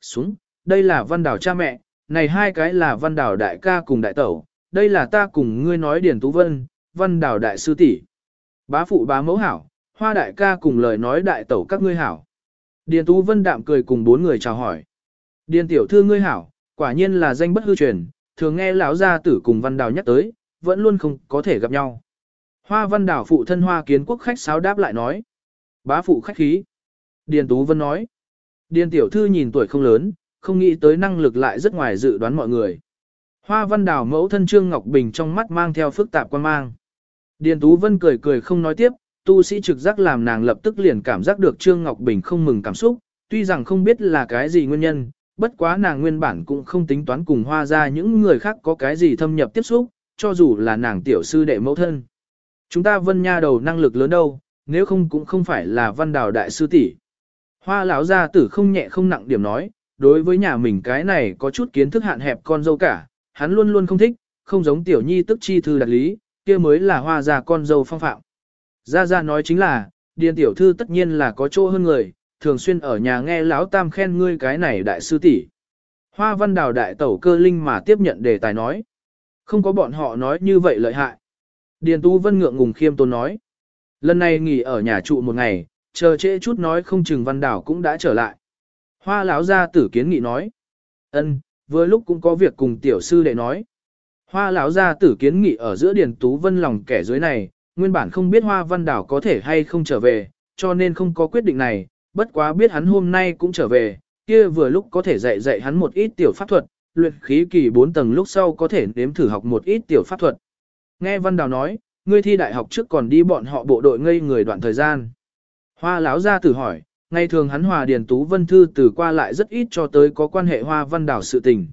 Xuống, đây là văn đảo cha mẹ, này hai cái là văn đảo đại ca cùng đại tẩu, đây là ta cùng ngươi nói Điền Tú Vân, văn đảo đại sư tỷ. Bá phụ bá mẫu hảo, hoa đại ca cùng lời nói đại tẩu các ngươi hảo. Điền Tú Vân đạm cười cùng bốn người chào hỏi. Điền tiểu thư ngươi hảo, quả nhiên là danh bất hư truyền, thường nghe lão gia tử cùng văn đảo nhắc tới, vẫn luôn không có thể gặp nhau. Hoa văn đảo phụ thân hoa kiến quốc khách sáo đáp lại nói. Bá phụ khách khí. Điền Tú Vân nói. Điền tiểu thư nhìn tuổi không lớn, không nghĩ tới năng lực lại rất ngoài dự đoán mọi người. Hoa văn Đào mẫu thân Trương Ngọc Bình trong mắt mang theo phức tạp quan mang. Điền Tú Vân cười cười không nói tiếp, tu sĩ trực giác làm nàng lập tức liền cảm giác được Trương Ngọc Bình không mừng cảm xúc, tuy rằng không biết là cái gì nguyên nhân, bất quá nàng nguyên bản cũng không tính toán cùng hoa ra những người khác có cái gì thâm nhập tiếp xúc, cho dù là nàng tiểu sư đệ mẫu thân. Chúng ta vân nha đầu năng lực lớn đâu, nếu không cũng không phải là văn đào đại sư tỷ. Hoa lão gia tử không nhẹ không nặng điểm nói, đối với nhà mình cái này có chút kiến thức hạn hẹp con dâu cả, hắn luôn luôn không thích, không giống tiểu nhi tức chi thư đặc lý, kia mới là hoa gia con dâu phong phạm. Gia Gia nói chính là, điền tiểu thư tất nhiên là có chỗ hơn người, thường xuyên ở nhà nghe lão tam khen ngươi cái này đại sư tỷ. Hoa văn đào đại tẩu cơ linh mà tiếp nhận đề tài nói. Không có bọn họ nói như vậy lợi hại. Điền Tú Vân ngượng ngùng khiêm tốn nói. Lần này nghỉ ở nhà trụ một ngày, chờ trễ chút nói không chừng văn đảo cũng đã trở lại. Hoa lão gia tử kiến nghị nói. ân, vừa lúc cũng có việc cùng tiểu sư đệ nói. Hoa lão gia tử kiến nghị ở giữa Điền Tú Vân lòng kẻ dưới này, nguyên bản không biết Hoa Văn Đảo có thể hay không trở về, cho nên không có quyết định này, bất quá biết hắn hôm nay cũng trở về, kia vừa lúc có thể dạy dạy hắn một ít tiểu pháp thuật, luyện khí kỳ 4 tầng lúc sau có thể nếm thử học một ít tiểu pháp thuật. Nghe Văn Đào nói, ngươi thi đại học trước còn đi bọn họ bộ đội ngây người đoạn thời gian. Hoa lão gia tử hỏi, ngày thường hắn hòa điền tú vân thư từ qua lại rất ít cho tới có quan hệ hoa văn đảo sự tình.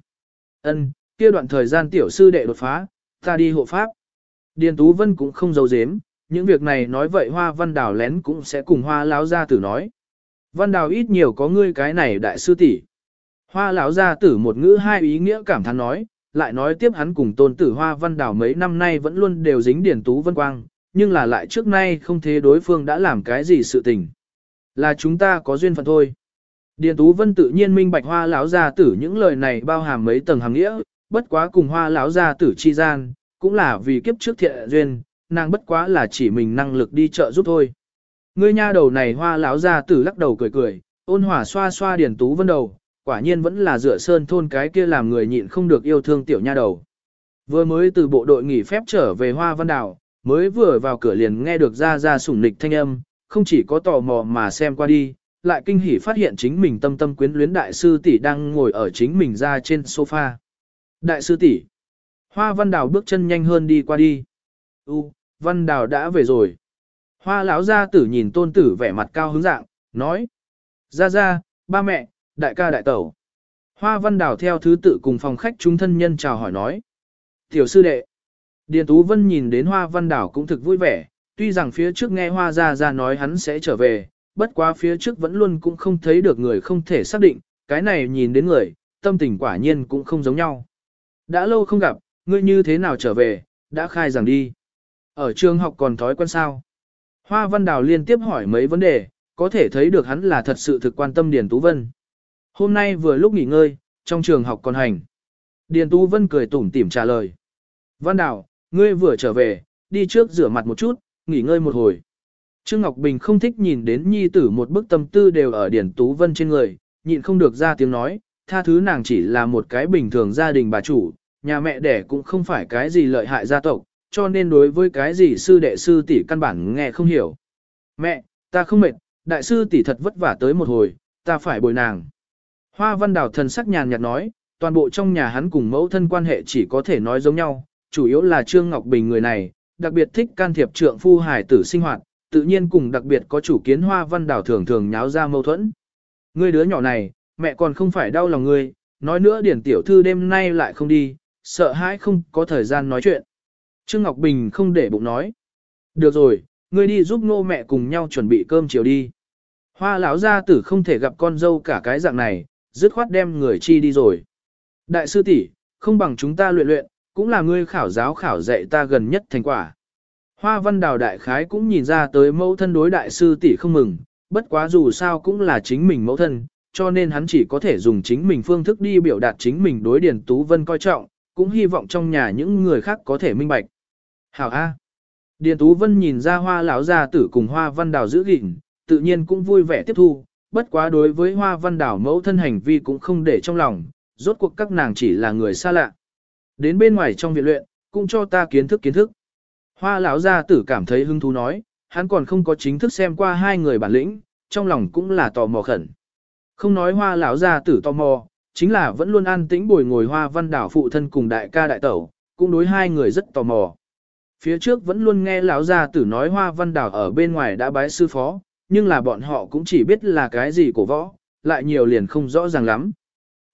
Ân, kia đoạn thời gian tiểu sư đệ đột phá, ta đi hộ pháp. Điền tú vân cũng không giấu giếm, những việc này nói vậy hoa văn đảo lén cũng sẽ cùng hoa lão gia tử nói. Văn đảo ít nhiều có ngươi cái này đại sư tỷ. Hoa lão gia tử một ngữ hai ý nghĩa cảm thán nói, lại nói tiếp hắn cùng tôn tử hoa văn đảo mấy năm nay vẫn luôn đều dính điển tú vân quang, nhưng là lại trước nay không thế đối phương đã làm cái gì sự tình. Là chúng ta có duyên phận thôi. Điền Tú Vân tự nhiên minh bạch hoa lão gia tử những lời này bao hàm mấy tầng hàng nghĩa, bất quá cùng hoa lão gia tử chi gian, cũng là vì kiếp trước thiện duyên, nàng bất quá là chỉ mình năng lực đi chợ giúp thôi. Ngươi nha đầu này hoa lão gia tử lắc đầu cười cười, ôn hòa xoa xoa Điền Tú Vân đầu, quả nhiên vẫn là dựa sơn thôn cái kia làm người nhịn không được yêu thương tiểu nha đầu. Vừa mới từ bộ đội nghỉ phép trở về Hoa Văn Đảo, mới vừa vào cửa liền nghe được ra ra sủng nịch thanh âm, không chỉ có tò mò mà xem qua đi, lại kinh hỉ phát hiện chính mình tâm tâm quyến luyến đại sư tỷ đang ngồi ở chính mình ra trên sofa. Đại sư tỷ, Hoa Văn Đào bước chân nhanh hơn đi qua đi. U, Văn Đào đã về rồi. Hoa lão gia tử nhìn tôn tử vẻ mặt cao hứng dạng, nói: "Ra ra, ba mẹ, đại ca đại tẩu. Hoa Văn Đào theo thứ tự cùng phòng khách chúng thân nhân chào hỏi nói. Tiểu sư đệ. Điền Tú Vân nhìn đến Hoa Văn đảo cũng thực vui vẻ, tuy rằng phía trước nghe Hoa Gia Gia nói hắn sẽ trở về, bất quá phía trước vẫn luôn cũng không thấy được người không thể xác định, cái này nhìn đến người, tâm tình quả nhiên cũng không giống nhau. Đã lâu không gặp, ngươi như thế nào trở về, đã khai rằng đi. Ở trường học còn thói quen sao? Hoa Văn Đào liên tiếp hỏi mấy vấn đề, có thể thấy được hắn là thật sự thực quan tâm Điền Tú Vân. Hôm nay vừa lúc nghỉ ngơi, trong trường học còn hành. Điền Tú Vân cười tủm tỉm trả lời. Văn Đào, ngươi vừa trở về, đi trước rửa mặt một chút, nghỉ ngơi một hồi. Trương Ngọc Bình không thích nhìn đến nhi tử một bức tâm tư đều ở Điền Tú Vân trên người, nhịn không được ra tiếng nói, tha thứ nàng chỉ là một cái bình thường gia đình bà chủ, nhà mẹ đẻ cũng không phải cái gì lợi hại gia tộc, cho nên đối với cái gì sư đệ sư tỷ căn bản nghe không hiểu. Mẹ, ta không mệt, đại sư tỷ thật vất vả tới một hồi, ta phải bồi nàng. Hoa văn đào thần sắc nhàn nhạt nói, toàn bộ trong nhà hắn cùng mẫu thân quan hệ chỉ có thể nói giống nhau, chủ yếu là Trương Ngọc Bình người này, đặc biệt thích can thiệp trượng phu hài tử sinh hoạt, tự nhiên cùng đặc biệt có chủ kiến hoa văn Đảo thường thường nháo ra mâu thuẫn. Ngươi đứa nhỏ này, mẹ còn không phải đau lòng ngươi, nói nữa điển tiểu thư đêm nay lại không đi, sợ hãi không có thời gian nói chuyện. Trương Ngọc Bình không để bụng nói. Được rồi, ngươi đi giúp nô mẹ cùng nhau chuẩn bị cơm chiều đi. Hoa lão gia tử không thể gặp con dâu cả cái dạng này, dứt khoát đem người chi đi rồi. Đại sư tỷ, không bằng chúng ta luyện luyện, cũng là ngươi khảo giáo khảo dạy ta gần nhất thành quả. Hoa văn đào đại khái cũng nhìn ra tới mẫu thân đối đại sư tỷ không mừng, bất quá dù sao cũng là chính mình mẫu thân, cho nên hắn chỉ có thể dùng chính mình phương thức đi biểu đạt chính mình đối Điền Tú Vân coi trọng, cũng hy vọng trong nhà những người khác có thể minh bạch. Hảo A. Điền Tú Vân nhìn ra hoa lão gia tử cùng hoa văn đào giữ gìn, tự nhiên cũng vui vẻ tiếp thu, bất quá đối với hoa văn đào mẫu thân hành vi cũng không để trong lòng, rốt cuộc các nàng chỉ là người xa lạ. Đến bên ngoài trong viện luyện, cũng cho ta kiến thức kiến thức. Hoa lão gia tử cảm thấy hứng thú nói, hắn còn không có chính thức xem qua hai người bản lĩnh, trong lòng cũng là tò mò khẩn. Không nói hoa lão gia tử tò mò, chính là vẫn luôn an tĩnh bồi ngồi hoa văn đảo phụ thân cùng đại ca đại tẩu, cũng đối hai người rất tò mò. Phía trước vẫn luôn nghe lão gia tử nói hoa văn đảo ở bên ngoài đã bái sư phó, nhưng là bọn họ cũng chỉ biết là cái gì cổ võ, lại nhiều liền không rõ ràng lắm.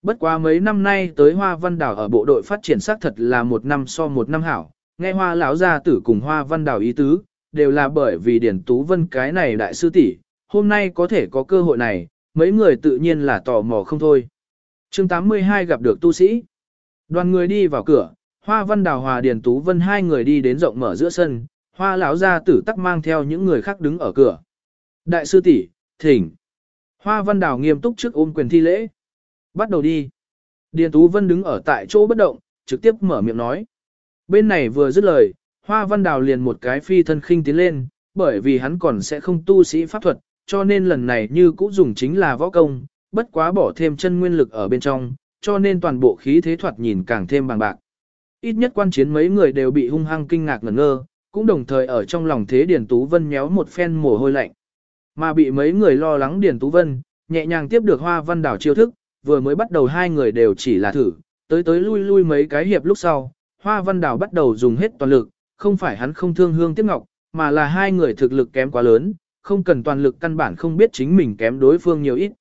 Bất quá mấy năm nay tới Hoa Văn Đảo ở bộ đội phát triển xác thật là một năm so một năm hảo, nghe Hoa lão gia tử cùng Hoa Văn Đảo ý tứ, đều là bởi vì Điển Tú Vân cái này đại sư tỷ, hôm nay có thể có cơ hội này, mấy người tự nhiên là tò mò không thôi. chương 82 gặp được tu sĩ. Đoàn người đi vào cửa, Hoa Văn Đào Hòa Điền Tú Vân hai người đi đến rộng mở giữa sân, Hoa lão gia tử tắc mang theo những người khác đứng ở cửa. Đại sư tỷ, thỉnh. Hoa Văn Đào nghiêm túc trước ôm quyền thi lễ. Bắt đầu đi. Điền Tú Vân đứng ở tại chỗ bất động, trực tiếp mở miệng nói. Bên này vừa dứt lời, Hoa Văn Đào liền một cái phi thân khinh tiến lên, bởi vì hắn còn sẽ không tu sĩ pháp thuật, cho nên lần này như cũ dùng chính là võ công, bất quá bỏ thêm chân nguyên lực ở bên trong, cho nên toàn bộ khí thế thoạt nhìn càng thêm bằng bạc. Ít nhất quan chiến mấy người đều bị hung hăng kinh ngạc ngẩn ngơ, cũng đồng thời ở trong lòng thế Điền Tú Vân nhéo một phen mồ hôi lạnh. Mà bị mấy người lo lắng Điền Tú Vân, nhẹ nhàng tiếp được Hoa Văn Đảo chiêu thức, vừa mới bắt đầu hai người đều chỉ là thử, tới tới lui lui mấy cái hiệp lúc sau, Hoa Văn Đào bắt đầu dùng hết toàn lực, không phải hắn không thương hương Tiếp ngọc, mà là hai người thực lực kém quá lớn, không cần toàn lực căn bản không biết chính mình kém đối phương nhiều ít.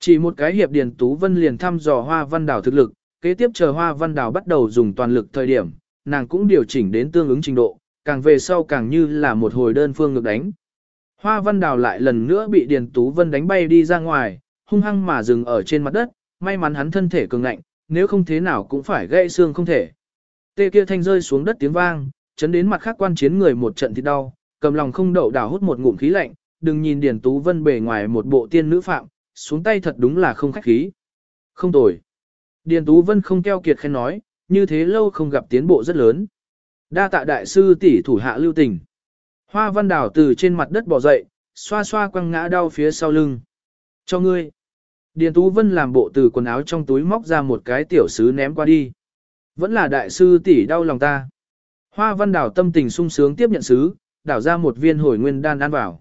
Chỉ một cái hiệp Điền Tú Vân liền thăm dò Hoa Văn Đào thực lực, kế tiếp chờ Hoa Văn Đào bắt đầu dùng toàn lực thời điểm, nàng cũng điều chỉnh đến tương ứng trình độ, càng về sau càng như là một hồi đơn phương ngược đánh. Hoa Văn Đào lại lần nữa bị Điền Tú Vân đánh bay đi ra ngoài, hung hăng mà dừng ở trên mặt đất, may mắn hắn thân thể cường ngạnh, nếu không thế nào cũng phải gãy xương không thể. Tê kia thanh rơi xuống đất tiếng vang, chấn đến mặt khác quan chiến người một trận thì đau, cầm lòng không đậu đào hút một ngụm khí lạnh, đừng nhìn Điền Tú Vân bề ngoài một bộ tiên nữ phạm, xuống tay thật đúng là không khách khí. Không tồi. Điền Tú Vân không keo kiệt khen nói, như thế lâu không gặp tiến bộ rất lớn. Đa tạ đại sư tỷ thủ hạ lưu tình. Hoa văn đảo từ trên mặt đất bò dậy, xoa xoa quăng ngã đau phía sau lưng. Cho ngươi. Điền Tú Vân làm bộ từ quần áo trong túi móc ra một cái tiểu sứ ném qua đi. Vẫn là đại sư tỷ đau lòng ta. Hoa văn đảo tâm tình sung sướng tiếp nhận sứ, đảo ra một viên hồi nguyên đan ăn vào.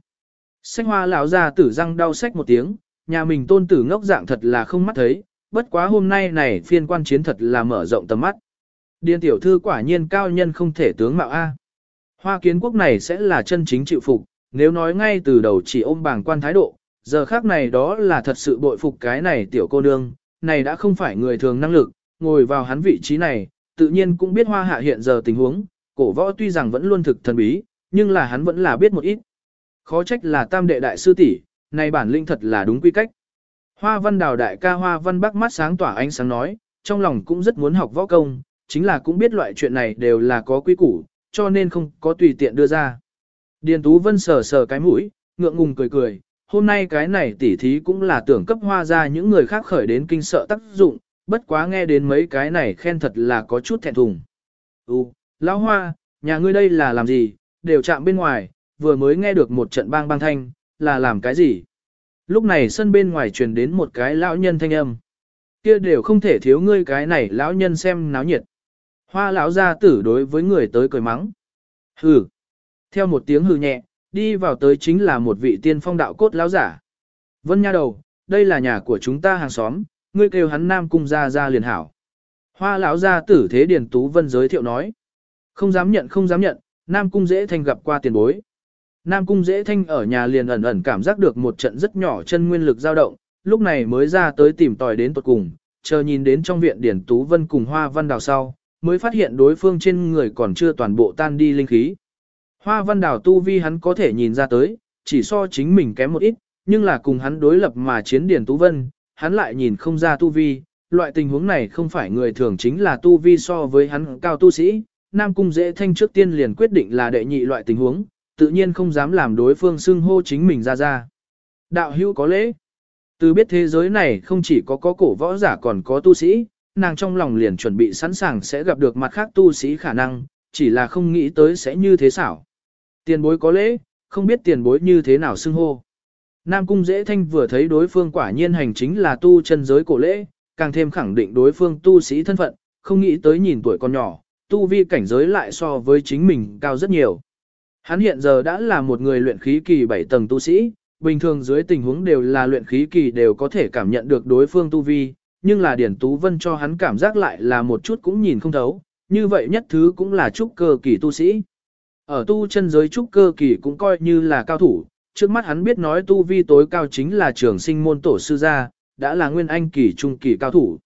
Xanh hoa lão ra tử răng đau sách một tiếng, nhà mình tôn tử ngốc dạng thật là không mắt thấy, bất quá hôm nay này phiên quan chiến thật là mở rộng tầm mắt. Điền tiểu thư quả nhiên cao nhân không thể tướng mạo A. Hoa kiến quốc này sẽ là chân chính chịu phục, nếu nói ngay từ đầu chỉ ôm bàng quan thái độ, giờ khác này đó là thật sự bội phục cái này tiểu cô nương, này đã không phải người thường năng lực, ngồi vào hắn vị trí này, tự nhiên cũng biết hoa hạ hiện giờ tình huống, cổ võ tuy rằng vẫn luôn thực thần bí, nhưng là hắn vẫn là biết một ít. Khó trách là tam đệ đại sư tỷ, này bản linh thật là đúng quy cách. Hoa văn đào đại ca hoa văn bắc mắt sáng tỏa ánh sáng nói, trong lòng cũng rất muốn học võ công, chính là cũng biết loại chuyện này đều là có quy củ, cho nên không có tùy tiện đưa ra. Điền Tú Vân sờ sờ cái mũi, ngượng ngùng cười cười, hôm nay cái này tỉ thí cũng là tưởng cấp hoa ra những người khác khởi đến kinh sợ tác dụng, bất quá nghe đến mấy cái này khen thật là có chút thẹn thùng. Ú, lão hoa, nhà ngươi đây là làm gì, đều chạm bên ngoài, vừa mới nghe được một trận bang bang thanh, là làm cái gì? Lúc này sân bên ngoài truyền đến một cái lão nhân thanh âm. Kia đều không thể thiếu ngươi cái này lão nhân xem náo nhiệt. Hoa lão gia tử đối với người tới cười mắng. Hừ. Theo một tiếng hừ nhẹ, đi vào tới chính là một vị tiên phong đạo cốt lão giả. Vân nha đầu, đây là nhà của chúng ta hàng xóm, ngươi kêu hắn nam cung gia gia liền hảo. Hoa lão gia tử thế điền tú vân giới thiệu nói. Không dám nhận không dám nhận, nam cung dễ thanh gặp qua tiền bối. Nam cung dễ thanh ở nhà liền ẩn ẩn cảm giác được một trận rất nhỏ chân nguyên lực dao động, lúc này mới ra tới tìm tòi đến tuột cùng, chờ nhìn đến trong viện điển tú vân cùng hoa văn đào sau, mới phát hiện đối phương trên người còn chưa toàn bộ tan đi linh khí. Hoa văn đảo tu vi hắn có thể nhìn ra tới, chỉ so chính mình kém một ít, nhưng là cùng hắn đối lập mà chiến điển tú vân, hắn lại nhìn không ra tu vi, loại tình huống này không phải người thường chính là tu vi so với hắn cao tu sĩ, Nam Cung dễ thanh trước tiên liền quyết định là đệ nhị loại tình huống, tự nhiên không dám làm đối phương xưng hô chính mình ra ra. Đạo hữu có lễ. Từ biết thế giới này không chỉ có có cổ võ giả còn có tu sĩ, nàng trong lòng liền chuẩn bị sẵn sàng sẽ gặp được mặt khác tu sĩ khả năng, chỉ là không nghĩ tới sẽ như thế xảo. Tiền bối có lễ, không biết tiền bối như thế nào xưng hô. Nam Cung Dễ Thanh vừa thấy đối phương quả nhiên hành chính là tu chân giới cổ lễ, càng thêm khẳng định đối phương tu sĩ thân phận, không nghĩ tới nhìn tuổi còn nhỏ, tu vi cảnh giới lại so với chính mình cao rất nhiều. Hắn hiện giờ đã là một người luyện khí kỳ 7 tầng tu sĩ, bình thường dưới tình huống đều là luyện khí kỳ đều có thể cảm nhận được đối phương tu vi, nhưng là Điển Tú Vân cho hắn cảm giác lại là một chút cũng nhìn không thấu, như vậy nhất thứ cũng là trúc cơ kỳ tu sĩ. Ở tu chân giới trúc cơ kỳ cũng coi như là cao thủ, trước mắt hắn biết nói tu vi tối cao chính là trường sinh môn tổ sư gia, đã là nguyên anh kỳ trung kỳ cao thủ.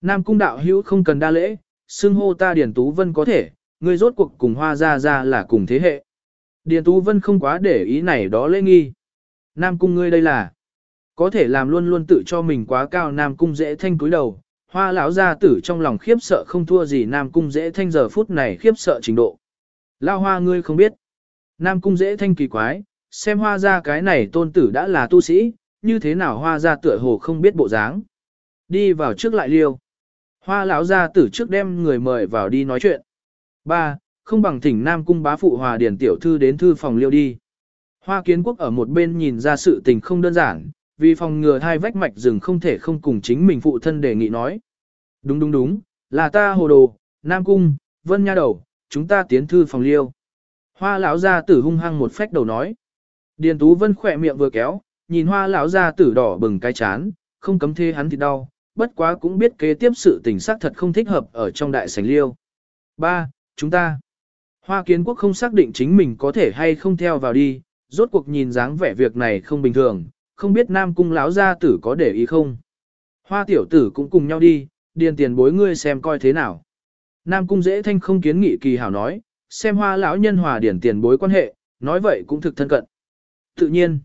Nam cung đạo hữu không cần đa lễ, xưng hô ta Điền Tú Vân có thể, ngươi rốt cuộc cùng hoa gia gia là cùng thế hệ. Điền Tú Vân không quá để ý này đó lễ nghi. Nam cung ngươi đây là, có thể làm luôn luôn tự cho mình quá cao Nam cung dễ thanh cúi đầu, hoa lão gia tử trong lòng khiếp sợ không thua gì Nam cung dễ thanh giờ phút này khiếp sợ trình độ. Lao hoa ngươi không biết. Nam cung dễ thanh kỳ quái, xem hoa ra cái này tôn tử đã là tu sĩ, như thế nào hoa ra tựa hồ không biết bộ dáng. Đi vào trước lại liêu. Hoa lão gia tử trước đem người mời vào đi nói chuyện. Ba, không bằng thỉnh Nam cung bá phụ hòa điển tiểu thư đến thư phòng liêu đi. Hoa kiến quốc ở một bên nhìn ra sự tình không đơn giản, vì phòng ngừa hai vách mạch rừng không thể không cùng chính mình phụ thân đề nghị nói. Đúng đúng đúng, là ta hồ đồ, Nam cung, vân nha đầu, chúng ta tiến thư phòng liêu. Hoa lão gia tử hung hăng một phách đầu nói. Điền Tú Vân khỏe miệng vừa kéo, nhìn hoa lão gia tử đỏ bừng cái chán, không cấm thê hắn thì đau, bất quá cũng biết kế tiếp sự tình xác thật không thích hợp ở trong đại sảnh liêu. Ba, chúng ta. Hoa kiến quốc không xác định chính mình có thể hay không theo vào đi, rốt cuộc nhìn dáng vẻ việc này không bình thường, không biết nam cung lão gia tử có để ý không. Hoa tiểu tử cũng cùng nhau đi, điền tiền bối ngươi xem coi thế nào. Nam cung dễ thanh không kiến nghị kỳ hảo nói, xem hoa lão nhân hòa điển tiền bối quan hệ, nói vậy cũng thực thân cận. Tự nhiên,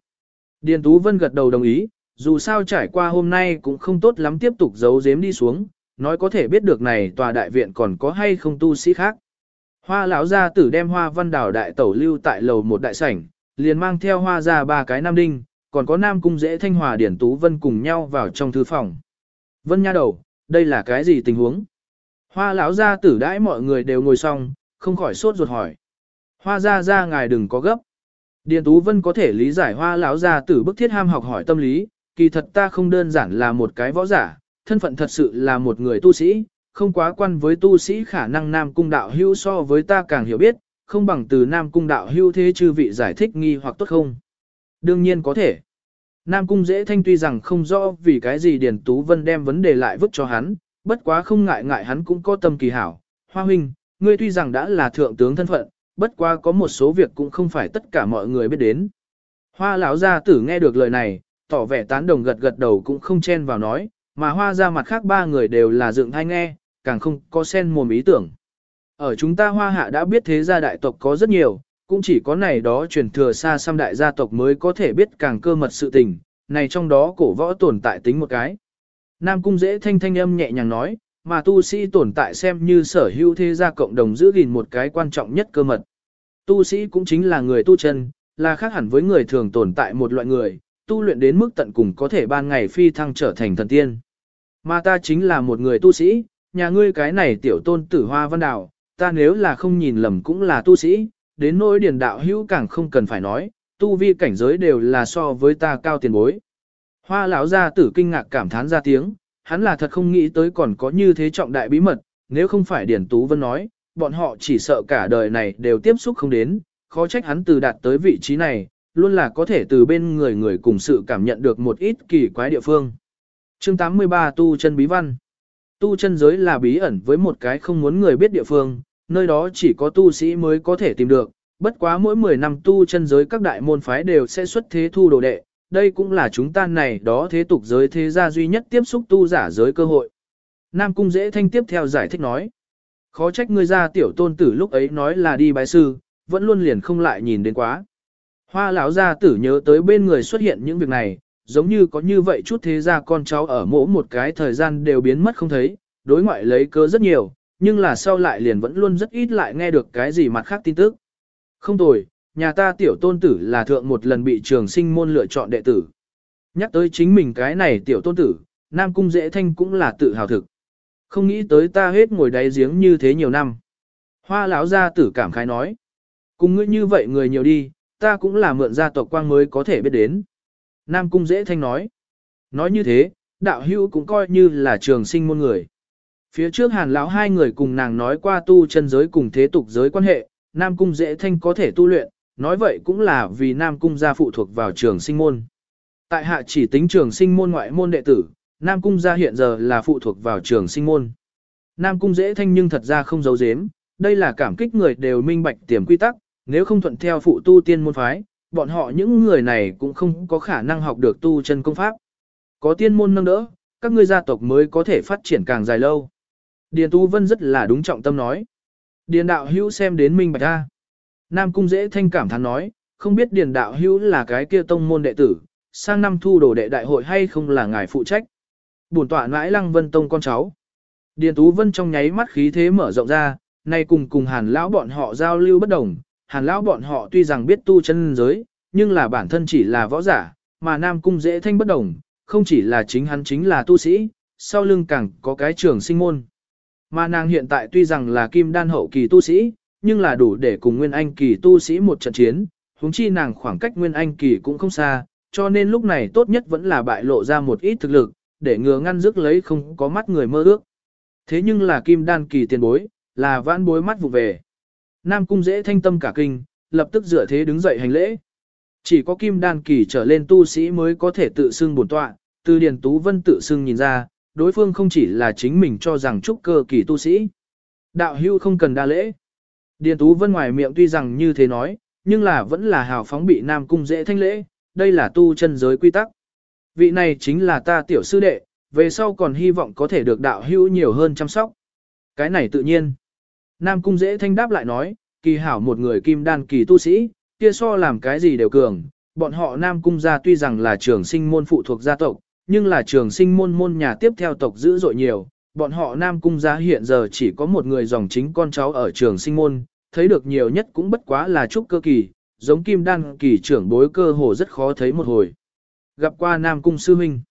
Điền Tú Vân gật đầu đồng ý, dù sao trải qua hôm nay cũng không tốt lắm tiếp tục giấu giếm đi xuống, nói có thể biết được này tòa đại viện còn có hay không tu sĩ khác. Hoa lão gia tử đem hoa văn đảo đại tẩu lưu tại lầu một đại sảnh, liền mang theo hoa ra ba cái nam đinh, còn có nam cung dễ thanh hòa điển tú vân cùng nhau vào trong thư phòng. Vân nha đầu, đây là cái gì tình huống? Hoa lão gia tử đãi mọi người đều ngồi xong, không khỏi sốt ruột hỏi. Hoa gia gia ngài đừng có gấp. Điền Tú Vân có thể lý giải hoa lão gia tử bức thiết ham học hỏi tâm lý, kỳ thật ta không đơn giản là một cái võ giả, thân phận thật sự là một người tu sĩ, không quá quan với tu sĩ khả năng Nam Cung Đạo Hưu so với ta càng hiểu biết, không bằng từ Nam Cung Đạo Hưu thế chư vị giải thích nghi hoặc tốt không. Đương nhiên có thể. Nam Cung dễ thanh tuy rằng không rõ vì cái gì Điền Tú Vân đem vấn đề lại vứt cho hắn, bất quá không ngại ngại hắn cũng có tâm kỳ hảo. Hoa huynh, ngươi tuy rằng đã là thượng tướng thân phận, bất quá có một số việc cũng không phải tất cả mọi người biết đến. Hoa lão gia tử nghe được lời này, tỏ vẻ tán đồng gật gật đầu cũng không chen vào nói, mà hoa ra mặt khác ba người đều là dựng thai nghe, càng không có sen mồm ý tưởng. Ở chúng ta hoa hạ đã biết thế gia đại tộc có rất nhiều, cũng chỉ có này đó truyền thừa xa xăm đại gia tộc mới có thể biết càng cơ mật sự tình, này trong đó cổ võ tồn tại tính một cái. Nam cung dễ thanh thanh âm nhẹ nhàng nói, mà tu sĩ tồn tại xem như sở hữu thế gia cộng đồng giữ gìn một cái quan trọng nhất cơ mật. Tu sĩ cũng chính là người tu chân, là khác hẳn với người thường tồn tại một loại người, tu luyện đến mức tận cùng có thể ban ngày phi thăng trở thành thần tiên. Mà ta chính là một người tu sĩ, nhà ngươi cái này tiểu tôn tử hoa văn đạo, ta nếu là không nhìn lầm cũng là tu sĩ, đến nỗi điền đạo hữu càng không cần phải nói, tu vi cảnh giới đều là so với ta cao tiền bối. Hoa lão gia tử kinh ngạc cảm thán ra tiếng, hắn là thật không nghĩ tới còn có như thế trọng đại bí mật, nếu không phải Điển Tú Vân nói, bọn họ chỉ sợ cả đời này đều tiếp xúc không đến, khó trách hắn từ đạt tới vị trí này, luôn là có thể từ bên người người cùng sự cảm nhận được một ít kỳ quái địa phương. Chương 83 Tu chân bí văn Tu chân giới là bí ẩn với một cái không muốn người biết địa phương, nơi đó chỉ có tu sĩ mới có thể tìm được, bất quá mỗi 10 năm tu chân giới các đại môn phái đều sẽ xuất thế thu đồ đệ, đây cũng là chúng ta này đó thế tục giới thế gia duy nhất tiếp xúc tu giả giới cơ hội. Nam Cung dễ thanh tiếp theo giải thích nói. Khó trách ngươi ra tiểu tôn tử lúc ấy nói là đi bái sư, vẫn luôn liền không lại nhìn đến quá. Hoa lão gia tử nhớ tới bên người xuất hiện những việc này, giống như có như vậy chút thế gia con cháu ở mỗi một cái thời gian đều biến mất không thấy, đối ngoại lấy cớ rất nhiều, nhưng là sau lại liền vẫn luôn rất ít lại nghe được cái gì mặt khác tin tức. Không tồi, nhà ta tiểu tôn tử là thượng một lần bị trường sinh môn lựa chọn đệ tử. Nhắc tới chính mình cái này tiểu tôn tử, Nam Cung Dễ Thanh cũng là tự hào thực. Không nghĩ tới ta hết ngồi đáy giếng như thế nhiều năm. Hoa lão gia tử cảm khái nói. Cùng ngươi như vậy người nhiều đi, ta cũng là mượn gia tộc quang mới có thể biết đến. Nam Cung Dễ Thanh nói. Nói như thế, đạo hữu cũng coi như là trường sinh môn người. Phía trước hàn lão hai người cùng nàng nói qua tu chân giới cùng thế tục giới quan hệ, Nam Cung Dễ Thanh có thể tu luyện, nói vậy cũng là vì Nam Cung gia phụ thuộc vào trường sinh môn. Tại hạ chỉ tính trường sinh môn ngoại môn đệ tử, Nam Cung gia hiện giờ là phụ thuộc vào trường sinh môn. Nam Cung Dễ Thanh nhưng thật ra không giấu giếm, đây là cảm kích người đều minh bạch tiềm quy tắc, nếu không thuận theo phụ tu tiên môn phái, bọn họ những người này cũng không có khả năng học được tu chân công pháp. Có tiên môn nâng đỡ, các ngươi gia tộc mới có thể phát triển càng dài lâu. Điền Tu Vân rất là đúng trọng tâm nói. Điền đạo hữu xem đến minh bạch ra. Nam cung dễ thanh cảm thán nói, không biết điền đạo hữu là cái kia tông môn đệ tử, sang năm thu đồ đệ đại hội hay không là ngài phụ trách. Bổn tọa nãi lăng vân tông con cháu. Điền Tú Vân trong nháy mắt khí thế mở rộng ra, nay cùng cùng hàn lão bọn họ giao lưu bất đồng. Hàn lão bọn họ tuy rằng biết tu chân giới, nhưng là bản thân chỉ là võ giả, mà Nam cung dễ thanh bất đồng, không chỉ là chính hắn chính là tu sĩ, sau lưng càng có cái trường sinh môn. Mà nàng hiện tại tuy rằng là kim đan hậu kỳ tu sĩ, nhưng là đủ để cùng Nguyên Anh kỳ tu sĩ một trận chiến, huống chi nàng khoảng cách Nguyên Anh kỳ cũng không xa, cho nên lúc này tốt nhất vẫn là bại lộ ra một ít thực lực, để ngừa ngăn rước lấy không có mắt người mơ ước. Thế nhưng là kim đan kỳ tiền bối, là vãn bối mắt vụ về. Nam cung dễ thanh tâm cả kinh, lập tức dựa thế đứng dậy hành lễ. Chỉ có kim đan kỳ trở lên tu sĩ mới có thể tự xưng bổn tọa, từ Điền Tú Vân tự xưng nhìn ra, đối phương không chỉ là chính mình cho rằng trúc cơ kỳ tu sĩ. Đạo hưu không cần đa lễ. Điền Tú Vân ngoài miệng tuy rằng như thế nói, nhưng là vẫn là hào phóng bị Nam Cung dễ thanh lễ, đây là tu chân giới quy tắc. Vị này chính là ta tiểu sư đệ, về sau còn hy vọng có thể được đạo hữu nhiều hơn chăm sóc. Cái này tự nhiên. Nam Cung dễ thanh đáp lại nói, kỳ hảo một người kim đan kỳ tu sĩ, kia so làm cái gì đều cường. Bọn họ Nam Cung gia tuy rằng là trường sinh môn phụ thuộc gia tộc, nhưng là trường sinh môn môn nhà tiếp theo tộc dữ dội nhiều, bọn họ Nam Cung gia hiện giờ chỉ có một người dòng chính con cháu ở trường sinh môn, thấy được nhiều nhất cũng bất quá là trúc cơ kỳ, giống kim đan kỳ trưởng bối cơ hồ rất khó thấy một hồi. Gặp qua Nam Cung sư minh,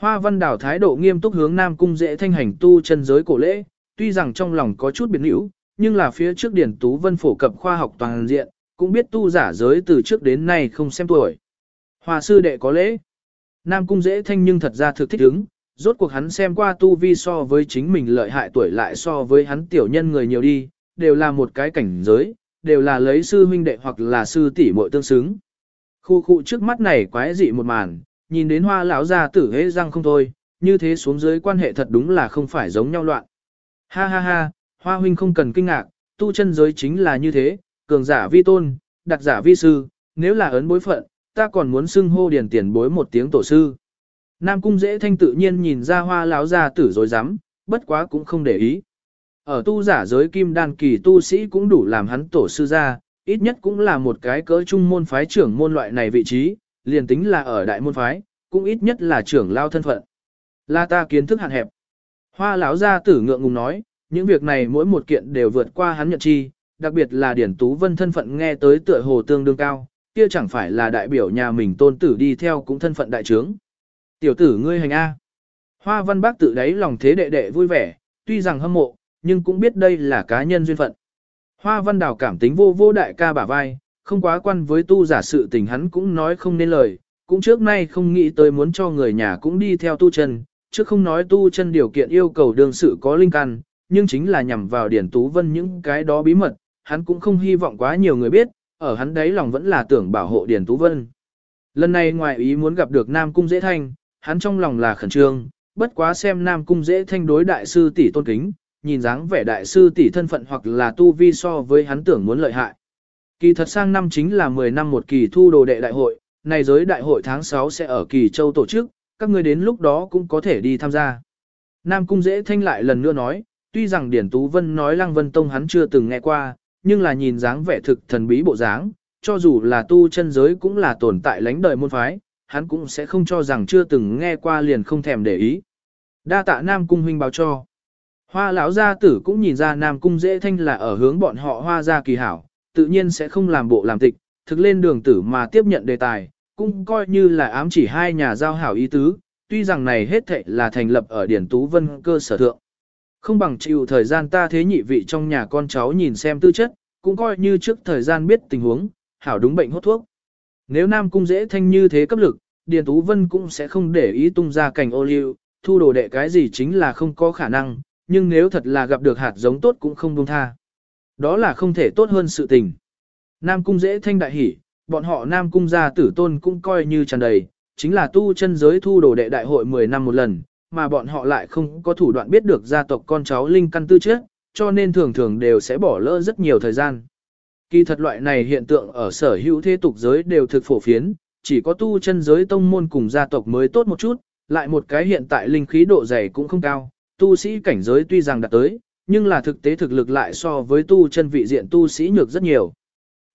Hoa văn đảo thái độ nghiêm túc hướng Nam Cung dễ thanh hành tu chân giới cổ lễ, tuy rằng trong lòng có chút biệt nữ, nhưng là phía trước Điển Tú Vân phổ cập khoa học toàn diện, cũng biết tu giả giới từ trước đến nay không xem tuổi. Hoa sư đệ có lễ. Nam Cung dễ thanh nhưng thật ra thực thích ứng, rốt cuộc hắn xem qua tu vi so với chính mình lợi hại tuổi lại so với hắn tiểu nhân người nhiều đi, đều là một cái cảnh giới, đều là lấy sư huynh đệ hoặc là sư tỷ muội tương xứng. Khu khu trước mắt này quái dị một màn, nhìn đến hoa lão gia tử hế răng không thôi, như thế xuống dưới quan hệ thật đúng là không phải giống nhau loạn. Ha ha ha, hoa huynh không cần kinh ngạc, tu chân giới chính là như thế, cường giả vi tôn, đặc giả vi sư, nếu là ấn bối phận, ta còn muốn xưng hô điền tiền bối một tiếng tổ sư. Nam cung dễ thanh tự nhiên nhìn ra hoa lão gia tử rồi dám, bất quá cũng không để ý. Ở tu giả giới kim đan kỳ tu sĩ cũng đủ làm hắn tổ sư ra, ít nhất cũng là một cái cỡ trung môn phái trưởng môn loại này vị trí, liền tính là ở đại môn phái, cũng ít nhất là trưởng lao thân phận. Là ta kiến thức hạn hẹp. Hoa lão gia tử ngượng ngùng nói, những việc này mỗi một kiện đều vượt qua hắn nhận chi, đặc biệt là Điển Tú Vân thân phận nghe tới tựa hồ tương đương cao, kia chẳng phải là đại biểu nhà mình tôn tử đi theo cũng thân phận đại trướng. Tiểu tử ngươi hành A. Hoa văn bác tự đáy lòng thế đệ đệ vui vẻ, tuy rằng hâm mộ, nhưng cũng biết đây là cá nhân duyên phận. Hoa văn đào cảm tính vô vô đại ca bả vai, không quá quan với tu giả sự tình hắn cũng nói không nên lời, cũng trước nay không nghĩ tới muốn cho người nhà cũng đi theo tu chân, chứ không nói tu chân điều kiện yêu cầu đương sự có linh căn, nhưng chính là nhằm vào Điển Tú Vân những cái đó bí mật, hắn cũng không hy vọng quá nhiều người biết, ở hắn đấy lòng vẫn là tưởng bảo hộ Điển Tú Vân. Lần này ngoài ý muốn gặp được Nam Cung Dễ Thanh, hắn trong lòng là khẩn trương, bất quá xem Nam Cung Dễ Thanh đối đại sư tỷ tôn kính, nhìn dáng vẻ đại sư tỷ thân phận hoặc là tu vi so với hắn tưởng muốn lợi hại. Kỳ thật sang năm chính là 10 năm một kỳ thu đồ đệ đại hội, này giới đại hội tháng 6 sẽ ở Kỳ Châu tổ chức, các người đến lúc đó cũng có thể đi tham gia. Nam Cung dễ thanh lại lần nữa nói, tuy rằng Điển Tú Vân nói Lăng Vân Tông hắn chưa từng nghe qua, nhưng là nhìn dáng vẻ thực thần bí bộ dáng, cho dù là tu chân giới cũng là tồn tại lãnh đời môn phái, hắn cũng sẽ không cho rằng chưa từng nghe qua liền không thèm để ý. Đa tạ Nam Cung huynh báo cho. Hoa lão gia tử cũng nhìn ra Nam Cung dễ thanh là ở hướng bọn họ hoa gia kỳ hảo, tự nhiên sẽ không làm bộ làm tịch, thực lên đường tử mà tiếp nhận đề tài, cũng coi như là ám chỉ hai nhà giao hảo ý tứ, tuy rằng này hết thệ là thành lập ở Điển Tú Vân cơ sở thượng. Không bằng chịu thời gian ta thế nhị vị trong nhà con cháu nhìn xem tư chất, cũng coi như trước thời gian biết tình huống, hảo đúng bệnh hốt thuốc. Nếu Nam Cung dễ thanh như thế cấp lực, Điền Tú Vân cũng sẽ không để ý tung ra cảnh ô liu, thu đồ đệ cái gì chính là không có khả năng, nhưng nếu thật là gặp được hạt giống tốt cũng không buông tha. Đó là không thể tốt hơn sự tình. Nam Cung dễ thanh đại hỉ, bọn họ Nam Cung gia tử tôn cũng coi như tràn đầy, chính là tu chân giới thu đồ đệ đại hội 10 năm một lần, mà bọn họ lại không có thủ đoạn biết được gia tộc con cháu linh căn tư trước, cho nên thường thường đều sẽ bỏ lỡ rất nhiều thời gian. Kỳ thật loại này hiện tượng ở sở hữu thế tục giới đều thực phổ phiến, chỉ có tu chân giới tông môn cùng gia tộc mới tốt một chút, lại một cái hiện tại linh khí độ dày cũng không cao, tu sĩ cảnh giới tuy rằng đạt tới, nhưng là thực tế thực lực lại so với tu chân vị diện tu sĩ nhược rất nhiều.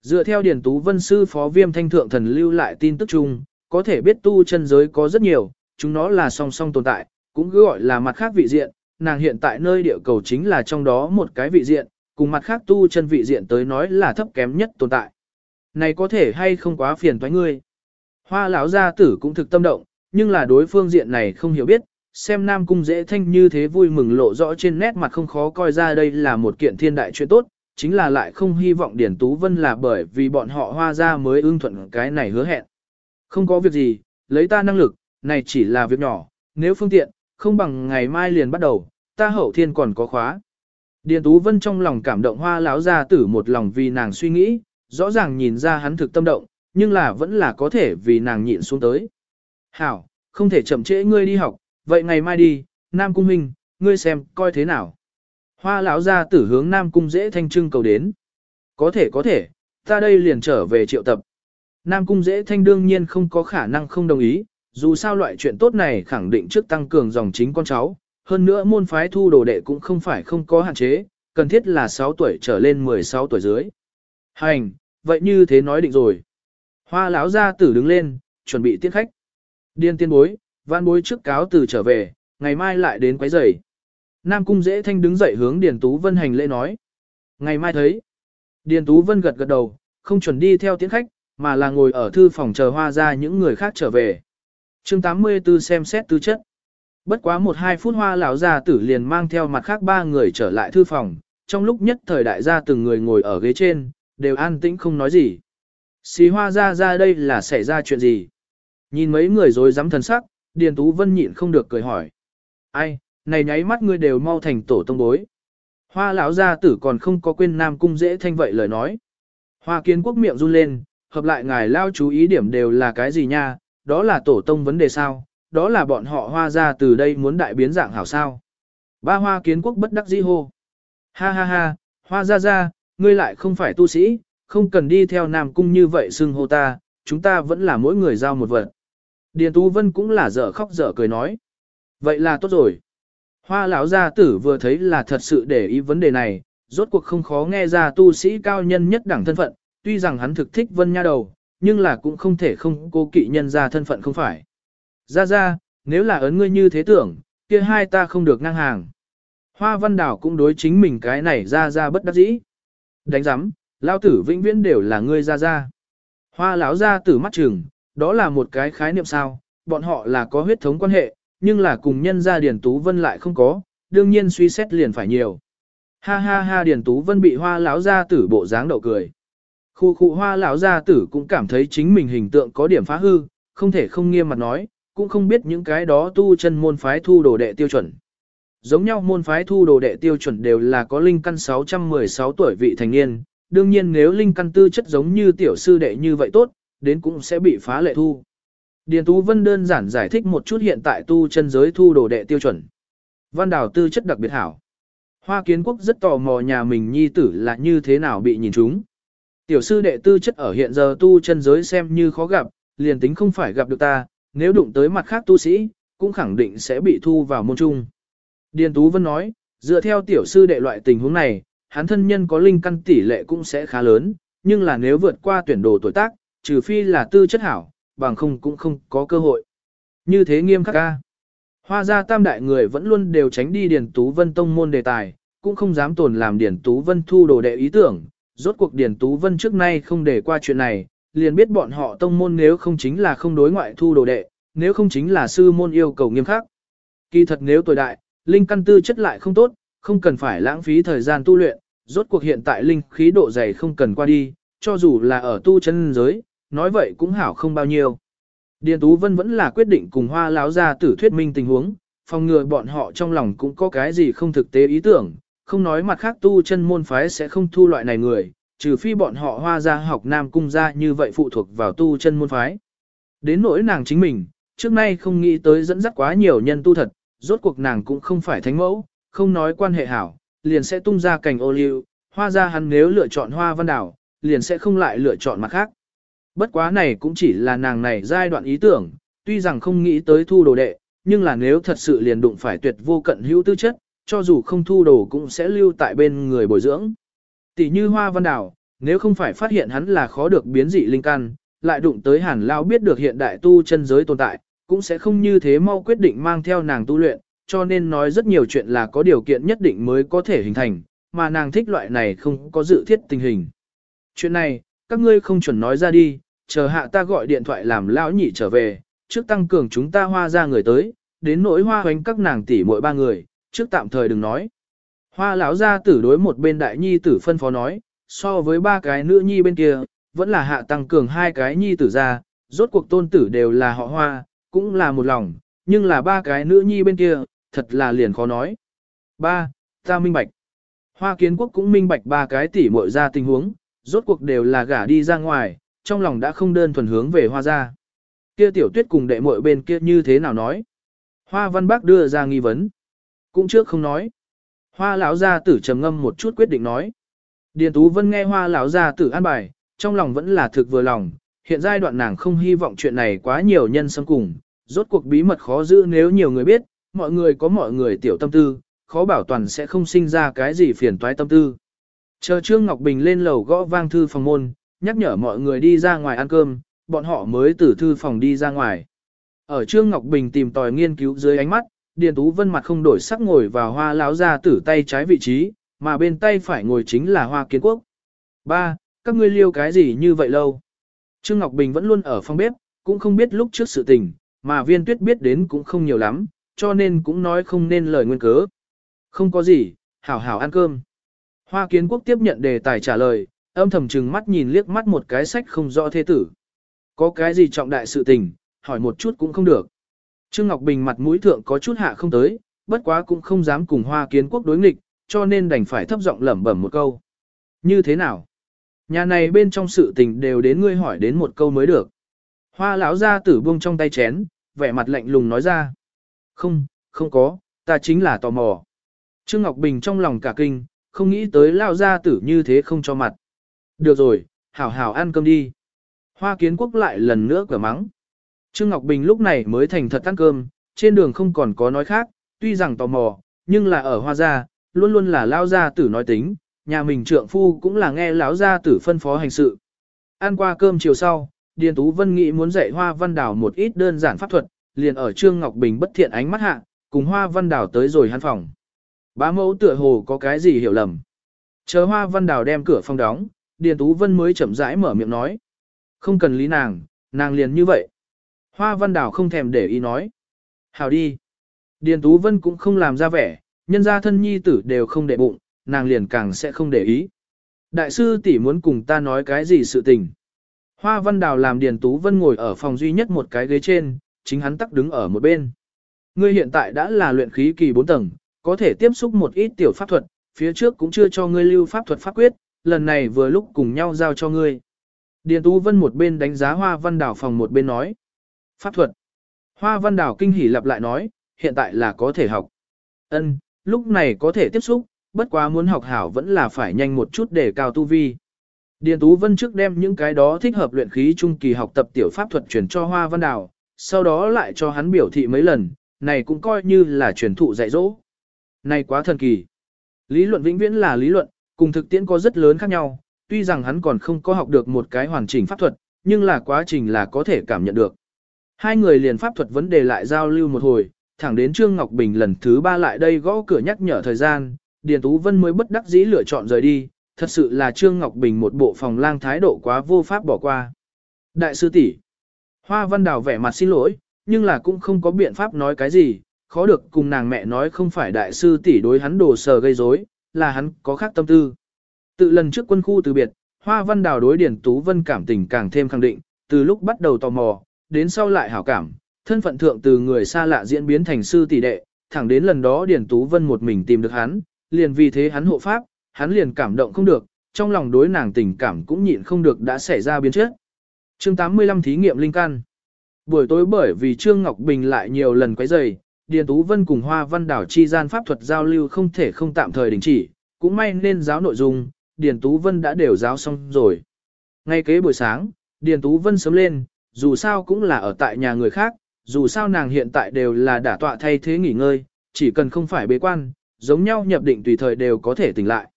Dựa theo Điển Tú Vân Sư Phó Viêm Thanh Thượng Thần lưu lại tin tức chung, có thể biết tu chân giới có rất nhiều, chúng nó là song song tồn tại, cũng cứ gọi là mặt khác vị diện, nàng hiện tại nơi địa cầu chính là trong đó một cái vị diện, cùng mặt khác tu chân vị diện tới nói là thấp kém nhất tồn tại. Này có thể hay không quá phiền toái ngươi. Hoa lão gia tử cũng thực tâm động, nhưng là đối phương diện này không hiểu biết, xem Nam Cung dễ thanh như thế vui mừng lộ rõ trên nét mặt không khó coi ra đây là một kiện thiên đại chuyện tốt, chính là lại không hy vọng Điển Tú Vân là bởi vì bọn họ hoa ra mới ưng thuận cái này hứa hẹn. Không có việc gì, lấy ta năng lực, này chỉ là việc nhỏ, nếu phương tiện, không bằng ngày mai liền bắt đầu, ta hậu thiên còn có khóa. Điền Tú Vân trong lòng cảm động hoa lão gia tử một lòng vì nàng suy nghĩ, rõ ràng nhìn ra hắn thực tâm động, nhưng là vẫn là có thể vì nàng nhịn xuống tới. Hảo, không thể chậm trễ ngươi đi học, vậy ngày mai đi, Nam Cung Minh, ngươi xem, coi thế nào. Hoa lão gia tử hướng Nam Cung dễ thanh trưng cầu đến. Có thể có thể, ta đây liền trở về triệu tập. Nam Cung dễ thanh đương nhiên không có khả năng không đồng ý, dù sao loại chuyện tốt này khẳng định trước tăng cường dòng chính con cháu, hơn nữa môn phái thu đồ đệ cũng không phải không có hạn chế, cần thiết là 6 tuổi trở lên 16 tuổi dưới. Hành, vậy như thế nói định rồi. Hoa lão gia tử đứng lên, chuẩn bị tiết khách. Điên tiên bối, văn bối trước cáo từ trở về, ngày mai lại đến quấy rầy. Nam cung dễ thanh đứng dậy hướng Điền Tú Vân hành lễ nói. Ngày mai thấy. Điền Tú Vân gật gật đầu, không chuẩn đi theo tiễn khách, mà là ngồi ở thư phòng chờ hoa ra những người khác trở về. chương 84 xem xét tư chất. Bất quá một hai phút hoa lão gia tử liền mang theo mặt khác ba người trở lại thư phòng, trong lúc nhất thời đại gia từng người ngồi ở ghế trên, đều an tĩnh không nói gì. Xí hoa ra ra đây là xảy ra chuyện gì? Nhìn mấy người rồi dám thần sắc, Điền Tú Vân nhịn không được cười hỏi. Ai, này nháy mắt ngươi đều mau thành tổ tông bối. Hoa lão gia tử còn không có quên Nam Cung dễ thanh vậy lời nói. Hoa kiến quốc miệng run lên, hợp lại ngài lao chú ý điểm đều là cái gì nha, đó là tổ tông vấn đề sao, đó là bọn họ hoa ra từ đây muốn đại biến dạng hảo sao. Ba hoa kiến quốc bất đắc dĩ hô. Ha ha ha, hoa ra ra, ngươi lại không phải tu sĩ, không cần đi theo Nam Cung như vậy xưng hô ta, chúng ta vẫn là mỗi người giao một vật. Điền Tú Vân cũng là dở khóc dở cười nói. Vậy là tốt rồi. Hoa lão gia tử vừa thấy là thật sự để ý vấn đề này, rốt cuộc không khó nghe ra tu sĩ cao nhân nhất đẳng thân phận, tuy rằng hắn thực thích vân nha đầu, nhưng là cũng không thể không cố kỵ nhân ra thân phận không phải. Ra ra, nếu là ấn ngươi như thế tưởng, kia hai ta không được ngang hàng. Hoa văn đảo cũng đối chính mình cái này ra ra bất đắc dĩ. Đánh giám, lao tử vĩnh viễn đều là ngươi ra ra. Hoa lão ra tử mắt trừng đó là một cái khái niệm sao, bọn họ là có huyết thống quan hệ, nhưng là cùng nhân gia Điền Tú Vân lại không có, đương nhiên suy xét liền phải nhiều. Ha ha ha Điền Tú Vân bị hoa lão gia tử bộ dáng đậu cười. Khu khu hoa lão gia tử cũng cảm thấy chính mình hình tượng có điểm phá hư, không thể không nghiêm mặt nói, cũng không biết những cái đó tu chân môn phái thu đồ đệ tiêu chuẩn. Giống nhau môn phái thu đồ đệ tiêu chuẩn đều là có linh căn 616 tuổi vị thành niên, đương nhiên nếu linh căn tư chất giống như tiểu sư đệ như vậy tốt, đến cũng sẽ bị phá lệ thu. Điền Tú Vân đơn giản giải thích một chút hiện tại tu chân giới thu đồ đệ tiêu chuẩn. Văn đào tư chất đặc biệt hảo. Hoa kiến quốc rất tò mò nhà mình nhi tử là như thế nào bị nhìn trúng. Tiểu sư đệ tư chất ở hiện giờ tu chân giới xem như khó gặp, liền tính không phải gặp được ta, nếu đụng tới mặt khác tu sĩ, cũng khẳng định sẽ bị thu vào môn trung. Điền Tú Vân nói, dựa theo tiểu sư đệ loại tình huống này, hắn thân nhân có linh căn tỷ lệ cũng sẽ khá lớn, nhưng là nếu vượt qua tuyển đồ tuổi tác, trừ phi là tư chất hảo, bằng không cũng không có cơ hội. Như thế nghiêm khắc ca. Hoa gia tam đại người vẫn luôn đều tránh đi Điền Tú Vân tông môn đề tài, cũng không dám tồn làm Điền Tú Vân thu đồ đệ ý tưởng. Rốt cuộc Điền Tú Vân trước nay không để qua chuyện này, liền biết bọn họ tông môn nếu không chính là không đối ngoại thu đồ đệ, nếu không chính là sư môn yêu cầu nghiêm khắc. Kỳ thật nếu tuổi đại, linh căn tư chất lại không tốt, không cần phải lãng phí thời gian tu luyện, rốt cuộc hiện tại linh khí độ dày không cần qua đi, cho dù là ở tu chân giới, nói vậy cũng hảo không bao nhiêu. Điền Tú Vân vẫn là quyết định cùng hoa láo ra tử thuyết minh tình huống, phòng ngừa bọn họ trong lòng cũng có cái gì không thực tế ý tưởng, không nói mặt khác tu chân môn phái sẽ không thu loại này người, trừ phi bọn họ hoa ra học nam cung ra như vậy phụ thuộc vào tu chân môn phái. Đến nỗi nàng chính mình, trước nay không nghĩ tới dẫn dắt quá nhiều nhân tu thật, rốt cuộc nàng cũng không phải thánh mẫu, không nói quan hệ hảo, liền sẽ tung ra cành ô liu, hoa ra hắn nếu lựa chọn hoa văn đảo, liền sẽ không lại lựa chọn mặt khác. Bất quá này cũng chỉ là nàng này giai đoạn ý tưởng, tuy rằng không nghĩ tới thu đồ đệ, nhưng là nếu thật sự liền đụng phải tuyệt vô cận hữu tư chất, cho dù không thu đồ cũng sẽ lưu tại bên người bồi dưỡng. Tỷ như hoa văn đảo, nếu không phải phát hiện hắn là khó được biến dị linh căn, lại đụng tới hàn lao biết được hiện đại tu chân giới tồn tại, cũng sẽ không như thế mau quyết định mang theo nàng tu luyện, cho nên nói rất nhiều chuyện là có điều kiện nhất định mới có thể hình thành, mà nàng thích loại này không có dự thiết tình hình. Chuyện này, các ngươi không chuẩn nói ra đi, chờ hạ ta gọi điện thoại làm lão nhị trở về, trước tăng cường chúng ta hoa ra người tới, đến nỗi hoa hoánh các nàng tỷ mỗi ba người, trước tạm thời đừng nói. Hoa lão ra tử đối một bên đại nhi tử phân phó nói, so với ba cái nữ nhi bên kia, vẫn là hạ tăng cường hai cái nhi tử ra, rốt cuộc tôn tử đều là họ hoa, cũng là một lòng, nhưng là ba cái nữ nhi bên kia, thật là liền khó nói. Ba, ta minh bạch. Hoa kiến quốc cũng minh bạch ba cái tỷ muội ra tình huống, rốt cuộc đều là gả đi ra ngoài, trong lòng đã không đơn thuần hướng về hoa ra. Kia tiểu tuyết cùng đệ muội bên kia như thế nào nói? Hoa văn bác đưa ra nghi vấn. Cũng trước không nói. Hoa lão gia tử trầm ngâm một chút quyết định nói. Điền Tú Vân nghe hoa lão gia tử an bài, trong lòng vẫn là thực vừa lòng, hiện giai đoạn nàng không hy vọng chuyện này quá nhiều nhân xâm cùng, rốt cuộc bí mật khó giữ nếu nhiều người biết, mọi người có mọi người tiểu tâm tư, khó bảo toàn sẽ không sinh ra cái gì phiền toái tâm tư. Chờ Trương Ngọc Bình lên lầu gõ vang thư phòng môn, nhắc nhở mọi người đi ra ngoài ăn cơm, bọn họ mới từ thư phòng đi ra ngoài. Ở Trương Ngọc Bình tìm tòi nghiên cứu dưới ánh mắt, Điền Tú Vân mặt không đổi sắc ngồi vào hoa láo ra tử tay trái vị trí, mà bên tay phải ngồi chính là hoa kiến quốc. Ba, các ngươi liêu cái gì như vậy lâu? Trương Ngọc Bình vẫn luôn ở phòng bếp, cũng không biết lúc trước sự tình, mà viên tuyết biết đến cũng không nhiều lắm, cho nên cũng nói không nên lời nguyên cớ. Không có gì, hảo hảo ăn cơm. Hoa kiến quốc tiếp nhận đề tài trả lời, âm thầm chừng mắt nhìn liếc mắt một cái sách không rõ thế tử. Có cái gì trọng đại sự tình, hỏi một chút cũng không được. Trương Ngọc Bình mặt mũi thượng có chút hạ không tới, bất quá cũng không dám cùng hoa kiến quốc đối nghịch, cho nên đành phải thấp giọng lẩm bẩm một câu. Như thế nào? Nhà này bên trong sự tình đều đến ngươi hỏi đến một câu mới được. Hoa lão ra tử buông trong tay chén, vẻ mặt lạnh lùng nói ra. Không, không có, ta chính là tò mò. Trương Ngọc Bình trong lòng cả kinh, không nghĩ tới lao gia tử như thế không cho mặt. Được rồi, hảo hảo ăn cơm đi. Hoa kiến quốc lại lần nữa cửa mắng. Trương Ngọc Bình lúc này mới thành thật ăn cơm, trên đường không còn có nói khác, tuy rằng tò mò, nhưng là ở hoa gia, luôn luôn là lao gia tử nói tính, nhà mình trượng phu cũng là nghe lão gia tử phân phó hành sự. Ăn qua cơm chiều sau, Điền Tú Vân nghĩ muốn dạy Hoa Văn Đào một ít đơn giản pháp thuật, liền ở Trương Ngọc Bình bất thiện ánh mắt hạ, cùng Hoa Văn Đào tới rồi hắn phòng. Bá mẫu tựa hồ có cái gì hiểu lầm. Chờ Hoa Văn Đào đem cửa phòng đóng, Điền Tú Vân mới chậm rãi mở miệng nói. Không cần lý nàng, nàng liền như vậy. Hoa Văn Đào không thèm để ý nói. Hào đi. Điền Tú Vân cũng không làm ra vẻ, nhân gia thân nhi tử đều không để bụng, nàng liền càng sẽ không để ý. Đại sư tỷ muốn cùng ta nói cái gì sự tình. Hoa Văn Đào làm Điền Tú Vân ngồi ở phòng duy nhất một cái ghế trên, chính hắn tắc đứng ở một bên. Ngươi hiện tại đã là luyện khí kỳ 4 tầng, có thể tiếp xúc một ít tiểu pháp thuật, phía trước cũng chưa cho ngươi lưu pháp thuật pháp quyết, lần này vừa lúc cùng nhau giao cho ngươi. Điền Tú Vân một bên đánh giá Hoa Văn Đào phòng một bên nói. Pháp thuật. Hoa Văn Đào kinh hỉ lặp lại nói, hiện tại là có thể học. Ân, lúc này có thể tiếp xúc, bất quá muốn học hảo vẫn là phải nhanh một chút để cao tu vi. Điền Tú Vân trước đem những cái đó thích hợp luyện khí trung kỳ học tập tiểu pháp thuật truyền cho Hoa Văn Đào, sau đó lại cho hắn biểu thị mấy lần, này cũng coi như là truyền thụ dạy dỗ. Này quá thần kỳ. Lý luận vĩnh viễn là lý luận, cùng thực tiễn có rất lớn khác nhau, tuy rằng hắn còn không có học được một cái hoàn chỉnh pháp thuật, nhưng là quá trình là có thể cảm nhận được. Hai người liền pháp thuật vấn đề lại giao lưu một hồi, thẳng đến Trương Ngọc Bình lần thứ ba lại đây gõ cửa nhắc nhở thời gian, Điền Tú Vân mới bất đắc dĩ lựa chọn rời đi, thật sự là Trương Ngọc Bình một bộ phòng lang thái độ quá vô pháp bỏ qua. Đại sư tỷ Hoa văn đào vẻ mặt xin lỗi, nhưng là cũng không có biện pháp nói cái gì, khó được cùng nàng mẹ nói không phải đại sư tỷ đối hắn đồ sờ gây rối, là hắn có khác tâm tư. Tự lần trước quân khu từ biệt, Hoa Văn Đào đối Điển Tú Vân cảm tình càng thêm khẳng định, từ lúc bắt đầu tò mò, đến sau lại hảo cảm, thân phận thượng từ người xa lạ diễn biến thành sư tỷ đệ, thẳng đến lần đó Điển Tú Vân một mình tìm được hắn, liền vì thế hắn hộ pháp, hắn liền cảm động không được, trong lòng đối nàng tình cảm cũng nhịn không được đã xảy ra biến chất. Chương 85 thí nghiệm linh căn. Buổi tối bởi vì Trương Ngọc Bình lại nhiều lần quấy rầy, Điền Tú Vân cùng Hoa Văn Đảo chi gian pháp thuật giao lưu không thể không tạm thời đình chỉ, cũng may nên giáo nội dung, Điền Tú Vân đã đều giáo xong rồi. Ngay kế buổi sáng, Điền Tú Vân sớm lên, dù sao cũng là ở tại nhà người khác, dù sao nàng hiện tại đều là đả tọa thay thế nghỉ ngơi, chỉ cần không phải bế quan, giống nhau nhập định tùy thời đều có thể tỉnh lại.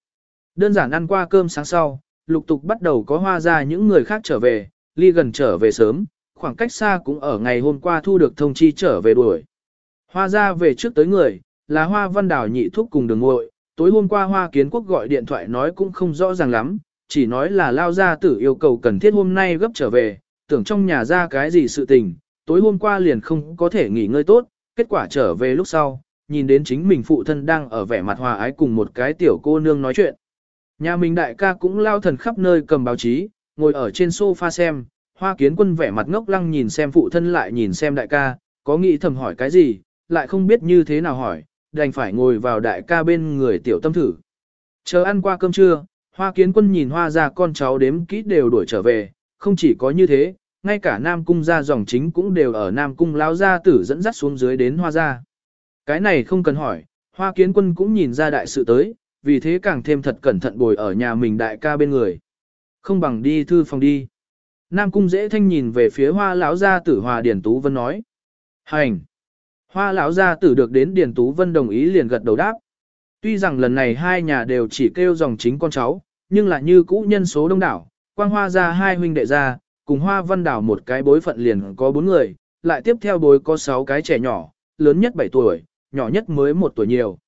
Đơn giản ăn qua cơm sáng sau, lục tục bắt đầu có hoa ra những người khác trở về, ly gần trở về sớm, khoảng cách xa cũng ở ngày hôm qua thu được thông chi trở về đuổi. Hoa ra về trước tới người, là hoa văn đảo nhị thúc cùng đường ngội, tối hôm qua hoa kiến quốc gọi điện thoại nói cũng không rõ ràng lắm, chỉ nói là lao gia tử yêu cầu cần thiết hôm nay gấp trở về, tưởng trong nhà ra cái gì sự tình, tối hôm qua liền không có thể nghỉ ngơi tốt, kết quả trở về lúc sau, nhìn đến chính mình phụ thân đang ở vẻ mặt hòa ái cùng một cái tiểu cô nương nói chuyện. Nhà mình đại ca cũng lao thần khắp nơi cầm báo chí, ngồi ở trên sofa xem, hoa kiến quân vẻ mặt ngốc lăng nhìn xem phụ thân lại nhìn xem đại ca, có nghĩ thầm hỏi cái gì, lại không biết như thế nào hỏi, đành phải ngồi vào đại ca bên người tiểu tâm thử. Chờ ăn qua cơm trưa, hoa kiến quân nhìn hoa ra con cháu đếm kỹ đều đuổi trở về, không chỉ có như thế, ngay cả Nam Cung gia dòng chính cũng đều ở Nam Cung lao gia tử dẫn dắt xuống dưới đến hoa gia. Cái này không cần hỏi, hoa kiến quân cũng nhìn ra đại sự tới, vì thế càng thêm thật cẩn thận bồi ở nhà mình đại ca bên người. Không bằng đi thư phòng đi. Nam Cung dễ thanh nhìn về phía hoa lão gia tử hòa Điển Tú Vân nói. Hành! Hoa lão gia tử được đến Điền Tú Vân đồng ý liền gật đầu đáp. Tuy rằng lần này hai nhà đều chỉ kêu dòng chính con cháu, nhưng là như cũ nhân số đông đảo, quang hoa ra hai huynh đệ ra, cùng hoa văn đảo một cái bối phận liền có bốn người, lại tiếp theo bối có sáu cái trẻ nhỏ, lớn nhất bảy tuổi, nhỏ nhất mới một tuổi nhiều.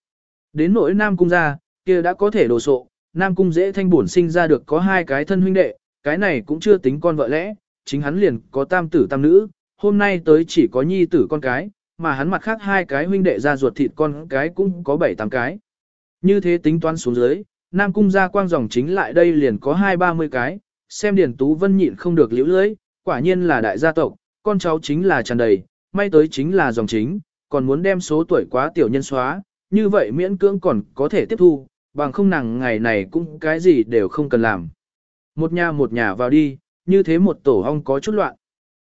Đến nỗi Nam Cung ra, kia đã có thể đồ sộ, Nam Cung dễ thanh bổn sinh ra được có hai cái thân huynh đệ, cái này cũng chưa tính con vợ lẽ, chính hắn liền có tam tử tam nữ, hôm nay tới chỉ có nhi tử con cái, mà hắn mặt khác hai cái huynh đệ ra ruột thịt con cái cũng có bảy tám cái. Như thế tính toán xuống dưới, Nam Cung gia quang dòng chính lại đây liền có hai ba mươi cái, xem Điền Tú Vân nhịn không được liễu lưới, quả nhiên là đại gia tộc, con cháu chính là tràn đầy, may tới chính là dòng chính, còn muốn đem số tuổi quá tiểu nhân xóa, như vậy miễn cưỡng còn có thể tiếp thu, bằng không nàng ngày này cũng cái gì đều không cần làm. Một nhà một nhà vào đi, như thế một tổ hong có chút loạn.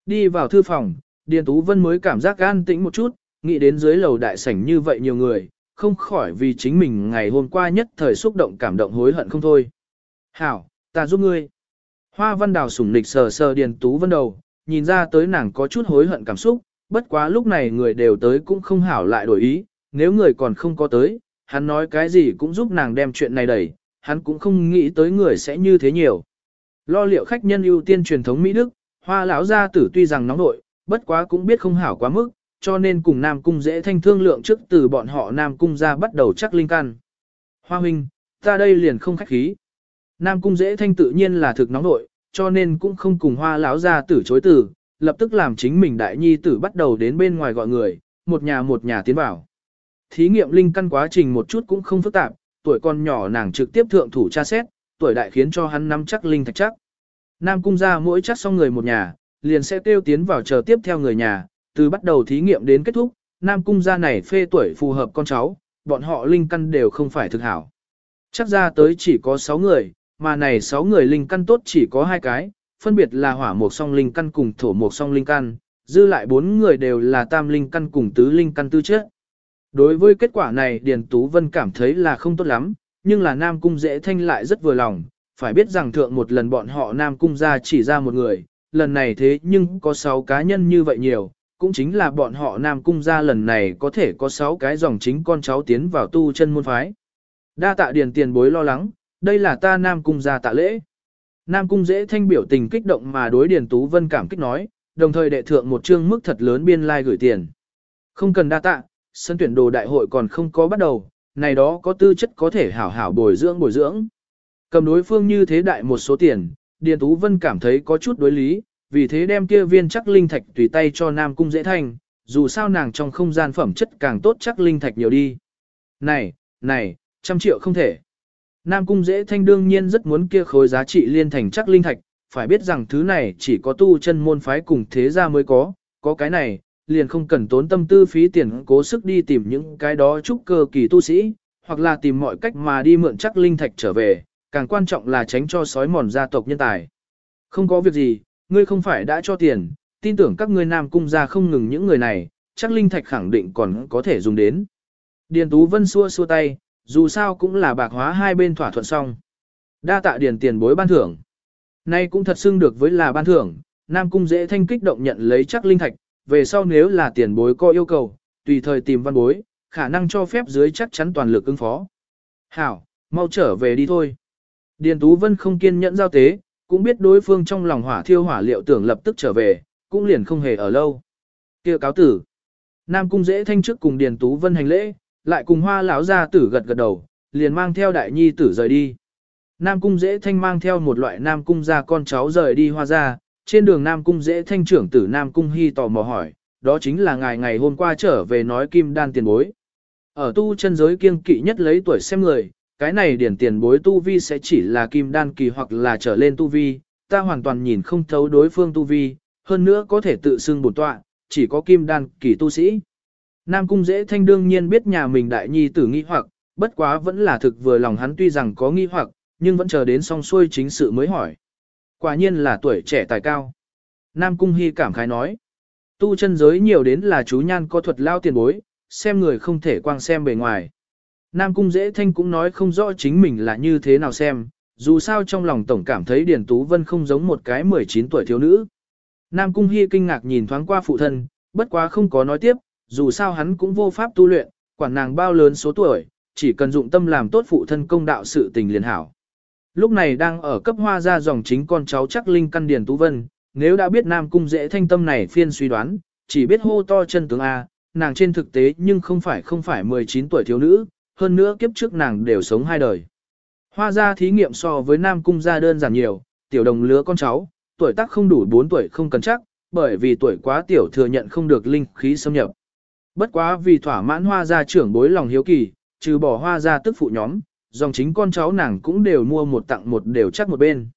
Đi vào thư phòng, Điền Tú Vân mới cảm giác an tĩnh một chút, nghĩ đến dưới lầu đại sảnh như vậy nhiều người, không khỏi vì chính mình ngày hôm qua nhất thời xúc động cảm động hối hận không thôi. Hảo, ta giúp ngươi. Hoa văn đào sủng nịch sờ sờ Điền Tú Vân đầu, nhìn ra tới nàng có chút hối hận cảm xúc, bất quá lúc này người đều tới cũng không hảo lại đổi ý, nếu người còn không có tới, hắn nói cái gì cũng giúp nàng đem chuyện này đẩy, hắn cũng không nghĩ tới người sẽ như thế nhiều. Lo liệu khách nhân ưu tiên truyền thống Mỹ Đức, hoa lão gia tử tuy rằng nóng nội, bất quá cũng biết không hảo quá mức, cho nên cùng Nam Cung dễ thanh thương lượng trước từ bọn họ Nam Cung ra bắt đầu chắc linh căn. Hoa huynh, ta đây liền không khách khí. Nam Cung dễ thanh tự nhiên là thực nóng nội, cho nên cũng không cùng hoa lão ra tử chối từ, lập tức làm chính mình đại nhi tử bắt đầu đến bên ngoài gọi người, một nhà một nhà tiến vào. Thí nghiệm linh căn quá trình một chút cũng không phức tạp, tuổi con nhỏ nàng trực tiếp thượng thủ tra xét, tuổi đại khiến cho hắn nắm chắc linh thạch chắc. Nam cung ra mỗi chắc xong người một nhà, liền sẽ tiêu tiến vào chờ tiếp theo người nhà, từ bắt đầu thí nghiệm đến kết thúc, Nam Cung gia này phê tuổi phù hợp con cháu, bọn họ linh căn đều không phải thực hảo. Chắc ra tới chỉ có 6 người, mà này 6 người linh căn tốt chỉ có hai cái, phân biệt là hỏa một song linh căn cùng thổ một song linh căn, dư lại 4 người đều là tam linh căn cùng tứ linh căn tư chất. Đối với kết quả này Điền Tú Vân cảm thấy là không tốt lắm, nhưng là Nam Cung dễ thanh lại rất vừa lòng, phải biết rằng thượng một lần bọn họ Nam Cung ra chỉ ra một người, lần này thế nhưng có 6 cá nhân như vậy nhiều, cũng chính là bọn họ Nam Cung gia lần này có thể có 6 cái dòng chính con cháu tiến vào tu chân môn phái. Đa tạ điền tiền bối lo lắng, đây là ta Nam Cung gia tạ lễ. Nam Cung dễ thanh biểu tình kích động mà đối Điền Tú Vân cảm kích nói, đồng thời đệ thượng một chương mức thật lớn biên lai like gửi tiền. Không cần đa tạ, sân tuyển đồ đại hội còn không có bắt đầu, này đó có tư chất có thể hảo hảo bồi dưỡng bồi dưỡng. Cầm đối phương như thế đại một số tiền, Điền Tú Vân cảm thấy có chút đối lý, vì thế đem kia viên chắc linh thạch tùy tay cho Nam Cung dễ thanh, dù sao nàng trong không gian phẩm chất càng tốt chắc linh thạch nhiều đi. Này, này, trăm triệu không thể. Nam Cung dễ thanh đương nhiên rất muốn kia khối giá trị liên thành chắc linh thạch, phải biết rằng thứ này chỉ có tu chân môn phái cùng thế gia mới có, có cái này, liền không cần tốn tâm tư phí tiền cố sức đi tìm những cái đó trúc cơ kỳ tu sĩ, hoặc là tìm mọi cách mà đi mượn chắc linh thạch trở về, càng quan trọng là tránh cho sói mòn gia tộc nhân tài. Không có việc gì, ngươi không phải đã cho tiền, tin tưởng các ngươi nam cung gia không ngừng những người này, chắc linh thạch khẳng định còn có thể dùng đến. Điền Tú Vân xua xua tay, dù sao cũng là bạc hóa hai bên thỏa thuận xong. Đa tạ điền tiền bối ban thưởng. Nay cũng thật xưng được với là ban thưởng, Nam Cung dễ thanh kích động nhận lấy chắc linh thạch, về sau nếu là tiền bối có yêu cầu, tùy thời tìm văn bối, khả năng cho phép dưới chắc chắn toàn lực ứng phó. Hảo, mau trở về đi thôi. Điền Tú Vân không kiên nhẫn giao tế, cũng biết đối phương trong lòng hỏa thiêu hỏa liệu tưởng lập tức trở về, cũng liền không hề ở lâu. kia cáo tử. Nam Cung dễ thanh trước cùng Điền Tú Vân hành lễ, lại cùng hoa lão gia tử gật gật đầu, liền mang theo đại nhi tử rời đi. Nam Cung dễ thanh mang theo một loại Nam Cung gia con cháu rời đi hoa gia, trên đường Nam Cung dễ thanh trưởng tử Nam Cung Hy tò mò hỏi, đó chính là ngài ngày hôm qua trở về nói kim đan tiền bối. Ở tu chân giới kiêng kỵ nhất lấy tuổi xem người, cái này điển tiền bối tu vi sẽ chỉ là kim đan kỳ hoặc là trở lên tu vi, ta hoàn toàn nhìn không thấu đối phương tu vi, hơn nữa có thể tự xưng bổn tọa, chỉ có kim đan kỳ tu sĩ. Nam Cung dễ thanh đương nhiên biết nhà mình đại nhi tử nghi hoặc, bất quá vẫn là thực vừa lòng hắn tuy rằng có nghi hoặc, nhưng vẫn chờ đến xong xuôi chính sự mới hỏi. Quả nhiên là tuổi trẻ tài cao. Nam Cung Hy cảm khái nói. Tu chân giới nhiều đến là chú nhan có thuật lao tiền bối, xem người không thể quang xem bề ngoài. Nam Cung Dễ Thanh cũng nói không rõ chính mình là như thế nào xem, dù sao trong lòng tổng cảm thấy Điền Tú Vân không giống một cái 19 tuổi thiếu nữ. Nam Cung Hy kinh ngạc nhìn thoáng qua phụ thân, bất quá không có nói tiếp, dù sao hắn cũng vô pháp tu luyện, quản nàng bao lớn số tuổi, chỉ cần dụng tâm làm tốt phụ thân công đạo sự tình liền hảo. Lúc này đang ở cấp hoa ra dòng chính con cháu chắc linh căn Điền Tú Vân, nếu đã biết Nam Cung dễ thanh tâm này phiên suy đoán, chỉ biết hô to chân tướng A, nàng trên thực tế nhưng không phải không phải 19 tuổi thiếu nữ, hơn nữa kiếp trước nàng đều sống hai đời. Hoa gia thí nghiệm so với Nam Cung gia đơn giản nhiều, tiểu đồng lứa con cháu, tuổi tác không đủ 4 tuổi không cần chắc, bởi vì tuổi quá tiểu thừa nhận không được linh khí xâm nhập. Bất quá vì thỏa mãn hoa gia trưởng bối lòng hiếu kỳ, trừ bỏ hoa gia tức phụ nhóm, dòng chính con cháu nàng cũng đều mua một tặng một đều chắc một bên.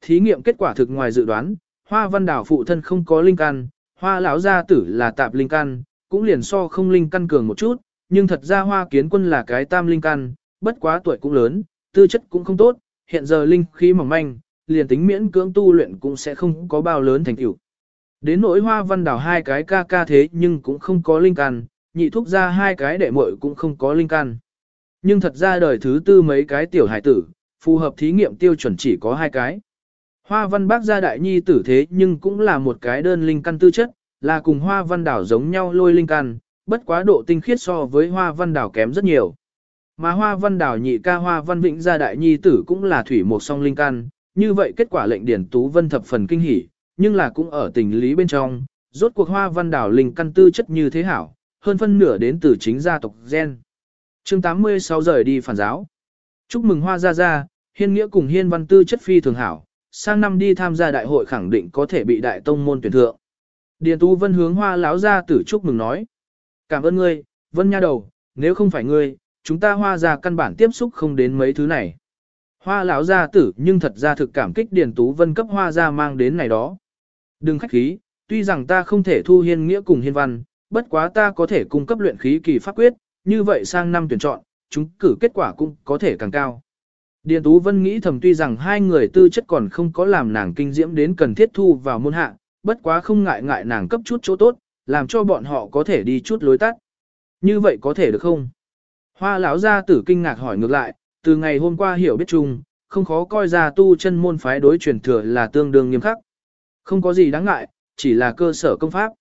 Thí nghiệm kết quả thực ngoài dự đoán, hoa văn đảo phụ thân không có linh căn, hoa lão gia tử là tạp linh căn, cũng liền so không linh căn cường một chút, nhưng thật ra hoa kiến quân là cái tam linh căn, bất quá tuổi cũng lớn, tư chất cũng không tốt, hiện giờ linh khí mỏng manh, liền tính miễn cưỡng tu luyện cũng sẽ không có bao lớn thành tựu. Đến nỗi hoa văn đảo hai cái ca ca thế nhưng cũng không có linh căn, nhị thúc ra hai cái đệ muội cũng không có linh căn. Nhưng thật ra đời thứ tư mấy cái tiểu hải tử, phù hợp thí nghiệm tiêu chuẩn chỉ có hai cái. Hoa văn bác gia đại nhi tử thế nhưng cũng là một cái đơn linh căn tư chất, là cùng hoa văn đảo giống nhau lôi linh căn, bất quá độ tinh khiết so với hoa văn đảo kém rất nhiều. Mà hoa văn đảo nhị ca hoa văn vĩnh gia đại nhi tử cũng là thủy một song linh căn, như vậy kết quả lệnh điển tú vân thập phần kinh hỉ, nhưng là cũng ở tình lý bên trong, rốt cuộc hoa văn đảo linh căn tư chất như thế hảo, hơn phân nửa đến từ chính gia tộc gen chương 86 rời đi phản giáo. Chúc mừng Hoa Gia Gia, Hiên Nghĩa cùng Hiên Văn Tư chất phi thường hảo, sang năm đi tham gia đại hội khẳng định có thể bị đại tông môn tuyển thượng. Điền tú Vân hướng Hoa lão gia tử chúc mừng nói: "Cảm ơn ngươi, Vân nha đầu, nếu không phải ngươi, chúng ta Hoa gia căn bản tiếp xúc không đến mấy thứ này." Hoa lão gia tử nhưng thật ra thực cảm kích Điền Tú Vân cấp Hoa gia mang đến này đó. "Đừng khách khí, tuy rằng ta không thể thu Hiên Nghĩa cùng Hiên Văn, bất quá ta có thể cung cấp luyện khí kỳ pháp quyết, như vậy sang năm tuyển chọn, chúng cử kết quả cũng có thể càng cao. Điền Tú Vân nghĩ thầm tuy rằng hai người tư chất còn không có làm nàng kinh diễm đến cần thiết thu vào môn hạ, bất quá không ngại ngại nàng cấp chút chỗ tốt, làm cho bọn họ có thể đi chút lối tắt. Như vậy có thể được không? Hoa lão gia tử kinh ngạc hỏi ngược lại, từ ngày hôm qua hiểu biết chung, không khó coi ra tu chân môn phái đối truyền thừa là tương đương nghiêm khắc. Không có gì đáng ngại, chỉ là cơ sở công pháp.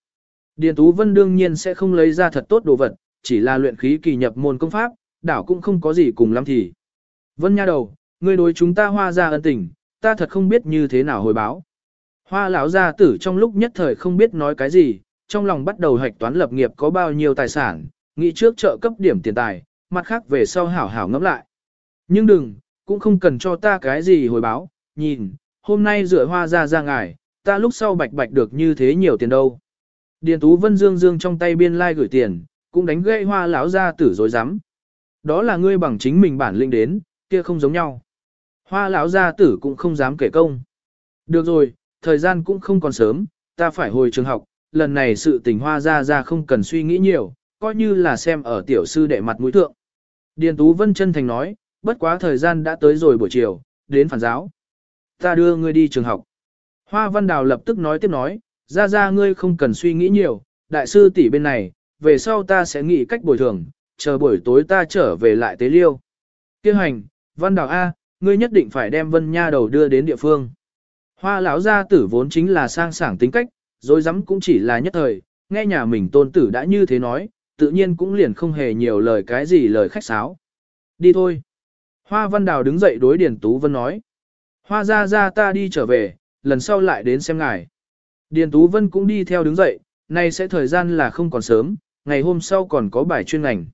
Điền Tú Vân đương nhiên sẽ không lấy ra thật tốt đồ vật, chỉ là luyện khí kỳ nhập môn công pháp, đảo cũng không có gì cùng lắm thì. Vân nha đầu, ngươi đối chúng ta hoa ra ân tình, ta thật không biết như thế nào hồi báo. Hoa lão gia tử trong lúc nhất thời không biết nói cái gì, trong lòng bắt đầu hạch toán lập nghiệp có bao nhiêu tài sản, nghĩ trước trợ cấp điểm tiền tài, mặt khác về sau hảo hảo ngẫm lại. Nhưng đừng, cũng không cần cho ta cái gì hồi báo, nhìn, hôm nay rửa hoa ra ra ngài, ta lúc sau bạch bạch được như thế nhiều tiền đâu. Điền Tú Vân dương dương trong tay biên lai like gửi tiền, cũng đánh gãy hoa lão ra tử dối rắm Đó là ngươi bằng chính mình bản lĩnh đến, kia không giống nhau. Hoa lão gia tử cũng không dám kể công. Được rồi, thời gian cũng không còn sớm, ta phải hồi trường học, lần này sự tình hoa ra ra không cần suy nghĩ nhiều, coi như là xem ở tiểu sư đệ mặt mũi thượng. Điền Tú Vân chân thành nói, bất quá thời gian đã tới rồi buổi chiều, đến phản giáo. Ta đưa ngươi đi trường học. Hoa Văn Đào lập tức nói tiếp nói, ra ra ngươi không cần suy nghĩ nhiều, đại sư tỷ bên này, về sau ta sẽ nghĩ cách bồi thường, chờ buổi tối ta trở về lại tế liêu. Kêu hành, Văn Đào A, ngươi nhất định phải đem Vân Nha đầu đưa đến địa phương. Hoa lão gia tử vốn chính là sang sảng tính cách, rồi dám cũng chỉ là nhất thời, nghe nhà mình tôn tử đã như thế nói, tự nhiên cũng liền không hề nhiều lời cái gì lời khách sáo. Đi thôi. Hoa Văn Đào đứng dậy đối Điền Tú Vân nói. Hoa ra ra ta đi trở về, lần sau lại đến xem ngài. Điền Tú Vân cũng đi theo đứng dậy, nay sẽ thời gian là không còn sớm, ngày hôm sau còn có bài chuyên ngành.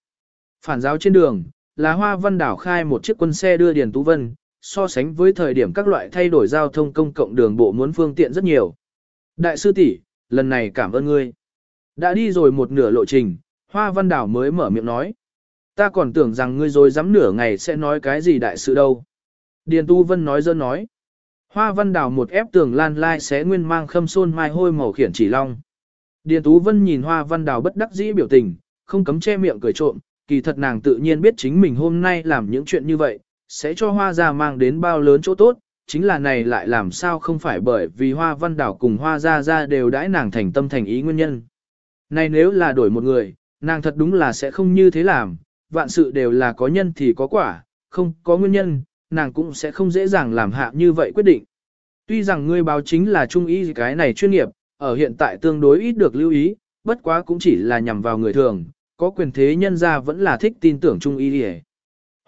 Phản giáo trên đường, là Hoa Văn Đảo khai một chiếc quân xe đưa Điền Tú Vân, so sánh với thời điểm các loại thay đổi giao thông công cộng đường bộ muốn phương tiện rất nhiều. Đại sư tỷ, lần này cảm ơn ngươi. Đã đi rồi một nửa lộ trình, Hoa Văn Đảo mới mở miệng nói. Ta còn tưởng rằng ngươi rồi dám nửa ngày sẽ nói cái gì đại sự đâu. Điền Tu Vân nói dơ nói. Hoa Văn Đảo một ép tường lan lai xé nguyên mang khâm xôn mai hôi màu khiển chỉ long. Điền Tú Vân nhìn Hoa Văn Đào bất đắc dĩ biểu tình, không cấm che miệng cười trộm, kỳ thật nàng tự nhiên biết chính mình hôm nay làm những chuyện như vậy, sẽ cho Hoa gia mang đến bao lớn chỗ tốt, chính là này lại làm sao không phải bởi vì Hoa Văn Đào cùng Hoa gia gia đều đãi nàng thành tâm thành ý nguyên nhân. Này nếu là đổi một người, nàng thật đúng là sẽ không như thế làm, vạn sự đều là có nhân thì có quả, không có nguyên nhân, nàng cũng sẽ không dễ dàng làm hạ như vậy quyết định. Tuy rằng ngươi báo chính là trung ý cái này chuyên nghiệp, ở hiện tại tương đối ít được lưu ý, bất quá cũng chỉ là nhằm vào người thường, có quyền thế nhân ra vẫn là thích tin tưởng trung y đi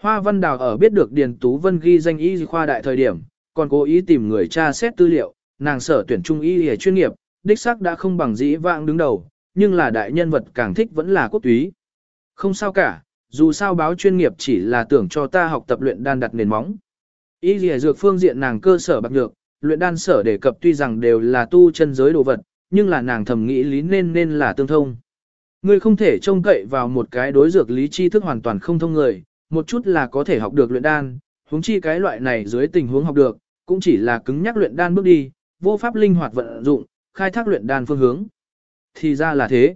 Hoa Văn Đào ở biết được Điền Tú Vân ghi danh y khoa đại thời điểm, còn cố ý tìm người tra xét tư liệu, nàng sở tuyển trung y y chuyên nghiệp, đích xác đã không bằng dĩ vãng đứng đầu, nhưng là đại nhân vật càng thích vẫn là quốc túy. Không sao cả, dù sao báo chuyên nghiệp chỉ là tưởng cho ta học tập luyện đan đặt nền móng. Y y dược phương diện nàng cơ sở bạc nhược, luyện đan sở đề cập tuy rằng đều là tu chân giới đồ vật, nhưng là nàng thầm nghĩ lý nên nên là tương thông. Ngươi không thể trông cậy vào một cái đối dược lý tri thức hoàn toàn không thông người, một chút là có thể học được luyện đan, huống chi cái loại này dưới tình huống học được, cũng chỉ là cứng nhắc luyện đan bước đi, vô pháp linh hoạt vận dụng, khai thác luyện đan phương hướng. Thì ra là thế.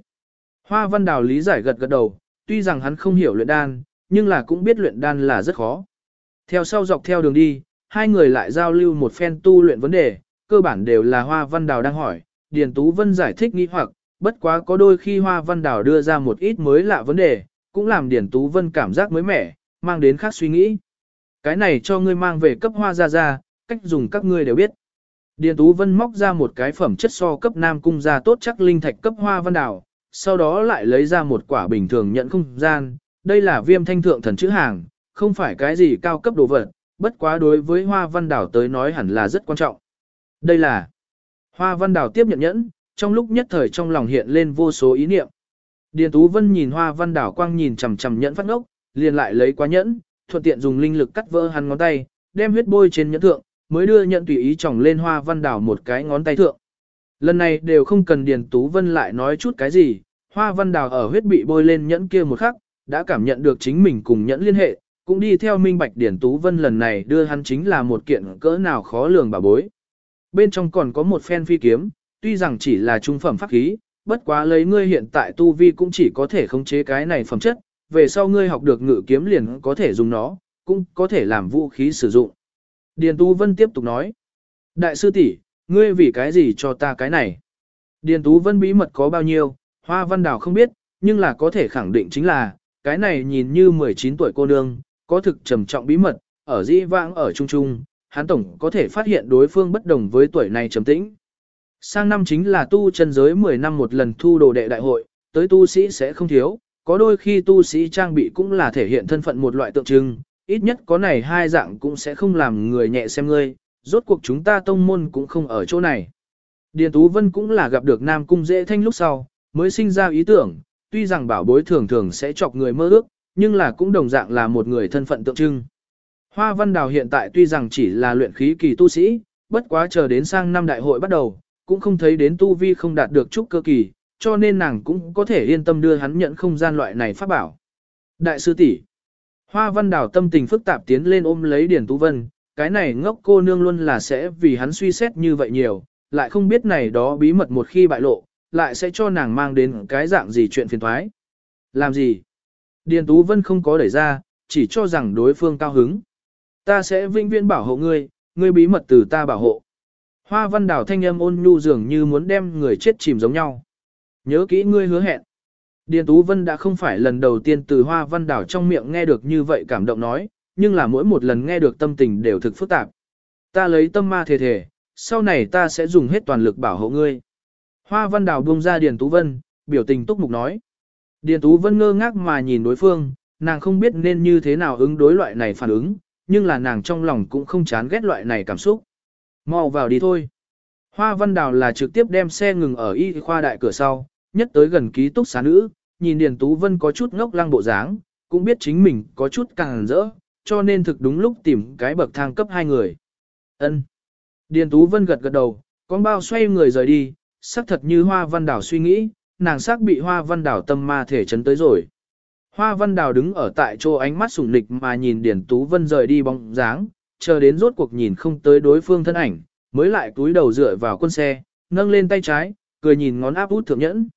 Hoa Văn Đào lý giải gật gật đầu, tuy rằng hắn không hiểu luyện đan, nhưng là cũng biết luyện đan là rất khó. Theo sau dọc theo đường đi, hai người lại giao lưu một phen tu luyện vấn đề, cơ bản đều là Hoa Văn Đào đang hỏi, Điền Tú Vân giải thích nghi hoặc, bất quá có đôi khi Hoa Văn Đào đưa ra một ít mới lạ vấn đề, cũng làm Điền Tú Vân cảm giác mới mẻ, mang đến khác suy nghĩ. Cái này cho ngươi mang về cấp hoa ra ra, cách dùng các ngươi đều biết. Điền Tú Vân móc ra một cái phẩm chất so cấp nam cung ra tốt chắc linh thạch cấp hoa văn đảo. sau đó lại lấy ra một quả bình thường nhận không gian, đây là viêm thanh thượng thần chữ hàng, không phải cái gì cao cấp đồ vật, bất quá đối với hoa văn đảo tới nói hẳn là rất quan trọng. Đây là hoa văn đảo tiếp nhận nhẫn, trong lúc nhất thời trong lòng hiện lên vô số ý niệm. Điền Tú Vân nhìn hoa văn đảo quang nhìn chằm chằm nhẫn phát ngốc, liền lại lấy quá nhẫn, thuận tiện dùng linh lực cắt vỡ hắn ngón tay, đem huyết bôi trên nhẫn thượng, mới đưa nhẫn tùy ý chồng lên hoa văn đảo một cái ngón tay thượng. Lần này đều không cần Điền Tú Vân lại nói chút cái gì, hoa văn Đào ở huyết bị bôi lên nhẫn kia một khắc, đã cảm nhận được chính mình cùng nhẫn liên hệ, cũng đi theo minh bạch Điền Tú Vân lần này đưa hắn chính là một kiện cỡ nào khó lường bà bối. Bên trong còn có một phen phi kiếm, tuy rằng chỉ là trung phẩm pháp khí, bất quá lấy ngươi hiện tại tu vi cũng chỉ có thể khống chế cái này phẩm chất, về sau ngươi học được ngự kiếm liền có thể dùng nó, cũng có thể làm vũ khí sử dụng. Điền Tú Vân tiếp tục nói, Đại sư tỷ, ngươi vì cái gì cho ta cái này? Điền Tú Vân bí mật có bao nhiêu, Hoa Văn Đào không biết, nhưng là có thể khẳng định chính là, cái này nhìn như 19 tuổi cô nương, có thực trầm trọng bí mật, ở dĩ vãng ở trung trung, hắn tổng có thể phát hiện đối phương bất đồng với tuổi này trầm tĩnh. Sang năm chính là tu chân giới 10 năm một lần thu đồ đệ đại hội, tới tu sĩ sẽ không thiếu, có đôi khi tu sĩ trang bị cũng là thể hiện thân phận một loại tượng trưng, ít nhất có này hai dạng cũng sẽ không làm người nhẹ xem ngươi, rốt cuộc chúng ta tông môn cũng không ở chỗ này. Điền Tú Vân cũng là gặp được Nam Cung dễ thanh lúc sau, mới sinh ra ý tưởng, tuy rằng bảo bối thường thường sẽ chọc người mơ ước, nhưng là cũng đồng dạng là một người thân phận tượng trưng. Hoa Văn Đào hiện tại tuy rằng chỉ là luyện khí kỳ tu sĩ, bất quá chờ đến sang năm đại hội bắt đầu, cũng không thấy đến tu vi không đạt được chút cơ kỳ, cho nên nàng cũng có thể yên tâm đưa hắn nhận không gian loại này pháp bảo. Đại sư tỷ, Hoa Văn Đào tâm tình phức tạp tiến lên ôm lấy Điền Tú Vân, cái này ngốc cô nương luôn là sẽ vì hắn suy xét như vậy nhiều, lại không biết này đó bí mật một khi bại lộ, lại sẽ cho nàng mang đến cái dạng gì chuyện phiền thoái. Làm gì? Điền Tú Vân không có đẩy ra, chỉ cho rằng đối phương cao hứng. Ta sẽ vinh viễn bảo hộ ngươi, ngươi bí mật từ ta bảo hộ. Hoa văn đảo thanh âm ôn nhu dường như muốn đem người chết chìm giống nhau. Nhớ kỹ ngươi hứa hẹn. Điền Tú Vân đã không phải lần đầu tiên từ hoa văn đảo trong miệng nghe được như vậy cảm động nói, nhưng là mỗi một lần nghe được tâm tình đều thực phức tạp. Ta lấy tâm ma thể thể, sau này ta sẽ dùng hết toàn lực bảo hộ ngươi. Hoa văn đảo buông ra Điền Tú Vân, biểu tình túc mục nói. Điền Tú Vân ngơ ngác mà nhìn đối phương, nàng không biết nên như thế nào ứng đối loại này phản ứng, nhưng là nàng trong lòng cũng không chán ghét loại này cảm xúc. Mau vào đi thôi. Hoa Văn Đào là trực tiếp đem xe ngừng ở y khoa đại cửa sau, nhất tới gần ký túc xá nữ, nhìn Điền Tú Vân có chút ngốc lăng bộ dáng, cũng biết chính mình có chút càng rỡ, cho nên thực đúng lúc tìm cái bậc thang cấp hai người. Ân. Điền Tú Vân gật gật đầu, con bao xoay người rời đi, sắc thật như Hoa Văn Đảo suy nghĩ, nàng sắc bị Hoa Văn Đảo tâm ma thể chấn tới rồi. Hoa Văn Đào đứng ở tại chỗ ánh mắt sủng nịch mà nhìn Điền Tú Vân rời đi bóng dáng, chờ đến rốt cuộc nhìn không tới đối phương thân ảnh, mới lại túi đầu dựa vào quân xe, nâng lên tay trái, cười nhìn ngón áp út thượng nhẫn.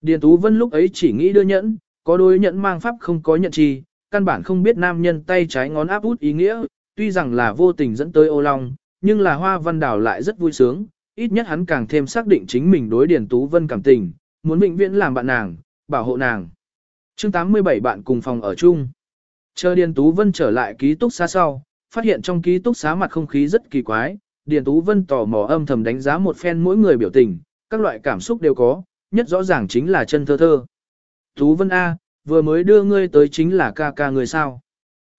Điền Tú Vân lúc ấy chỉ nghĩ đưa nhẫn, có đôi nhẫn mang pháp không có nhận chi, căn bản không biết nam nhân tay trái ngón áp út ý nghĩa, tuy rằng là vô tình dẫn tới ô long, nhưng là Hoa Văn Đào lại rất vui sướng, ít nhất hắn càng thêm xác định chính mình đối Điền Tú Vân cảm tình, muốn vĩnh viễn làm bạn nàng, bảo hộ nàng. chương 87 bạn cùng phòng ở chung. Chờ Điền Tú Vân trở lại ký túc xá sau, phát hiện trong ký túc xá mặt không khí rất kỳ quái, Điền Tú Vân tò mò âm thầm đánh giá một phen mỗi người biểu tình, các loại cảm xúc đều có, nhất rõ ràng chính là chân thơ thơ. Tú Vân A, vừa mới đưa ngươi tới chính là ca ca người sao.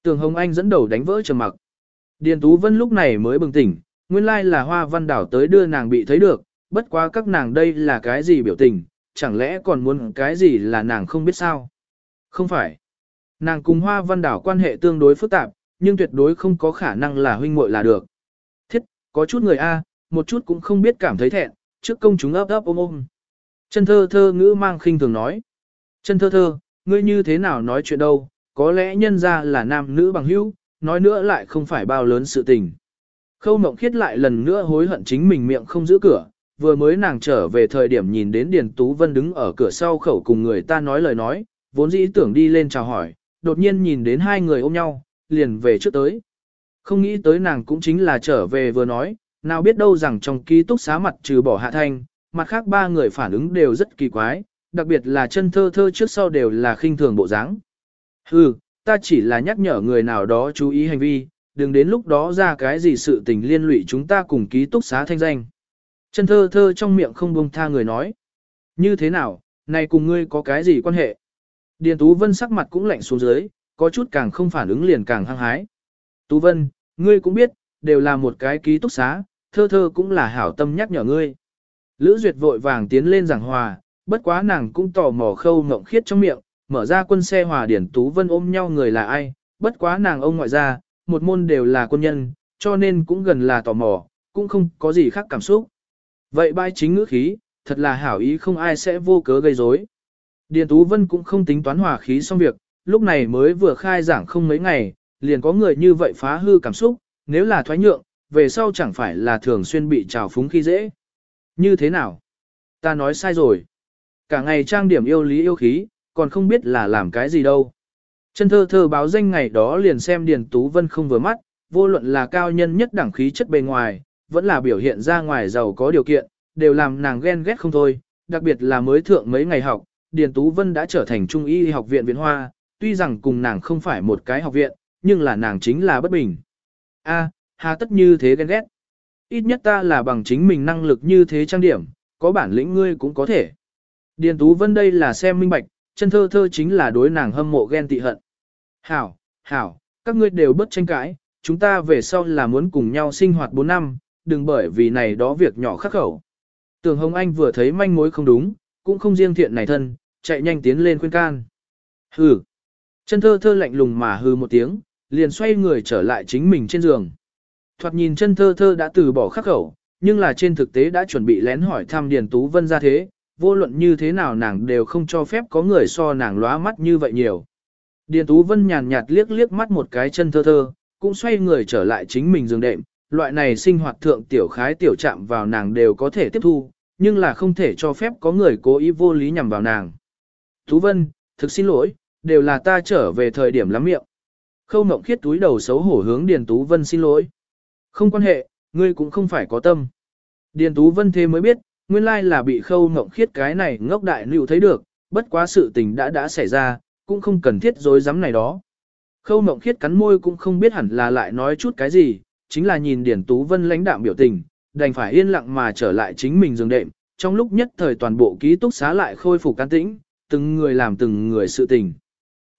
Tường Hồng Anh dẫn đầu đánh vỡ trầm mặc. Điền Tú Vân lúc này mới bừng tỉnh, nguyên lai là Hoa Văn Đảo tới đưa nàng bị thấy được, bất quá các nàng đây là cái gì biểu tình, chẳng lẽ còn muốn cái gì là nàng không biết sao? Không phải. Nàng cùng Hoa Văn Đảo quan hệ tương đối phức tạp, nhưng tuyệt đối không có khả năng là huynh muội là được. Thiết, có chút người A, một chút cũng không biết cảm thấy thẹn, trước công chúng ấp ấp ôm ôm. Chân thơ thơ ngữ mang khinh thường nói. Chân thơ thơ, ngươi như thế nào nói chuyện đâu, có lẽ nhân ra là nam nữ bằng hữu, nói nữa lại không phải bao lớn sự tình. Khâu mộng khiết lại lần nữa hối hận chính mình miệng không giữ cửa, vừa mới nàng trở về thời điểm nhìn đến Điền Tú Vân đứng ở cửa sau khẩu cùng người ta nói lời nói, vốn dĩ tưởng đi lên chào hỏi, đột nhiên nhìn đến hai người ôm nhau, liền về trước tới. Không nghĩ tới nàng cũng chính là trở về vừa nói, nào biết đâu rằng trong ký túc xá mặt trừ bỏ hạ thanh, mặt khác ba người phản ứng đều rất kỳ quái, đặc biệt là chân thơ thơ trước sau đều là khinh thường bộ dáng. Hừ, ta chỉ là nhắc nhở người nào đó chú ý hành vi, đừng đến lúc đó ra cái gì sự tình liên lụy chúng ta cùng ký túc xá thanh danh. Chân thơ thơ trong miệng không buông tha người nói. Như thế nào, này cùng ngươi có cái gì quan hệ? Điền Tú Vân sắc mặt cũng lạnh xuống dưới, có chút càng không phản ứng liền càng hăng hái. Tú Vân, ngươi cũng biết, đều là một cái ký túc xá, thơ thơ cũng là hảo tâm nhắc nhở ngươi. Lữ Duyệt vội vàng tiến lên giảng hòa, bất quá nàng cũng tò mò khâu ngộng khiết trong miệng, mở ra quân xe hòa điển Tú Vân ôm nhau người là ai, bất quá nàng ông ngoại gia, một môn đều là quân nhân, cho nên cũng gần là tò mò, cũng không có gì khác cảm xúc. Vậy bai chính ngữ khí, thật là hảo ý không ai sẽ vô cớ gây rối. Điền Tú Vân cũng không tính toán hòa khí xong việc, lúc này mới vừa khai giảng không mấy ngày, liền có người như vậy phá hư cảm xúc, nếu là thoái nhượng, về sau chẳng phải là thường xuyên bị trào phúng khi dễ. Như thế nào? Ta nói sai rồi. Cả ngày trang điểm yêu lý yêu khí, còn không biết là làm cái gì đâu. Chân thơ thơ báo danh ngày đó liền xem Điền Tú Vân không vừa mắt, vô luận là cao nhân nhất đẳng khí chất bề ngoài, vẫn là biểu hiện ra ngoài giàu có điều kiện, đều làm nàng ghen ghét không thôi, đặc biệt là mới thượng mấy ngày học, Điền Tú Vân đã trở thành trung y học viện viện hoa, tuy rằng cùng nàng không phải một cái học viện, nhưng là nàng chính là bất bình. A, hà tất như thế ghen ghét. Ít nhất ta là bằng chính mình năng lực như thế trang điểm, có bản lĩnh ngươi cũng có thể. Điền Tú Vân đây là xem minh bạch, chân thơ thơ chính là đối nàng hâm mộ ghen tị hận. Hảo, hảo, các ngươi đều bất tranh cãi, chúng ta về sau là muốn cùng nhau sinh hoạt 4 năm, đừng bởi vì này đó việc nhỏ khắc khẩu. Tưởng Hồng Anh vừa thấy manh mối không đúng, cũng không riêng thiện này thân, chạy nhanh tiến lên khuyên can. Hừ. Chân thơ thơ lạnh lùng mà hừ một tiếng, liền xoay người trở lại chính mình trên giường. Thoạt nhìn chân thơ thơ đã từ bỏ khắc khẩu, nhưng là trên thực tế đã chuẩn bị lén hỏi thăm Điền Tú Vân ra thế, vô luận như thế nào nàng đều không cho phép có người so nàng lóa mắt như vậy nhiều. Điền Tú Vân nhàn nhạt liếc liếc mắt một cái chân thơ thơ, cũng xoay người trở lại chính mình giường đệm, loại này sinh hoạt thượng tiểu khái tiểu chạm vào nàng đều có thể tiếp thu, nhưng là không thể cho phép có người cố ý vô lý nhằm vào nàng. Tú Vân, thực xin lỗi, đều là ta trở về thời điểm lắm miệng. Khâu mộng khiết túi đầu xấu hổ hướng Điền Tú Vân xin lỗi. Không quan hệ, ngươi cũng không phải có tâm. Điền Tú Vân thế mới biết, nguyên lai là bị khâu mộng khiết cái này ngốc đại nữ thấy được, bất quá sự tình đã đã xảy ra, cũng không cần thiết dối rắm này đó. Khâu mộng khiết cắn môi cũng không biết hẳn là lại nói chút cái gì, chính là nhìn Điền Tú Vân lãnh đạm biểu tình, đành phải yên lặng mà trở lại chính mình giường đệm, trong lúc nhất thời toàn bộ ký túc xá lại khôi phục can tĩnh, từng người làm từng người sự tình.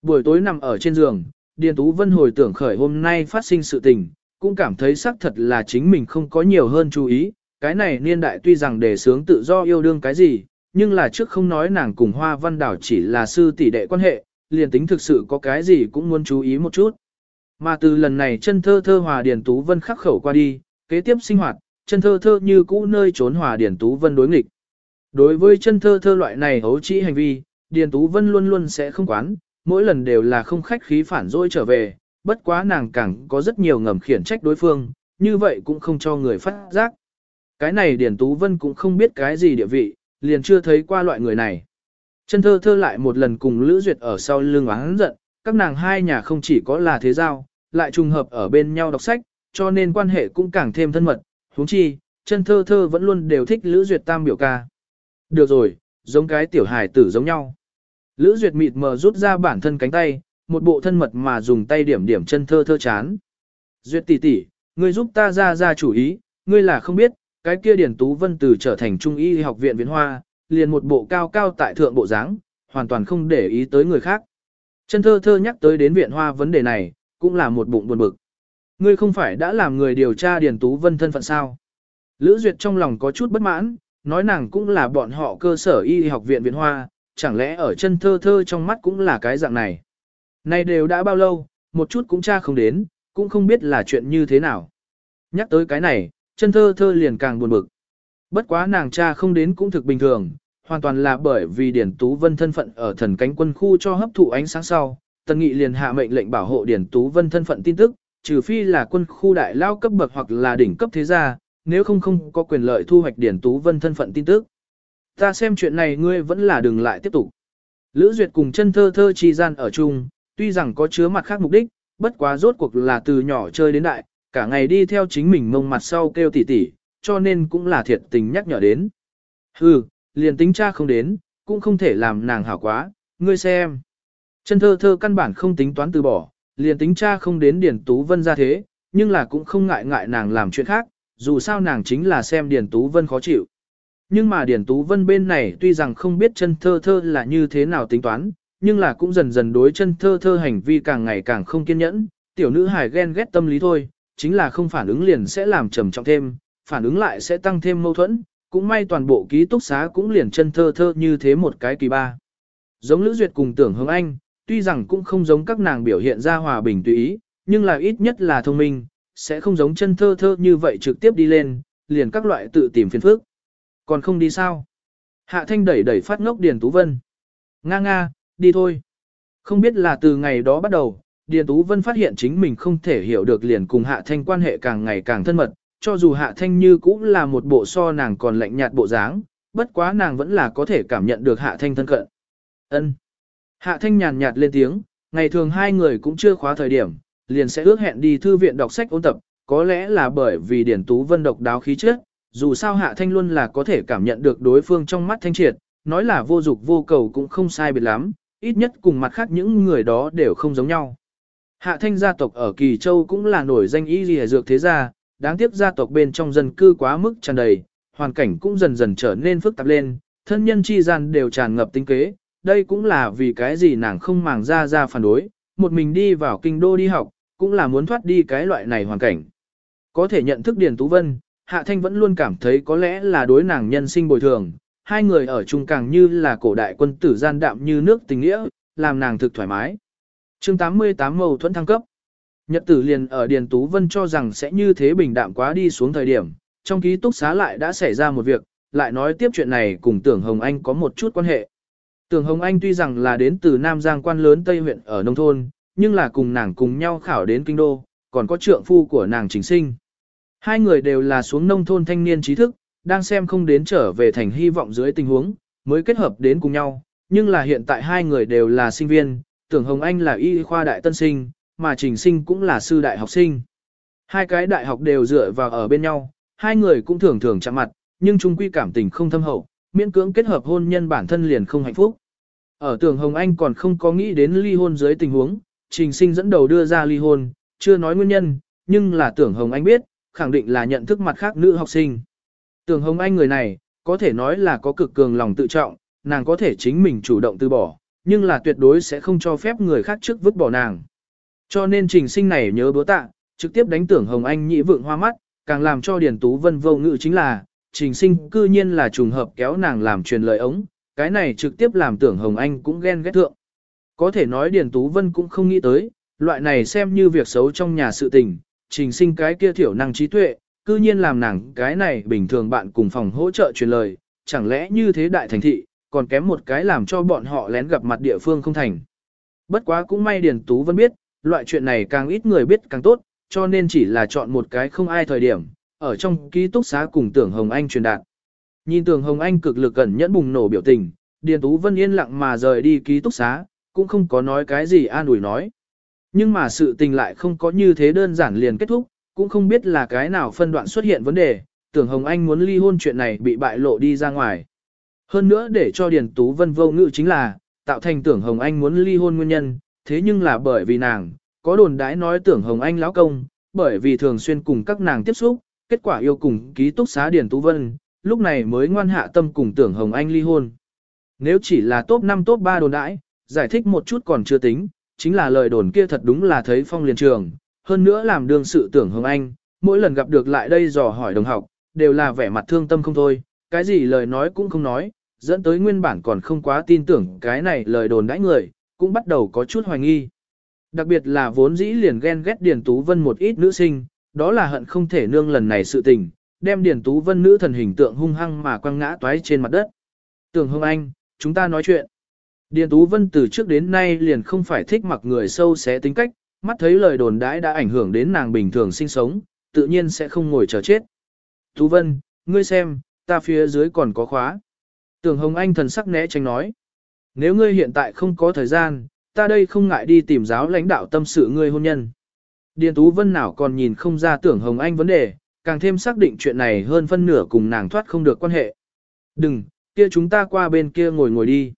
Buổi tối nằm ở trên giường, Điền Tú Vân hồi tưởng khởi hôm nay phát sinh sự tình, cũng cảm thấy xác thật là chính mình không có nhiều hơn chú ý, cái này niên đại tuy rằng đề sướng tự do yêu đương cái gì, nhưng là trước không nói nàng cùng Hoa Văn Đảo chỉ là sư tỷ đệ quan hệ, liền tính thực sự có cái gì cũng muốn chú ý một chút. Mà từ lần này chân thơ thơ hòa Điền Tú Vân khắc khẩu qua đi, kế tiếp sinh hoạt, chân thơ thơ như cũ nơi trốn hòa Điền Tú Vân đối nghịch. Đối với chân thơ thơ loại này hấu trĩ hành vi, Điền Tú Vân luôn luôn sẽ không quán, mỗi lần đều là không khách khí phản dỗi trở về, bất quá nàng càng có rất nhiều ngầm khiển trách đối phương, như vậy cũng không cho người phát giác. Cái này Điền Tú Vân cũng không biết cái gì địa vị, liền chưa thấy qua loại người này. Chân thơ thơ lại một lần cùng Lữ Duyệt ở sau lưng oán giận, các nàng hai nhà không chỉ có là thế giao, lại trùng hợp ở bên nhau đọc sách, cho nên quan hệ cũng càng thêm thân mật. huống chi, chân thơ thơ vẫn luôn đều thích Lữ Duyệt tam biểu ca. Được rồi, giống cái tiểu hài tử giống nhau. Lữ Duyệt mịt mờ rút ra bản thân cánh tay, một bộ thân mật mà dùng tay điểm điểm chân thơ thơ chán. Duyệt tỷ tỷ, ngươi giúp ta ra ra chủ ý, ngươi là không biết, cái kia Điển Tú Vân từ trở thành trung y học viện Viễn Hoa, liền một bộ cao cao tại thượng bộ dáng, hoàn toàn không để ý tới người khác. Chân thơ thơ nhắc tới đến Viện Hoa vấn đề này, cũng là một bụng buồn bực. Ngươi không phải đã làm người điều tra Điền Tú Vân thân phận sao? Lữ Duyệt trong lòng có chút bất mãn, nói nàng cũng là bọn họ cơ sở y học viện Viện Hoa, chẳng lẽ ở chân thơ thơ trong mắt cũng là cái dạng này. Này đều đã bao lâu, một chút cũng tra không đến, cũng không biết là chuyện như thế nào. Nhắc tới cái này, chân thơ thơ liền càng buồn bực. Bất quá nàng cha không đến cũng thực bình thường, hoàn toàn là bởi vì Điển Tú Vân thân phận ở thần cánh quân khu cho hấp thụ ánh sáng sau, Tần Nghị liền hạ mệnh lệnh bảo hộ Điển Tú Vân thân phận tin tức, trừ phi là quân khu đại lao cấp bậc hoặc là đỉnh cấp thế gia, nếu không không có quyền lợi thu hoạch Điển Tú Vân thân phận tin tức. Ta xem chuyện này ngươi vẫn là đừng lại tiếp tục. Lữ Duyệt cùng chân thơ thơ chi gian ở chung, tuy rằng có chứa mặt khác mục đích, bất quá rốt cuộc là từ nhỏ chơi đến đại, cả ngày đi theo chính mình mông mặt sau kêu tỉ tỉ, cho nên cũng là thiệt tình nhắc nhở đến. Hừ, liền tính cha không đến, cũng không thể làm nàng hảo quá, ngươi xem. Chân thơ thơ căn bản không tính toán từ bỏ, liền tính cha không đến Điền Tú Vân ra thế, nhưng là cũng không ngại ngại nàng làm chuyện khác, dù sao nàng chính là xem Điền Tú Vân khó chịu. Nhưng mà Điền Tú Vân bên này tuy rằng không biết chân thơ thơ là như thế nào tính toán, nhưng là cũng dần dần đối chân thơ thơ hành vi càng ngày càng không kiên nhẫn, tiểu nữ hài ghen ghét tâm lý thôi, chính là không phản ứng liền sẽ làm trầm trọng thêm, phản ứng lại sẽ tăng thêm mâu thuẫn, cũng may toàn bộ ký túc xá cũng liền chân thơ thơ như thế một cái kỳ ba. Giống Lữ Duyệt cùng tưởng hướng anh, tuy rằng cũng không giống các nàng biểu hiện ra hòa bình tùy ý, nhưng là ít nhất là thông minh, sẽ không giống chân thơ thơ như vậy trực tiếp đi lên, liền các loại tự tìm phiền phức. Còn không đi sao? Hạ Thanh đẩy đẩy phát ngốc Điền Tú Vân. Nga nga, đi thôi. Không biết là từ ngày đó bắt đầu, Điền Tú Vân phát hiện chính mình không thể hiểu được liền cùng Hạ Thanh quan hệ càng ngày càng thân mật, cho dù Hạ Thanh như cũng là một bộ so nàng còn lạnh nhạt bộ dáng, bất quá nàng vẫn là có thể cảm nhận được Hạ Thanh thân cận. Ân. Hạ Thanh nhàn nhạt lên tiếng, ngày thường hai người cũng chưa khóa thời điểm, liền sẽ ước hẹn đi thư viện đọc sách ôn tập, có lẽ là bởi vì Điền Tú Vân độc đáo khí chất, dù sao Hạ Thanh luôn là có thể cảm nhận được đối phương trong mắt thanh triệt, nói là vô dục vô cầu cũng không sai biệt lắm, ít nhất cùng mặt khác những người đó đều không giống nhau. Hạ Thanh gia tộc ở Kỳ Châu cũng là nổi danh y lìa dược thế gia, đáng tiếc gia tộc bên trong dân cư quá mức tràn đầy, hoàn cảnh cũng dần dần trở nên phức tạp lên, thân nhân chi gian đều tràn ngập tinh kế, đây cũng là vì cái gì nàng không màng ra ra phản đối, một mình đi vào kinh đô đi học, cũng là muốn thoát đi cái loại này hoàn cảnh. Có thể nhận thức Điền Tú Vân, Hạ Thanh vẫn luôn cảm thấy có lẽ là đối nàng nhân sinh bồi thường, hai người ở chung càng như là cổ đại quân tử gian đạm như nước tình nghĩa, làm nàng thực thoải mái. chương 88 mâu thuẫn thăng cấp. Nhật tử liền ở Điền Tú Vân cho rằng sẽ như thế bình đạm quá đi xuống thời điểm, trong ký túc xá lại đã xảy ra một việc, lại nói tiếp chuyện này cùng Tưởng Hồng Anh có một chút quan hệ. Tưởng Hồng Anh tuy rằng là đến từ Nam Giang quan lớn Tây huyện ở nông thôn, nhưng là cùng nàng cùng nhau khảo đến kinh đô, còn có trượng phu của nàng chính sinh. Hai người đều là xuống nông thôn thanh niên trí thức, đang xem không đến trở về thành hy vọng dưới tình huống, mới kết hợp đến cùng nhau, nhưng là hiện tại hai người đều là sinh viên, tưởng Hồng Anh là y khoa đại tân sinh, mà Trình Sinh cũng là sư đại học sinh. Hai cái đại học đều dựa vào ở bên nhau, hai người cũng thường thường chạm mặt, nhưng chung quy cảm tình không thâm hậu, miễn cưỡng kết hợp hôn nhân bản thân liền không hạnh phúc. Ở tưởng Hồng Anh còn không có nghĩ đến ly hôn dưới tình huống, Trình Sinh dẫn đầu đưa ra ly hôn, chưa nói nguyên nhân, nhưng là tưởng Hồng Anh biết, khẳng định là nhận thức mặt khác nữ học sinh. Tưởng Hồng Anh người này, có thể nói là có cực cường lòng tự trọng, nàng có thể chính mình chủ động từ bỏ, nhưng là tuyệt đối sẽ không cho phép người khác trước vứt bỏ nàng. Cho nên trình sinh này nhớ bố tạ, trực tiếp đánh tưởng Hồng Anh nhị vượng hoa mắt, càng làm cho Điền Tú Vân vô ngự chính là, trình sinh cư nhiên là trùng hợp kéo nàng làm truyền lời ống, cái này trực tiếp làm tưởng Hồng Anh cũng ghen ghét thượng. Có thể nói Điền Tú Vân cũng không nghĩ tới, loại này xem như việc xấu trong nhà sự tình, trình sinh cái kia thiểu năng trí tuệ, cư nhiên làm nàng cái này bình thường bạn cùng phòng hỗ trợ truyền lời, chẳng lẽ như thế đại thành thị, còn kém một cái làm cho bọn họ lén gặp mặt địa phương không thành. Bất quá cũng may Điền Tú vẫn biết, loại chuyện này càng ít người biết càng tốt, cho nên chỉ là chọn một cái không ai thời điểm, ở trong ký túc xá cùng tưởng Hồng Anh truyền đạt. Nhìn tưởng Hồng Anh cực lực cẩn nhẫn bùng nổ biểu tình, Điền Tú Vân yên lặng mà rời đi ký túc xá, cũng không có nói cái gì an ủi nói. Nhưng mà sự tình lại không có như thế đơn giản liền kết thúc, cũng không biết là cái nào phân đoạn xuất hiện vấn đề, tưởng Hồng Anh muốn ly hôn chuyện này bị bại lộ đi ra ngoài. Hơn nữa để cho Điền Tú Vân vô ngự chính là, tạo thành tưởng Hồng Anh muốn ly hôn nguyên nhân, thế nhưng là bởi vì nàng, có đồn đãi nói tưởng Hồng Anh lão công, bởi vì thường xuyên cùng các nàng tiếp xúc, kết quả yêu cùng ký túc xá Điền Tú Vân, lúc này mới ngoan hạ tâm cùng tưởng Hồng Anh ly hôn. Nếu chỉ là top 5 top 3 đồn đãi, giải thích một chút còn chưa tính, chính là lời đồn kia thật đúng là thấy phong liền trường, hơn nữa làm đương sự tưởng hướng Anh, mỗi lần gặp được lại đây dò hỏi đồng học, đều là vẻ mặt thương tâm không thôi, cái gì lời nói cũng không nói, dẫn tới nguyên bản còn không quá tin tưởng cái này lời đồn đãi người, cũng bắt đầu có chút hoài nghi. Đặc biệt là vốn dĩ liền ghen ghét Điền Tú Vân một ít nữ sinh, đó là hận không thể nương lần này sự tình, đem Điền Tú Vân nữ thần hình tượng hung hăng mà quăng ngã toái trên mặt đất. Tưởng Hương Anh, chúng ta nói chuyện. Điền Tú Vân từ trước đến nay liền không phải thích mặc người sâu xé tính cách, mắt thấy lời đồn đãi đã ảnh hưởng đến nàng bình thường sinh sống, tự nhiên sẽ không ngồi chờ chết. Tú Vân, ngươi xem, ta phía dưới còn có khóa. Tưởng Hồng Anh thần sắc né tránh nói. Nếu ngươi hiện tại không có thời gian, ta đây không ngại đi tìm giáo lãnh đạo tâm sự ngươi hôn nhân. Điền Tú Vân nào còn nhìn không ra tưởng Hồng Anh vấn đề, càng thêm xác định chuyện này hơn phân nửa cùng nàng thoát không được quan hệ. Đừng, kia chúng ta qua bên kia ngồi ngồi đi.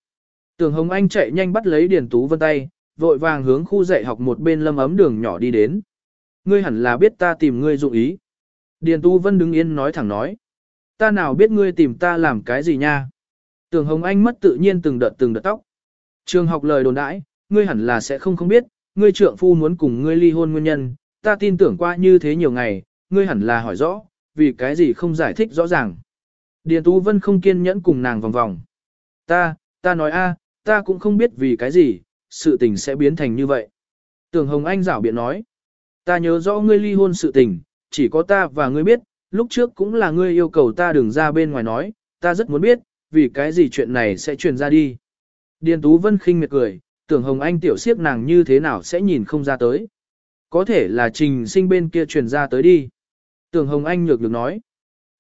Tưởng Hồng Anh chạy nhanh bắt lấy Điền Tú Vân tay, vội vàng hướng khu dạy học một bên lâm ấm đường nhỏ đi đến. Ngươi hẳn là biết ta tìm ngươi dụng ý. Điền Tu Vân đứng yên nói thẳng nói. Ta nào biết ngươi tìm ta làm cái gì nha. Tưởng Hồng Anh mất tự nhiên từng đợt từng đợt tóc. Trường học lời đồn đãi, ngươi hẳn là sẽ không không biết, ngươi trượng phu muốn cùng ngươi ly hôn nguyên nhân, ta tin tưởng qua như thế nhiều ngày, ngươi hẳn là hỏi rõ, vì cái gì không giải thích rõ ràng. Điền Tú Vân không kiên nhẫn cùng nàng vòng vòng. Ta, ta nói a, ta cũng không biết vì cái gì, sự tình sẽ biến thành như vậy. Tưởng Hồng Anh rảo biện nói, ta nhớ rõ ngươi ly hôn sự tình, chỉ có ta và ngươi biết, lúc trước cũng là ngươi yêu cầu ta đừng ra bên ngoài nói, ta rất muốn biết, vì cái gì chuyện này sẽ truyền ra đi. Điền Tú Vân khinh miệt cười, tưởng Hồng Anh tiểu siếp nàng như thế nào sẽ nhìn không ra tới. Có thể là trình sinh bên kia truyền ra tới đi. Tưởng Hồng Anh nhược được nói,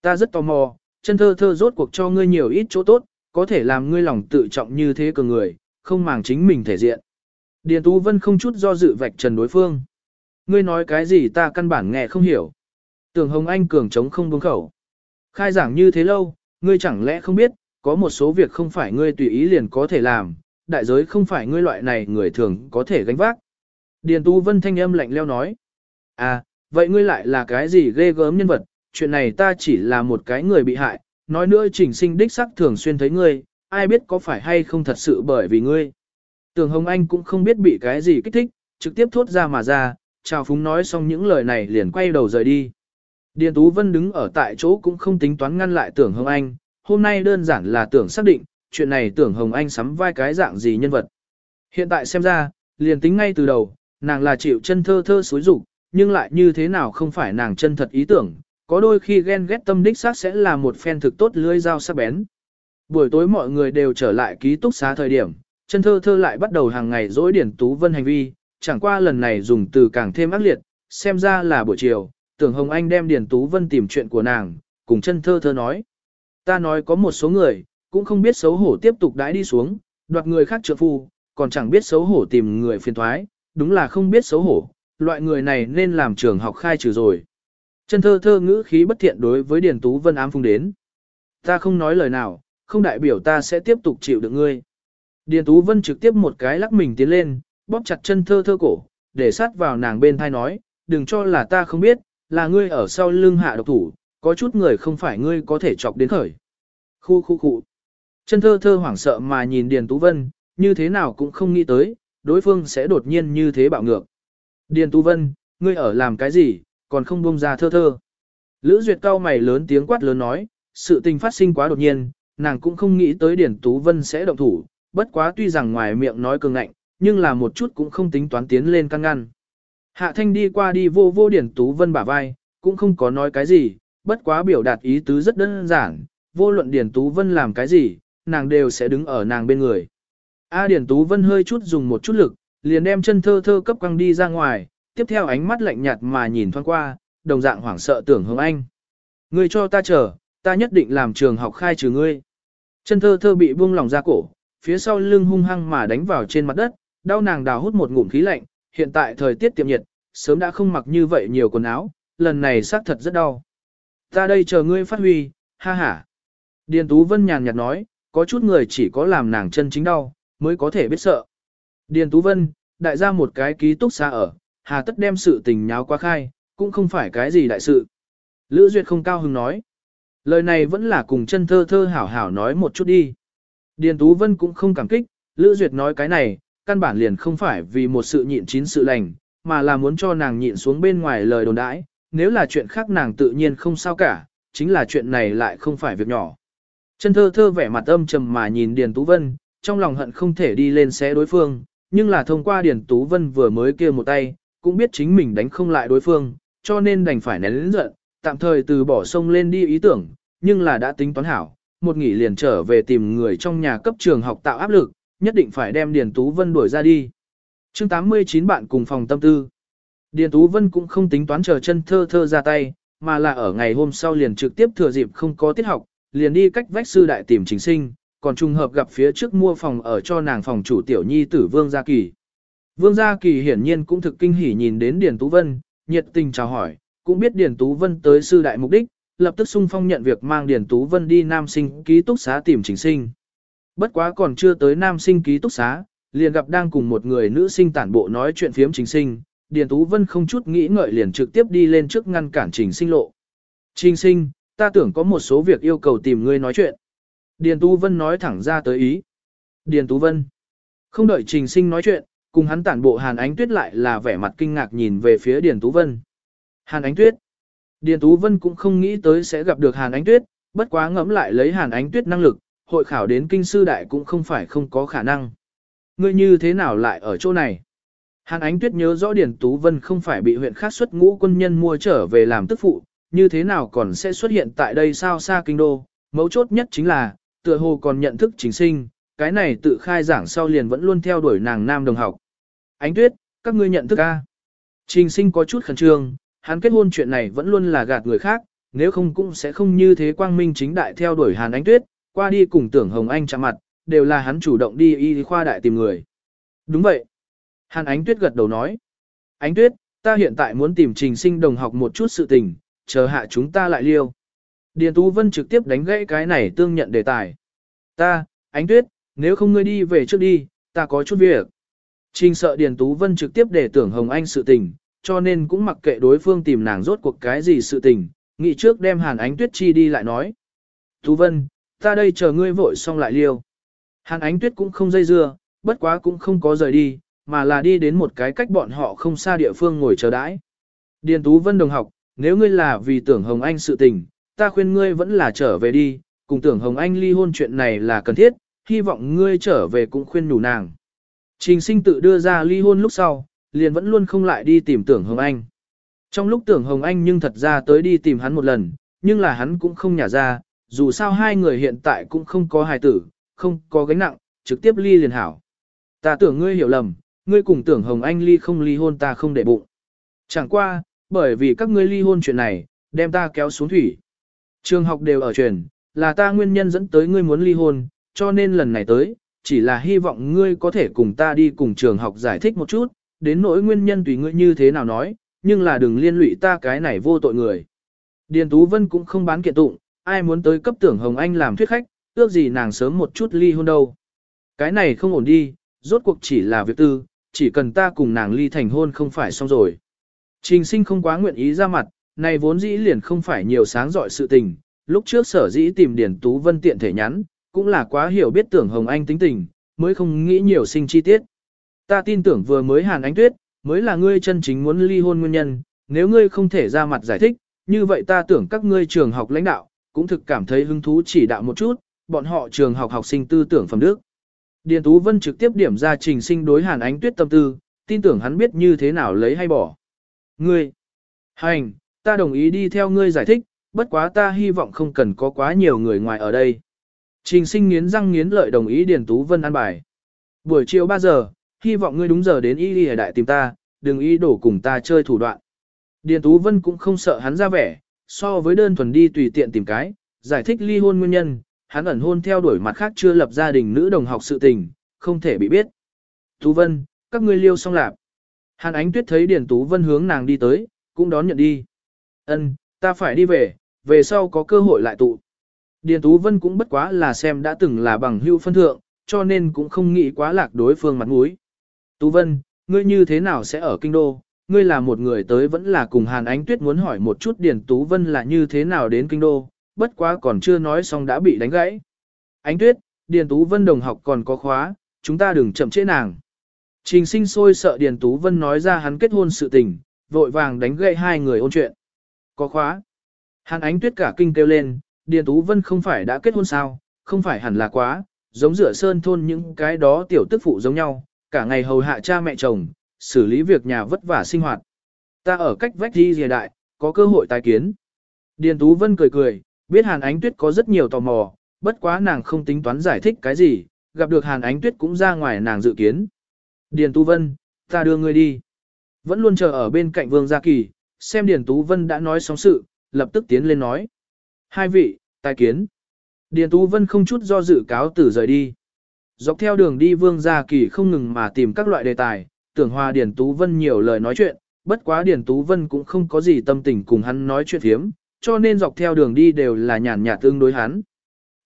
ta rất tò mò, chân thơ thơ rốt cuộc cho ngươi nhiều ít chỗ tốt, có thể làm ngươi lòng tự trọng như thế cường người, không màng chính mình thể diện. Điền Tú Vân không chút do dự vạch trần đối phương. Ngươi nói cái gì ta căn bản nghe không hiểu. Tưởng Hồng Anh cường trống không buông khẩu. Khai giảng như thế lâu, ngươi chẳng lẽ không biết, có một số việc không phải ngươi tùy ý liền có thể làm, đại giới không phải ngươi loại này người thường có thể gánh vác. Điền Tú Vân thanh âm lạnh leo nói. À, vậy ngươi lại là cái gì ghê gớm nhân vật, chuyện này ta chỉ là một cái người bị hại, nói nữa trình sinh đích sắc thường xuyên thấy ngươi, ai biết có phải hay không thật sự bởi vì ngươi. Tưởng Hồng Anh cũng không biết bị cái gì kích thích, trực tiếp thốt ra mà ra, chào phúng nói xong những lời này liền quay đầu rời đi. Điền Tú Vân đứng ở tại chỗ cũng không tính toán ngăn lại tưởng Hồng Anh, hôm nay đơn giản là tưởng xác định, chuyện này tưởng Hồng Anh sắm vai cái dạng gì nhân vật. Hiện tại xem ra, liền tính ngay từ đầu, nàng là chịu chân thơ thơ xối rủ, nhưng lại như thế nào không phải nàng chân thật ý tưởng, có đôi khi ghen ghét tâm đích xác sẽ là một phen thực tốt lưới dao sắc bén. Buổi tối mọi người đều trở lại ký túc xá thời điểm, chân thơ thơ lại bắt đầu hàng ngày dỗi điển Tú Vân hành vi, chẳng qua lần này dùng từ càng thêm ác liệt, xem ra là buổi chiều, tưởng Hồng Anh đem Điền Tú Vân tìm chuyện của nàng, cùng chân thơ thơ nói. Ta nói có một số người, cũng không biết xấu hổ tiếp tục đãi đi xuống, đoạt người khác trợ phu, còn chẳng biết xấu hổ tìm người phiền thoái, đúng là không biết xấu hổ, loại người này nên làm trường học khai trừ rồi. Chân thơ thơ ngữ khí bất thiện đối với Điền Tú Vân ám phung đến. Ta không nói lời nào, không đại biểu ta sẽ tiếp tục chịu được ngươi. Điền Tú Vân trực tiếp một cái lắc mình tiến lên, bóp chặt chân thơ thơ cổ, để sát vào nàng bên thai nói, đừng cho là ta không biết, là ngươi ở sau lưng hạ độc thủ, có chút người không phải ngươi có thể chọc đến khởi. Khu khu khu. Chân thơ thơ hoảng sợ mà nhìn Điền Tú Vân, như thế nào cũng không nghĩ tới, đối phương sẽ đột nhiên như thế bạo ngược. Điền Tú Vân, ngươi ở làm cái gì, còn không buông ra thơ thơ. Lữ Duyệt cao mày lớn tiếng quát lớn nói, sự tình phát sinh quá đột nhiên, nàng cũng không nghĩ tới Điền Tú Vân sẽ động thủ, bất quá tuy rằng ngoài miệng nói cường ngạnh, nhưng là một chút cũng không tính toán tiến lên căn ngăn. Hạ Thanh đi qua đi vô vô Điền Tú Vân bả vai, cũng không có nói cái gì, bất quá biểu đạt ý tứ rất đơn giản, vô luận Điền Tú Vân làm cái gì, nàng đều sẽ đứng ở nàng bên người. A Điền Tú Vân hơi chút dùng một chút lực, liền đem chân thơ thơ cấp quăng đi ra ngoài, tiếp theo ánh mắt lạnh nhạt mà nhìn thoáng qua, đồng dạng hoảng sợ tưởng hướng anh. Ngươi cho ta chờ, ta nhất định làm trường học khai trừ ngươi. Chân thơ thơ bị buông lỏng ra cổ, phía sau lưng hung hăng mà đánh vào trên mặt đất, đau nàng đào hút một ngụm khí lạnh, hiện tại thời tiết tiệm nhiệt, sớm đã không mặc như vậy nhiều quần áo, lần này xác thật rất đau. Ta đây chờ ngươi phát huy, ha ha. Điền Tú Vân nhàn nhạt nói, có chút người chỉ có làm nàng chân chính đau, mới có thể biết sợ. Điền Tú Vân, đại gia một cái ký túc xa ở, hà tất đem sự tình nháo quá khai, cũng không phải cái gì đại sự. Lữ Duyệt không cao hứng nói. Lời này vẫn là cùng chân thơ thơ hảo hảo nói một chút đi. Điền Tú Vân cũng không cảm kích, Lữ Duyệt nói cái này, căn bản liền không phải vì một sự nhịn chín sự lành, mà là muốn cho nàng nhịn xuống bên ngoài lời đồn đãi, nếu là chuyện khác nàng tự nhiên không sao cả, chính là chuyện này lại không phải việc nhỏ. Chân thơ thơ vẻ mặt âm trầm mà nhìn Điền Tú Vân, trong lòng hận không thể đi lên xé đối phương, nhưng là thông qua Điền Tú Vân vừa mới kia một tay, cũng biết chính mình đánh không lại đối phương, cho nên đành phải nén lĩnh giận, tạm thời từ bỏ sông lên đi ý tưởng, nhưng là đã tính toán hảo, một nghỉ liền trở về tìm người trong nhà cấp trường học tạo áp lực, nhất định phải đem Điền Tú Vân đuổi ra đi. chương 89 bạn cùng phòng tâm tư. Điền Tú Vân cũng không tính toán chờ chân thơ thơ ra tay, mà là ở ngày hôm sau liền trực tiếp thừa dịp không có tiết học, liền đi cách vách sư đại tìm chính sinh, còn trùng hợp gặp phía trước mua phòng ở cho nàng phòng chủ tiểu nhi tử Vương Gia Kỳ. Vương Gia Kỳ hiển nhiên cũng thực kinh hỉ nhìn đến Điền Tú Vân, nhiệt tình chào hỏi, cũng biết Điền Tú Vân tới sư đại mục đích, lập tức sung phong nhận việc mang Điền Tú Vân đi nam sinh ký túc xá tìm chính sinh. Bất quá còn chưa tới nam sinh ký túc xá, liền gặp đang cùng một người nữ sinh tản bộ nói chuyện phiếm chính sinh, Điền Tú Vân không chút nghĩ ngợi liền trực tiếp đi lên trước ngăn cản trình sinh lộ. Trình sinh, ta tưởng có một số việc yêu cầu tìm ngươi nói chuyện. Điền Tú Vân nói thẳng ra tới ý. Điền Tú Vân. Không đợi trình sinh nói chuyện, cùng hắn tản bộ Hàn Ánh Tuyết lại là vẻ mặt kinh ngạc nhìn về phía Điền Tú Vân. Hàn Ánh Tuyết. Điền Tú Vân cũng không nghĩ tới sẽ gặp được Hàn Ánh Tuyết, bất quá ngẫm lại lấy Hàn Ánh Tuyết năng lực, hội khảo đến kinh sư đại cũng không phải không có khả năng. Ngươi như thế nào lại ở chỗ này? Hàn Ánh Tuyết nhớ rõ Điền Tú Vân không phải bị huyện khác xuất ngũ quân nhân mua trở về làm tức phụ, như thế nào còn sẽ xuất hiện tại đây sao xa kinh đô, mấu chốt nhất chính là, tựa hồ còn nhận thức chính sinh, cái này tự khai giảng sau liền vẫn luôn theo đuổi nàng nam đồng học. Ánh Tuyết, các ngươi nhận thức a? Trình sinh có chút khẩn trương, hắn kết hôn chuyện này vẫn luôn là gạt người khác, nếu không cũng sẽ không như thế quang minh chính đại theo đuổi Hàn Ánh Tuyết, qua đi cùng tưởng Hồng Anh chạm mặt, đều là hắn chủ động đi y khoa đại tìm người. Đúng vậy. Hàn Ánh Tuyết gật đầu nói. Ánh Tuyết, ta hiện tại muốn tìm trình sinh đồng học một chút sự tình, chờ hạ chúng ta lại liêu. Điền Tú Vân trực tiếp đánh gãy cái này tương nhận đề tài. Ta, Ánh Tuyết, nếu không ngươi đi về trước đi, ta có chút việc. Trình sợ Điền Tú Vân trực tiếp để tưởng Hồng Anh sự tình, cho nên cũng mặc kệ đối phương tìm nàng rốt cuộc cái gì sự tình, nghĩ trước đem Hàn Ánh Tuyết chi đi lại nói. Tú Vân, ta đây chờ ngươi vội xong lại liêu. Hàn Ánh Tuyết cũng không dây dưa, bất quá cũng không có rời đi, mà là đi đến một cái cách bọn họ không xa địa phương ngồi chờ đãi. Điền Tú Vân đồng học, nếu ngươi là vì tưởng Hồng Anh sự tình, ta khuyên ngươi vẫn là trở về đi, cùng tưởng Hồng Anh ly hôn chuyện này là cần thiết, hy vọng ngươi trở về cũng khuyên nhủ nàng. Trình sinh tự đưa ra ly hôn lúc sau, liền vẫn luôn không lại đi tìm tưởng Hồng Anh. Trong lúc tưởng Hồng Anh nhưng thật ra tới đi tìm hắn một lần, nhưng là hắn cũng không nhả ra, dù sao hai người hiện tại cũng không có hài tử, không có gánh nặng, trực tiếp ly liền hảo. Ta tưởng ngươi hiểu lầm, ngươi cùng tưởng Hồng Anh ly không ly hôn ta không để bụng. Chẳng qua, bởi vì các ngươi ly hôn chuyện này, đem ta kéo xuống thủy. Trường học đều ở truyền, là ta nguyên nhân dẫn tới ngươi muốn ly hôn, cho nên lần này tới, chỉ là hy vọng ngươi có thể cùng ta đi cùng trường học giải thích một chút, đến nỗi nguyên nhân tùy ngươi như thế nào nói, nhưng là đừng liên lụy ta cái này vô tội người. Điền Tú Vân cũng không bán kiện tụng, ai muốn tới cấp tưởng Hồng Anh làm thuyết khách, ước gì nàng sớm một chút ly hôn đâu. Cái này không ổn đi, rốt cuộc chỉ là việc tư, chỉ cần ta cùng nàng ly thành hôn không phải xong rồi. Trình sinh không quá nguyện ý ra mặt, này vốn dĩ liền không phải nhiều sáng dọi sự tình, lúc trước sở dĩ tìm Điền Tú Vân tiện thể nhắn, cũng là quá hiểu biết tưởng Hồng Anh tính tình, mới không nghĩ nhiều sinh chi tiết. Ta tin tưởng vừa mới Hàn Ánh Tuyết, mới là ngươi chân chính muốn ly hôn nguyên nhân, nếu ngươi không thể ra mặt giải thích, như vậy ta tưởng các ngươi trường học lãnh đạo, cũng thực cảm thấy hứng thú chỉ đạo một chút, bọn họ trường học học sinh tư tưởng phẩm đức. Điền Tú Vân trực tiếp điểm ra trình sinh đối Hàn Ánh Tuyết tâm tư, tin tưởng hắn biết như thế nào lấy hay bỏ. Ngươi, hành, ta đồng ý đi theo ngươi giải thích, bất quá ta hy vọng không cần có quá nhiều người ngoài ở đây. Trình sinh nghiến răng nghiến lợi đồng ý Điền Tú Vân ăn bài. Buổi chiều 3 giờ, hy vọng ngươi đúng giờ đến y đi đại tìm ta, đừng ý đổ cùng ta chơi thủ đoạn. Điền Tú Vân cũng không sợ hắn ra vẻ, so với đơn thuần đi tùy tiện tìm cái, giải thích ly hôn nguyên nhân, hắn ẩn hôn theo đuổi mặt khác chưa lập gia đình nữ đồng học sự tình, không thể bị biết. Tú Vân, các ngươi liêu xong lạp. Hàn ánh tuyết thấy Điền Tú Vân hướng nàng đi tới, cũng đón nhận đi. Ân, ta phải đi về, về sau có cơ hội lại tụ. Điền Tú Vân cũng bất quá là xem đã từng là bằng hữu phân thượng, cho nên cũng không nghĩ quá lạc đối phương mặt mũi. Tú Vân, ngươi như thế nào sẽ ở kinh đô? Ngươi là một người tới vẫn là cùng Hàn Ánh Tuyết muốn hỏi một chút Điền Tú Vân là như thế nào đến kinh đô, bất quá còn chưa nói xong đã bị đánh gãy. Ánh Tuyết, Điền Tú Vân đồng học còn có khóa, chúng ta đừng chậm trễ nàng. Trình sinh sôi sợ Điền Tú Vân nói ra hắn kết hôn sự tình, vội vàng đánh gãy hai người ôn chuyện. Có khóa. Hàn Ánh Tuyết cả kinh kêu lên, Điền Tú Vân không phải đã kết hôn sao, không phải hẳn là quá, giống rửa sơn thôn những cái đó tiểu tức phụ giống nhau, cả ngày hầu hạ cha mẹ chồng, xử lý việc nhà vất vả sinh hoạt. Ta ở cách vách đi dìa đại, có cơ hội tái kiến. Điền Tú Vân cười cười, biết Hàn Ánh Tuyết có rất nhiều tò mò, bất quá nàng không tính toán giải thích cái gì, gặp được Hàn Ánh Tuyết cũng ra ngoài nàng dự kiến. Điền Tú Vân, ta đưa ngươi đi. Vẫn luôn chờ ở bên cạnh Vương Gia Kỳ, xem Điền Tú Vân đã nói xong sự, lập tức tiến lên nói. Hai vị, tài kiến. Điền Tú Vân không chút do dự cáo tử rời đi. Dọc theo đường đi Vương Gia Kỳ không ngừng mà tìm các loại đề tài, tưởng hòa Điền Tú Vân nhiều lời nói chuyện, bất quá Điền Tú Vân cũng không có gì tâm tình cùng hắn nói chuyện thiếm, cho nên dọc theo đường đi đều là nhàn nhạt tương đối hắn.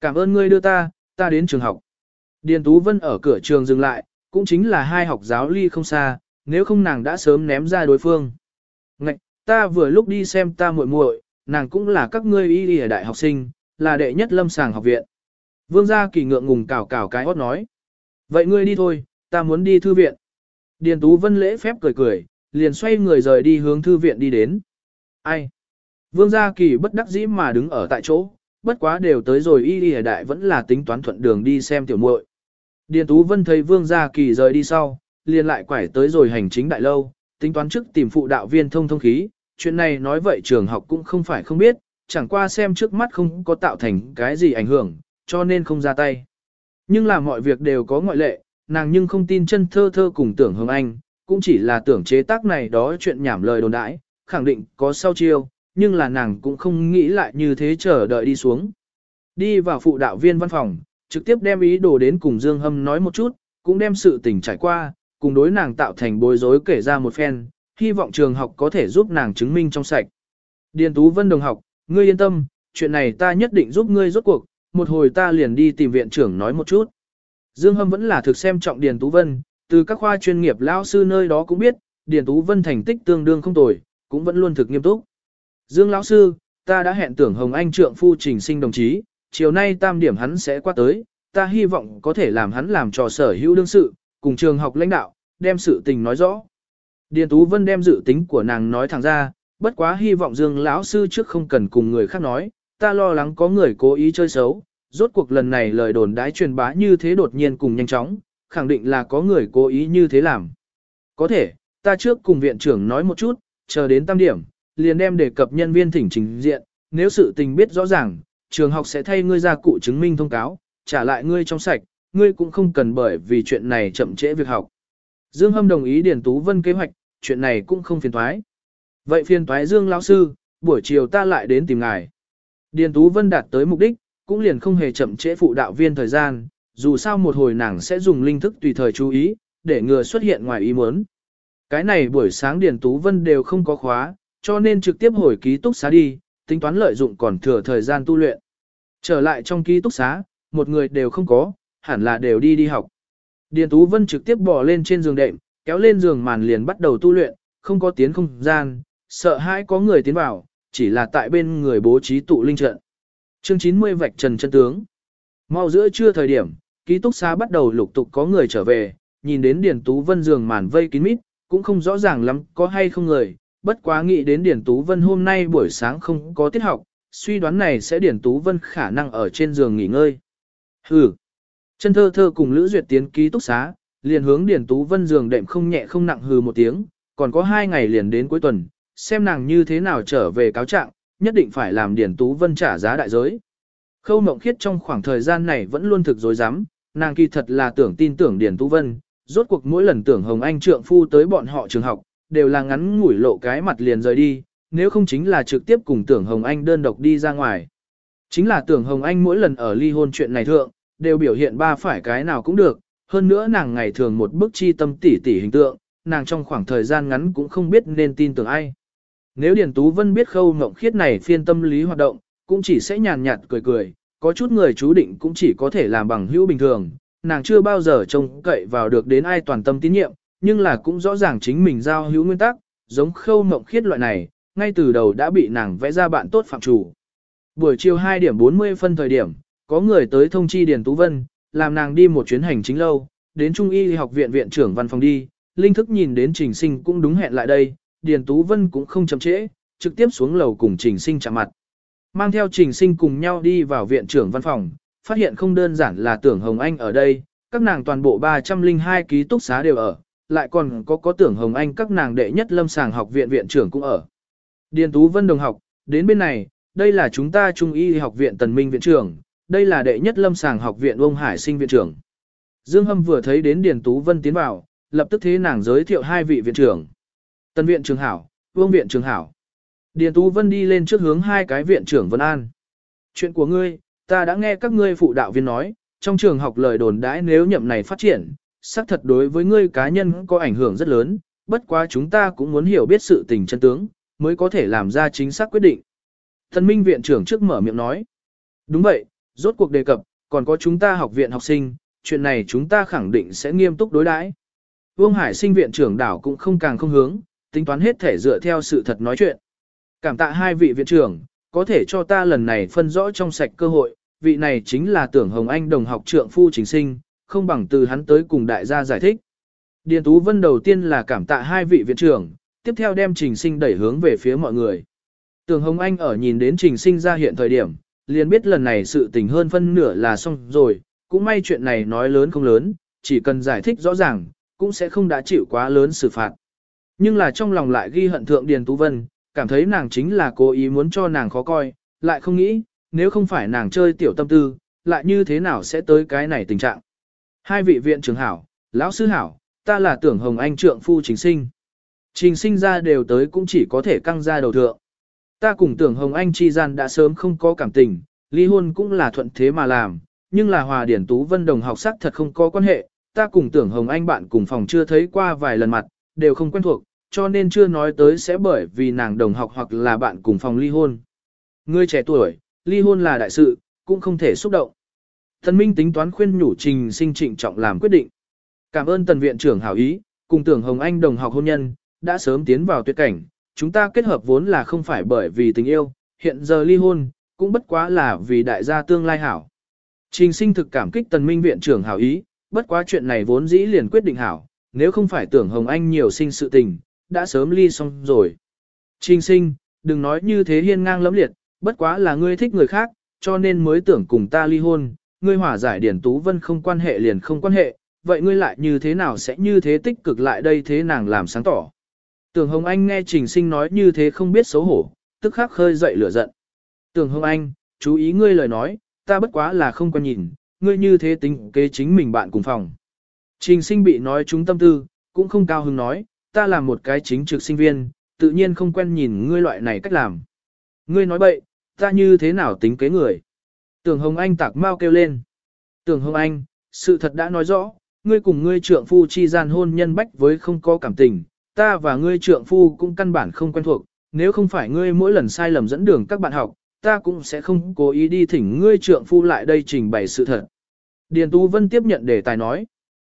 Cảm ơn ngươi đưa ta, ta đến trường học. Điền Tú Vân ở cửa trường dừng lại, cũng chính là hai học giáo ly không xa, nếu không nàng đã sớm ném ra đối phương. Ngạch, ta vừa lúc đi xem ta muội muội, nàng cũng là các ngươi y y đại học sinh, là đệ nhất lâm sàng học viện. Vương gia kỳ ngượng ngùng cào cào cái hót nói. Vậy ngươi đi thôi, ta muốn đi thư viện. Điền Tú Vân lễ phép cười cười, liền xoay người rời đi hướng thư viện đi đến. Ai? Vương gia kỳ bất đắc dĩ mà đứng ở tại chỗ, bất quá đều tới rồi y y đại vẫn là tính toán thuận đường đi xem tiểu muội. Điền Tú Vân thấy Vương gia kỳ rời đi sau, liền lại quải tới rồi hành chính đại lâu, tính toán trước tìm phụ đạo viên thông thông khí, chuyện này nói vậy trường học cũng không phải không biết, chẳng qua xem trước mắt không có tạo thành cái gì ảnh hưởng, cho nên không ra tay. Nhưng là mọi việc đều có ngoại lệ, nàng nhưng không tin chân thơ thơ cùng tưởng hương anh, cũng chỉ là tưởng chế tác này đó chuyện nhảm lời đồn đãi, khẳng định có sau chiêu, nhưng là nàng cũng không nghĩ lại như thế chờ đợi đi xuống. Đi vào phụ đạo viên văn phòng, trực tiếp đem ý đồ đến cùng Dương Hâm nói một chút, cũng đem sự tình trải qua, cùng đối nàng tạo thành bối rối kể ra một phen, hy vọng trường học có thể giúp nàng chứng minh trong sạch. Điền Tú Vân đồng học, ngươi yên tâm, chuyện này ta nhất định giúp ngươi rốt cuộc, một hồi ta liền đi tìm viện trưởng nói một chút. Dương Hâm vẫn là thực xem trọng Điền Tú Vân, từ các khoa chuyên nghiệp lão sư nơi đó cũng biết, Điền Tú Vân thành tích tương đương không tồi, cũng vẫn luôn thực nghiêm túc. Dương lão sư, ta đã hẹn tưởng Hồng Anh trượng phu trình sinh đồng chí, chiều nay tam điểm hắn sẽ qua tới, ta hy vọng có thể làm hắn làm trò sở hữu đương sự, cùng trường học lãnh đạo, đem sự tình nói rõ. Điền Tú Vân đem dự tính của nàng nói thẳng ra, bất quá hy vọng Dương lão sư trước không cần cùng người khác nói, ta lo lắng có người cố ý chơi xấu, rốt cuộc lần này lời đồn đãi truyền bá như thế đột nhiên cùng nhanh chóng, khẳng định là có người cố ý như thế làm. Có thể, ta trước cùng viện trưởng nói một chút, chờ đến tam điểm, liền đem đề cập nhân viên thỉnh trình diện, nếu sự tình biết rõ ràng, trường học sẽ thay ngươi ra cụ chứng minh thông cáo, trả lại ngươi trong sạch, ngươi cũng không cần bởi vì chuyện này chậm trễ việc học. Dương Hâm đồng ý Điền Tú Vân kế hoạch, chuyện này cũng không phiền thoái. Vậy phiền thoái Dương lão sư, buổi chiều ta lại đến tìm ngài. Điền Tú Vân đạt tới mục đích, cũng liền không hề chậm trễ phụ đạo viên thời gian, dù sao một hồi nàng sẽ dùng linh thức tùy thời chú ý, để ngừa xuất hiện ngoài ý muốn. Cái này buổi sáng Điền Tú Vân đều không có khóa, cho nên trực tiếp hồi ký túc xá đi, tính toán lợi dụng còn thừa thời gian tu luyện. Trở lại trong ký túc xá, một người đều không có, hẳn là đều đi đi học. Điền Tú Vân trực tiếp bỏ lên trên giường đệm, kéo lên giường màn liền bắt đầu tu luyện, không có tiến không gian, sợ hãi có người tiến vào, chỉ là tại bên người bố trí tụ linh trận. Chương 90 vạch trần chân tướng. Mau giữa trưa thời điểm, ký túc xá bắt đầu lục tục có người trở về, nhìn đến Điền Tú Vân giường màn vây kín mít, cũng không rõ ràng lắm có hay không người, bất quá nghĩ đến Điền Tú Vân hôm nay buổi sáng không có tiết học, suy đoán này sẽ Điền Tú Vân khả năng ở trên giường nghỉ ngơi. Hừ. Chân thơ thơ cùng Lữ Duyệt tiến ký túc xá, liền hướng Điền Tú Vân giường đệm không nhẹ không nặng hừ một tiếng, còn có hai ngày liền đến cuối tuần, xem nàng như thế nào trở về cáo trạng, nhất định phải làm Điền Tú Vân trả giá đại giới. Khâu Mộng Khiết trong khoảng thời gian này vẫn luôn thực dối rắm nàng kỳ thật là tưởng tin tưởng Điền Tú Vân, rốt cuộc mỗi lần tưởng Hồng Anh trượng phu tới bọn họ trường học, đều là ngắn ngủi lộ cái mặt liền rời đi, nếu không chính là trực tiếp cùng tưởng Hồng Anh đơn độc đi ra ngoài. Chính là tưởng Hồng Anh mỗi lần ở ly hôn chuyện này thượng, đều biểu hiện ba phải cái nào cũng được, hơn nữa nàng ngày thường một bức chi tâm tỉ tỉ hình tượng, nàng trong khoảng thời gian ngắn cũng không biết nên tin tưởng ai. Nếu Điền Tú Vân biết khâu ngộng khiết này phiên tâm lý hoạt động, cũng chỉ sẽ nhàn nhạt cười cười, có chút người chú định cũng chỉ có thể làm bằng hữu bình thường, nàng chưa bao giờ trông cậy vào được đến ai toàn tâm tín nhiệm, nhưng là cũng rõ ràng chính mình giao hữu nguyên tắc, giống khâu ngộng khiết loại này, ngay từ đầu đã bị nàng vẽ ra bạn tốt phạm chủ. Buổi chiều 2 điểm 40 phân thời điểm, có người tới thông chi Điền Tú Vân, làm nàng đi một chuyến hành chính lâu, đến Trung y học viện viện trưởng văn phòng đi, linh thức nhìn đến trình sinh cũng đúng hẹn lại đây, Điền Tú Vân cũng không chậm trễ, trực tiếp xuống lầu cùng trình sinh chạm mặt. Mang theo trình sinh cùng nhau đi vào viện trưởng văn phòng, phát hiện không đơn giản là tưởng Hồng Anh ở đây, các nàng toàn bộ 302 ký túc xá đều ở, lại còn có có tưởng Hồng Anh các nàng đệ nhất lâm sàng học viện viện trưởng cũng ở. Điền Tú Vân đồng học, đến bên này, đây là chúng ta Trung y học viện Tần Minh viện trưởng, đây là đệ nhất lâm sàng học viện ông Hải sinh viện trưởng. Dương Hâm vừa thấy đến Điền Tú Vân tiến vào, lập tức thế nàng giới thiệu hai vị viện trưởng. Tân viện trưởng hảo, vương viện trưởng hảo. Điền Tú Vân đi lên trước hướng hai cái viện trưởng Vân An. Chuyện của ngươi, ta đã nghe các ngươi phụ đạo viên nói, trong trường học lời đồn đãi nếu nhậm này phát triển, xác thật đối với ngươi cá nhân có ảnh hưởng rất lớn, bất quá chúng ta cũng muốn hiểu biết sự tình chân tướng, mới có thể làm ra chính xác quyết định. Thần Minh viện trưởng trước mở miệng nói. Đúng vậy, rốt cuộc đề cập, còn có chúng ta học viện học sinh, chuyện này chúng ta khẳng định sẽ nghiêm túc đối đãi. Vương Hải sinh viện trưởng đảo cũng không càng không hướng, tính toán hết thể dựa theo sự thật nói chuyện. Cảm tạ hai vị viện trưởng, có thể cho ta lần này phân rõ trong sạch cơ hội, vị này chính là tưởng Hồng Anh đồng học trượng phu chính sinh, không bằng từ hắn tới cùng đại gia giải thích. Điền Tú Vân đầu tiên là cảm tạ hai vị viện trưởng, tiếp theo đem trình sinh đẩy hướng về phía mọi người. Tưởng Hồng Anh ở nhìn đến trình sinh ra hiện thời điểm, liền biết lần này sự tình hơn phân nửa là xong rồi, cũng may chuyện này nói lớn không lớn, chỉ cần giải thích rõ ràng, cũng sẽ không đã chịu quá lớn xử phạt. Nhưng là trong lòng lại ghi hận thượng Điền Tú Vân, cảm thấy nàng chính là cố ý muốn cho nàng khó coi, lại không nghĩ, nếu không phải nàng chơi tiểu tâm tư, lại như thế nào sẽ tới cái này tình trạng. Hai vị viện trưởng hảo, lão sư hảo, ta là tưởng Hồng Anh trượng phu chính sinh. Trình sinh ra đều tới cũng chỉ có thể căng ra đầu thượng. Ta cùng tưởng Hồng Anh chi gian đã sớm không có cảm tình, ly hôn cũng là thuận thế mà làm, nhưng là hòa điển tú vân đồng học sắc thật không có quan hệ, ta cùng tưởng Hồng Anh bạn cùng phòng chưa thấy qua vài lần mặt, đều không quen thuộc, cho nên chưa nói tới sẽ bởi vì nàng đồng học hoặc là bạn cùng phòng ly hôn. Ngươi trẻ tuổi, ly hôn là đại sự, cũng không thể xúc động. Thần Minh tính toán khuyên nhủ trình sinh trịnh trọng làm quyết định. Cảm ơn tần viện trưởng hảo ý, cùng tưởng Hồng Anh đồng học hôn nhân, đã sớm tiến vào tuyệt cảnh, chúng ta kết hợp vốn là không phải bởi vì tình yêu, hiện giờ ly hôn, cũng bất quá là vì đại gia tương lai hảo. Trình sinh thực cảm kích tần minh viện trưởng hảo ý, bất quá chuyện này vốn dĩ liền quyết định hảo, nếu không phải tưởng Hồng Anh nhiều sinh sự tình, đã sớm ly xong rồi. Trình sinh, đừng nói như thế hiên ngang lẫm liệt, bất quá là ngươi thích người khác, cho nên mới tưởng cùng ta ly hôn, ngươi hòa giải Điển Tú Vân không quan hệ liền không quan hệ, vậy ngươi lại như thế nào sẽ như thế tích cực lại đây thế nàng làm sáng tỏ. Tưởng Hồng Anh nghe Trình Sinh nói như thế không biết xấu hổ, tức khắc khơi dậy lửa giận. Tưởng Hồng Anh, chú ý ngươi lời nói, ta bất quá là không quan nhìn, ngươi như thế tính kế chính mình bạn cùng phòng. Trình Sinh bị nói chúng tâm tư, cũng không cao hứng nói, ta là một cái chính trực sinh viên, tự nhiên không quen nhìn ngươi loại này cách làm. Ngươi nói bậy, ta như thế nào tính kế người. Tưởng Hồng Anh tạc mau kêu lên. Tưởng Hồng Anh, sự thật đã nói rõ, ngươi cùng ngươi trượng phu chi gian hôn nhân bách với không có cảm tình, ta và ngươi trượng phu cũng căn bản không quen thuộc, nếu không phải ngươi mỗi lần sai lầm dẫn đường các bạn học, ta cũng sẽ không cố ý đi thỉnh ngươi trượng phu lại đây trình bày sự thật. Điền Tú Vân tiếp nhận đề tài nói.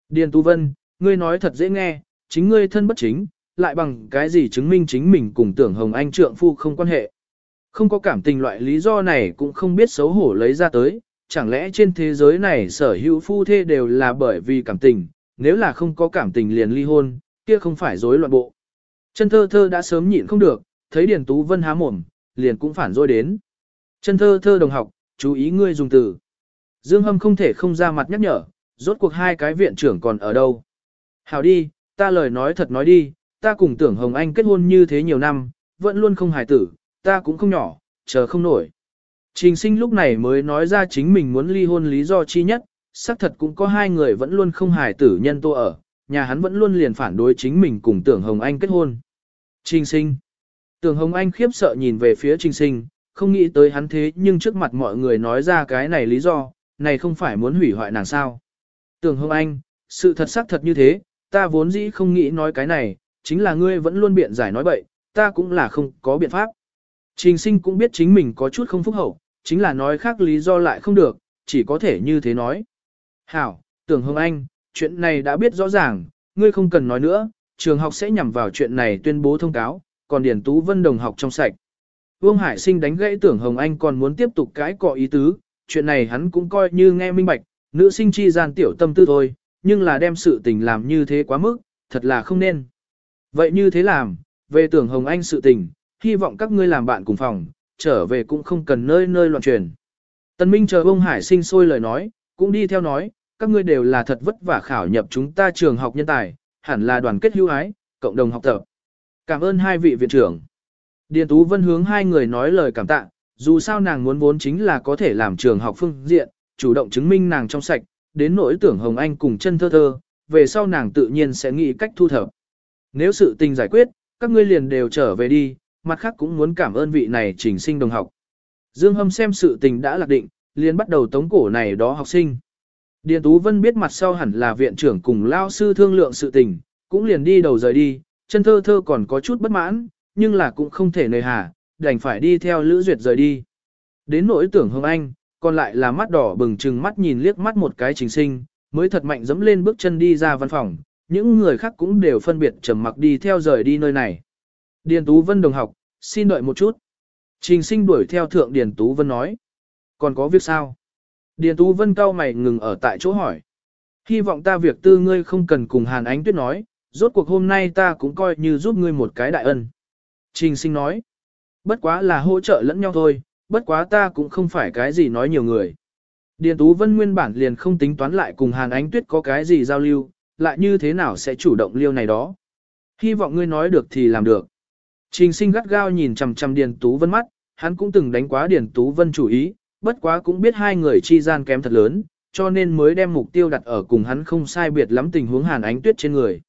Điền Tú Vân, ngươi nói thật dễ nghe, chính ngươi thân bất chính, lại bằng cái gì chứng minh chính mình cùng tưởng Hồng Anh trượng phu không quan hệ. Không có cảm tình loại lý do này cũng không biết xấu hổ lấy ra tới, chẳng lẽ trên thế giới này sở hữu phu thê đều là bởi vì cảm tình, nếu là không có cảm tình liền ly hôn, kia không phải rối loạn bộ. Chân thơ thơ đã sớm nhịn không được, thấy Điền Tú Vân há mồm, liền cũng phản rồi đến. Chân thơ thơ đồng học, chú ý ngươi dùng từ. Dương Hâm không thể không ra mặt nhắc nhở, rốt cuộc hai cái viện trưởng còn ở đâu. Hảo đi, ta lời nói thật nói đi, ta cùng tưởng Hồng Anh kết hôn như thế nhiều năm, vẫn luôn không hài tử, ta cũng không nhỏ, chờ không nổi. Trình sinh lúc này mới nói ra chính mình muốn ly hôn lý do chi nhất, xác thật cũng có hai người vẫn luôn không hài tử nhân tô ở, nhà hắn vẫn luôn liền phản đối chính mình cùng tưởng Hồng Anh kết hôn. Trình sinh. Tưởng Hồng Anh khiếp sợ nhìn về phía trình sinh, không nghĩ tới hắn thế nhưng trước mặt mọi người nói ra cái này lý do, này không phải muốn hủy hoại nàng sao. Tưởng Hồng Anh, sự thật xác thật như thế, ta vốn dĩ không nghĩ nói cái này, chính là ngươi vẫn luôn biện giải nói bậy, ta cũng là không có biện pháp. Trình sinh cũng biết chính mình có chút không phúc hậu, chính là nói khác lý do lại không được, chỉ có thể như thế nói. Hảo, tưởng Hồng Anh, chuyện này đã biết rõ ràng, ngươi không cần nói nữa, trường học sẽ nhằm vào chuyện này tuyên bố thông cáo, còn Điển Tú Vân đồng học trong sạch. Vương Hải sinh đánh gãy tưởng Hồng Anh còn muốn tiếp tục cãi cọ ý tứ, chuyện này hắn cũng coi như nghe minh bạch, nữ sinh chi gian tiểu tâm tư thôi, nhưng là đem sự tình làm như thế quá mức, thật là không nên. Vậy như thế làm, về tưởng Hồng Anh sự tình, hy vọng các ngươi làm bạn cùng phòng, trở về cũng không cần nơi nơi loạn truyền. Tần Minh chờ ông Hải sinh sôi lời nói, cũng đi theo nói, các ngươi đều là thật vất vả khảo nhập chúng ta trường học nhân tài, hẳn là đoàn kết hữu ái, cộng đồng học tập. Cảm ơn hai vị viện trưởng. Điền Tú Vân hướng hai người nói lời cảm tạ, dù sao nàng muốn vốn chính là có thể làm trường học phương diện, chủ động chứng minh nàng trong sạch, đến nỗi tưởng Hồng Anh cùng chân thơ thơ, về sau nàng tự nhiên sẽ nghĩ cách thu thập. Nếu sự tình giải quyết, các ngươi liền đều trở về đi, mặt khác cũng muốn cảm ơn vị này trình sinh đồng học. Dương Hâm xem sự tình đã lạc định, liền bắt đầu tống cổ này đó học sinh. Điền Tú Vân biết mặt sau hẳn là viện trưởng cùng lao sư thương lượng sự tình, cũng liền đi đầu rời đi, chân thơ thơ còn có chút bất mãn, nhưng là cũng không thể nề hà, đành phải đi theo Lữ Duyệt rời đi. Đến nỗi tưởng Hồng Anh, còn lại là mắt đỏ bừng chừng mắt nhìn liếc mắt một cái trình sinh, mới thật mạnh dẫm lên bước chân đi ra văn phòng, những người khác cũng đều phân biệt trầm mặc đi theo rời đi nơi này. Điền Tú Vân đồng học, xin đợi một chút. Trình sinh đuổi theo thượng Điền Tú Vân nói. Còn có việc sao? Điền Tú Vân cao mày ngừng ở tại chỗ hỏi. Hy vọng ta việc tư ngươi không cần cùng Hàn Ánh Tuyết nói, rốt cuộc hôm nay ta cũng coi như giúp ngươi một cái đại ân. Trình sinh nói. Bất quá là hỗ trợ lẫn nhau thôi, bất quá ta cũng không phải cái gì nói nhiều người. Điền Tú Vân nguyên bản liền không tính toán lại cùng Hàn Ánh Tuyết có cái gì giao lưu, lại như thế nào sẽ chủ động liêu này đó. Hy vọng ngươi nói được thì làm được. Trình sinh gắt gao nhìn chằm chằm Điền Tú Vân mắt, hắn cũng từng đánh quá Điền Tú Vân chủ ý, bất quá cũng biết hai người chi gian kém thật lớn, cho nên mới đem mục tiêu đặt ở cùng hắn không sai biệt lắm tình huống Hàn Ánh Tuyết trên người.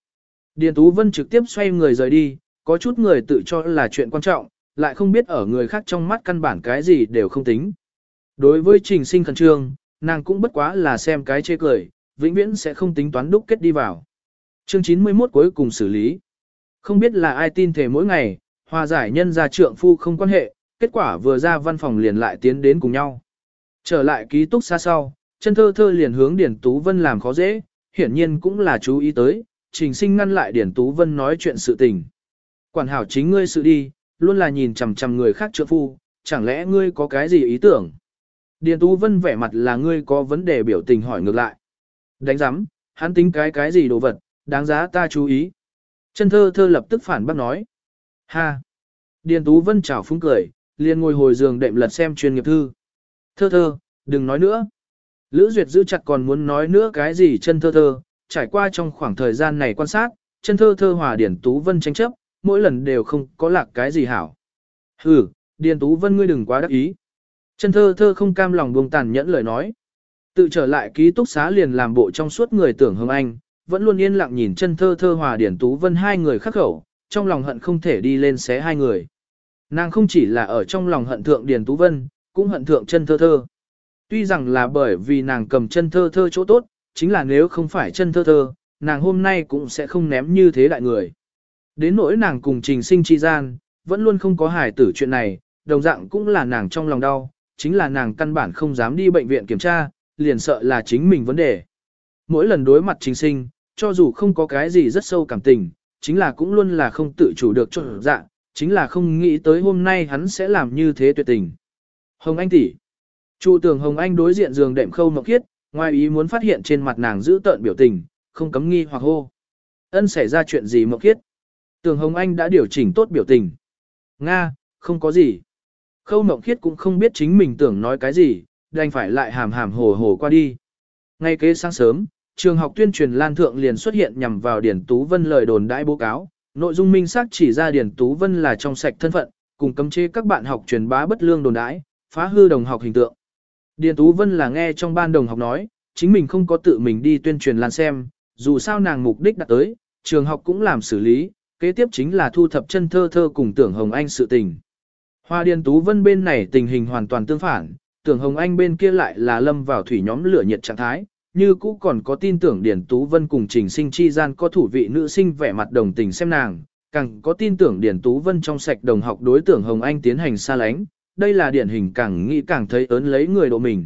Điền Tú Vân trực tiếp xoay người rời đi, có chút người tự cho là chuyện quan trọng, lại không biết ở người khác trong mắt căn bản cái gì đều không tính. Đối với trình sinh khẩn trương, nàng cũng bất quá là xem cái chê cười, vĩnh viễn sẽ không tính toán đúc kết đi vào. Chương 91 cuối cùng xử lý. Không biết là ai tin thể mỗi ngày, hòa giải nhân gia trượng phu không quan hệ, kết quả vừa ra văn phòng liền lại tiến đến cùng nhau. Trở lại ký túc xa sau, chân thơ thơ liền hướng Điển Tú Vân làm khó dễ, hiển nhiên cũng là chú ý tới, trình sinh ngăn lại Điển Tú Vân nói chuyện sự tình. Quản hảo chính ngươi sự đi, luôn là nhìn chằm chằm người khác trượng phu, chẳng lẽ ngươi có cái gì ý tưởng? Điền Tú Vân vẻ mặt là ngươi có vấn đề biểu tình hỏi ngược lại. Đánh giám, hắn tính cái cái gì đồ vật, đáng giá ta chú ý. Chân thơ thơ lập tức phản bác nói. Ha! Điền Tú Vân chào phúng cười, liền ngồi hồi giường đệm lật xem chuyên nghiệp thư. Thơ thơ, đừng nói nữa. Lữ Duyệt giữ chặt còn muốn nói nữa cái gì chân thơ thơ, trải qua trong khoảng thời gian này quan sát, chân thơ thơ hòa Điền Tú Vân tranh chấp, mỗi lần đều không có lạc cái gì hảo. Hừ, Điền Tú Vân ngươi đừng quá đắc ý. Chân thơ thơ không cam lòng buông tàn nhẫn lời nói. Tự trở lại ký túc xá liền làm bộ trong suốt người tưởng hương anh, vẫn luôn yên lặng nhìn chân thơ thơ hòa Điền Tú Vân hai người khắc khẩu, trong lòng hận không thể đi lên xé hai người. Nàng không chỉ là ở trong lòng hận thượng Điền Tú Vân, cũng hận thượng chân thơ thơ. Tuy rằng là bởi vì nàng cầm chân thơ thơ chỗ tốt, chính là nếu không phải chân thơ thơ, nàng hôm nay cũng sẽ không ném như thế đại người. Đến nỗi nàng cùng trình sinh chi gian, vẫn luôn không có hài tử chuyện này, đồng dạng cũng là nàng trong lòng đau, chính là nàng căn bản không dám đi bệnh viện kiểm tra, liền sợ là chính mình vấn đề. Mỗi lần đối mặt trình sinh, cho dù không có cái gì rất sâu cảm tình, chính là cũng luôn là không tự chủ được cho dạng, chính là không nghĩ tới hôm nay hắn sẽ làm như thế tuyệt tình. Hồng Anh tỷ, chủ tường Hồng Anh đối diện giường đệm khâu mộng khiết, ngoài ý muốn phát hiện trên mặt nàng giữ tợn biểu tình, không cấm nghi hoặc hô. Ân xảy ra chuyện gì mộng khiết? Tưởng Hồng Anh đã điều chỉnh tốt biểu tình. Nga, không có gì. Khâu mộng khiết cũng không biết chính mình tưởng nói cái gì, đành phải lại hàm hàm hồ hồ qua đi. Ngay kế sáng sớm, trường học tuyên truyền lan thượng liền xuất hiện nhằm vào Điển Tú Vân lời đồn đãi bố cáo, nội dung minh xác chỉ ra Điển Tú Vân là trong sạch thân phận, cùng cấm chế các bạn học truyền bá bất lương đồn đãi, phá hư đồng học hình tượng. Điền Tú Vân là nghe trong ban đồng học nói, chính mình không có tự mình đi tuyên truyền lan xem, dù sao nàng mục đích đặt tới, trường học cũng làm xử lý, kế tiếp chính là thu thập chân thơ thơ cùng tưởng Hồng Anh sự tình. Hoa Điền Tú Vân bên này tình hình hoàn toàn tương phản, tưởng Hồng Anh bên kia lại là lâm vào thủy nhóm lửa nhiệt trạng thái, như cũ còn có tin tưởng Điền Tú Vân cùng Trình Sinh chi gian có thủ vị nữ sinh vẻ mặt đồng tình xem nàng, càng có tin tưởng Điền Tú Vân trong sạch đồng học đối tưởng Hồng Anh tiến hành xa lánh, đây là điển hình càng nghĩ càng thấy ớn lấy người độ mình.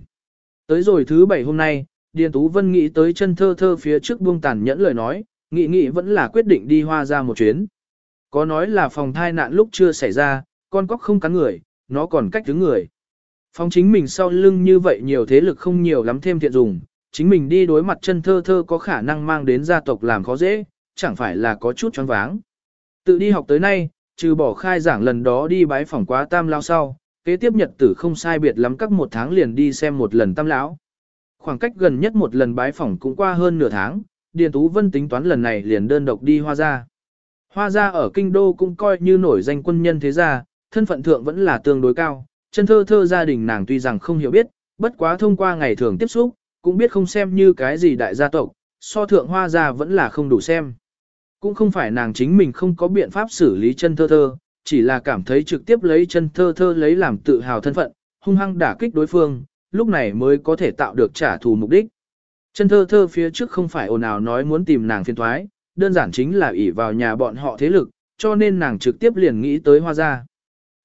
Tới rồi thứ bảy hôm nay, Điền Tú Vân nghĩ tới chân thơ thơ phía trước buông tàn nhẫn lời nói, Nghị nghị vẫn là quyết định đi hoa ra một chuyến. Có nói là phòng thai nạn lúc chưa xảy ra, con cóc không cắn người, nó còn cách thứ người. Phòng chính mình sau lưng như vậy nhiều thế lực không nhiều lắm thêm thiện dùng, chính mình đi đối mặt chân thơ thơ có khả năng mang đến gia tộc làm khó dễ, chẳng phải là có chút choáng váng. Tự đi học tới nay, trừ bỏ khai giảng lần đó đi bái phòng quá tam lao sau, kế tiếp nhật tử không sai biệt lắm các một tháng liền đi xem một lần tam lão. Khoảng cách gần nhất một lần bái phỏng cũng qua hơn nửa tháng, Điền Tú Vân tính toán lần này liền đơn độc đi hoa gia. Hoa gia ở kinh đô cũng coi như nổi danh quân nhân thế gia, thân phận thượng vẫn là tương đối cao, chân thơ thơ gia đình nàng tuy rằng không hiểu biết, bất quá thông qua ngày thường tiếp xúc, cũng biết không xem như cái gì đại gia tộc, so thượng hoa gia vẫn là không đủ xem. Cũng không phải nàng chính mình không có biện pháp xử lý chân thơ thơ, chỉ là cảm thấy trực tiếp lấy chân thơ thơ lấy làm tự hào thân phận, hung hăng đả kích đối phương, lúc này mới có thể tạo được trả thù mục đích. Chân thơ thơ phía trước không phải ồn ào nói muốn tìm nàng phiên thoái, đơn giản chính là ỷ vào nhà bọn họ thế lực, cho nên nàng trực tiếp liền nghĩ tới hoa gia.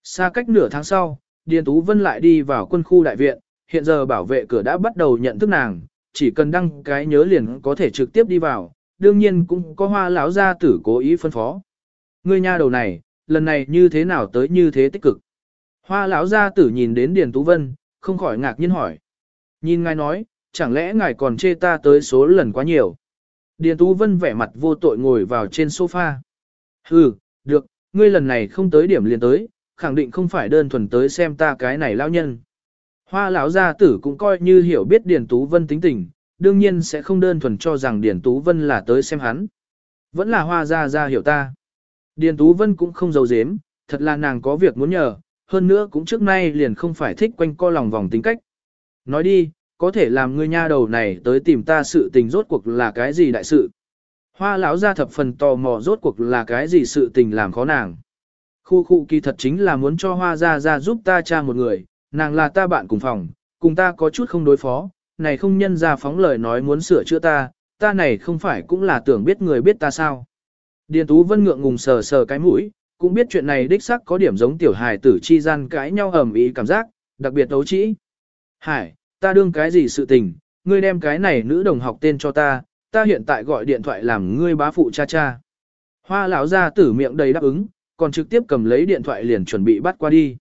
Xa cách nửa tháng sau, Điền Tú Vân lại đi vào quân khu đại viện, hiện giờ bảo vệ cửa đã bắt đầu nhận thức nàng, chỉ cần đăng cái nhớ liền có thể trực tiếp đi vào, đương nhiên cũng có hoa lão gia tử cố ý phân phó. Ngươi nha đầu này, lần này như thế nào tới như thế tích cực. Hoa lão gia tử nhìn đến Điền Tú Vân, không khỏi ngạc nhiên hỏi. Nhìn ngài nói, chẳng lẽ ngài còn chê ta tới số lần quá nhiều. Điền Tú Vân vẻ mặt vô tội ngồi vào trên sofa. Hừ, được, ngươi lần này không tới điểm liền tới, khẳng định không phải đơn thuần tới xem ta cái này lao nhân. Hoa lão gia tử cũng coi như hiểu biết Điền Tú Vân tính tình, đương nhiên sẽ không đơn thuần cho rằng Điền Tú Vân là tới xem hắn. Vẫn là hoa gia gia hiểu ta. Điền Tú Vân cũng không giấu giếm, thật là nàng có việc muốn nhờ, hơn nữa cũng trước nay liền không phải thích quanh co lòng vòng tính cách. Nói đi, có thể làm ngươi nha đầu này tới tìm ta sự tình rốt cuộc là cái gì đại sự. Hoa lão ra thập phần tò mò rốt cuộc là cái gì sự tình làm khó nàng. Khu khu kỳ thật chính là muốn cho hoa ra ra giúp ta cha một người, nàng là ta bạn cùng phòng, cùng ta có chút không đối phó, này không nhân ra phóng lời nói muốn sửa chữa ta, ta này không phải cũng là tưởng biết người biết ta sao. Điền Tú Vân ngượng ngùng sờ sờ cái mũi, cũng biết chuyện này đích xác có điểm giống tiểu hài tử chi gian cãi nhau ầm ĩ cảm giác, đặc biệt đấu trĩ. Hải, ta đương cái gì sự tình, ngươi đem cái này nữ đồng học tên cho ta, ta hiện tại gọi điện thoại làm ngươi bá phụ cha cha. Hoa lão ra tử miệng đầy đáp ứng, còn trực tiếp cầm lấy điện thoại liền chuẩn bị bắt qua đi.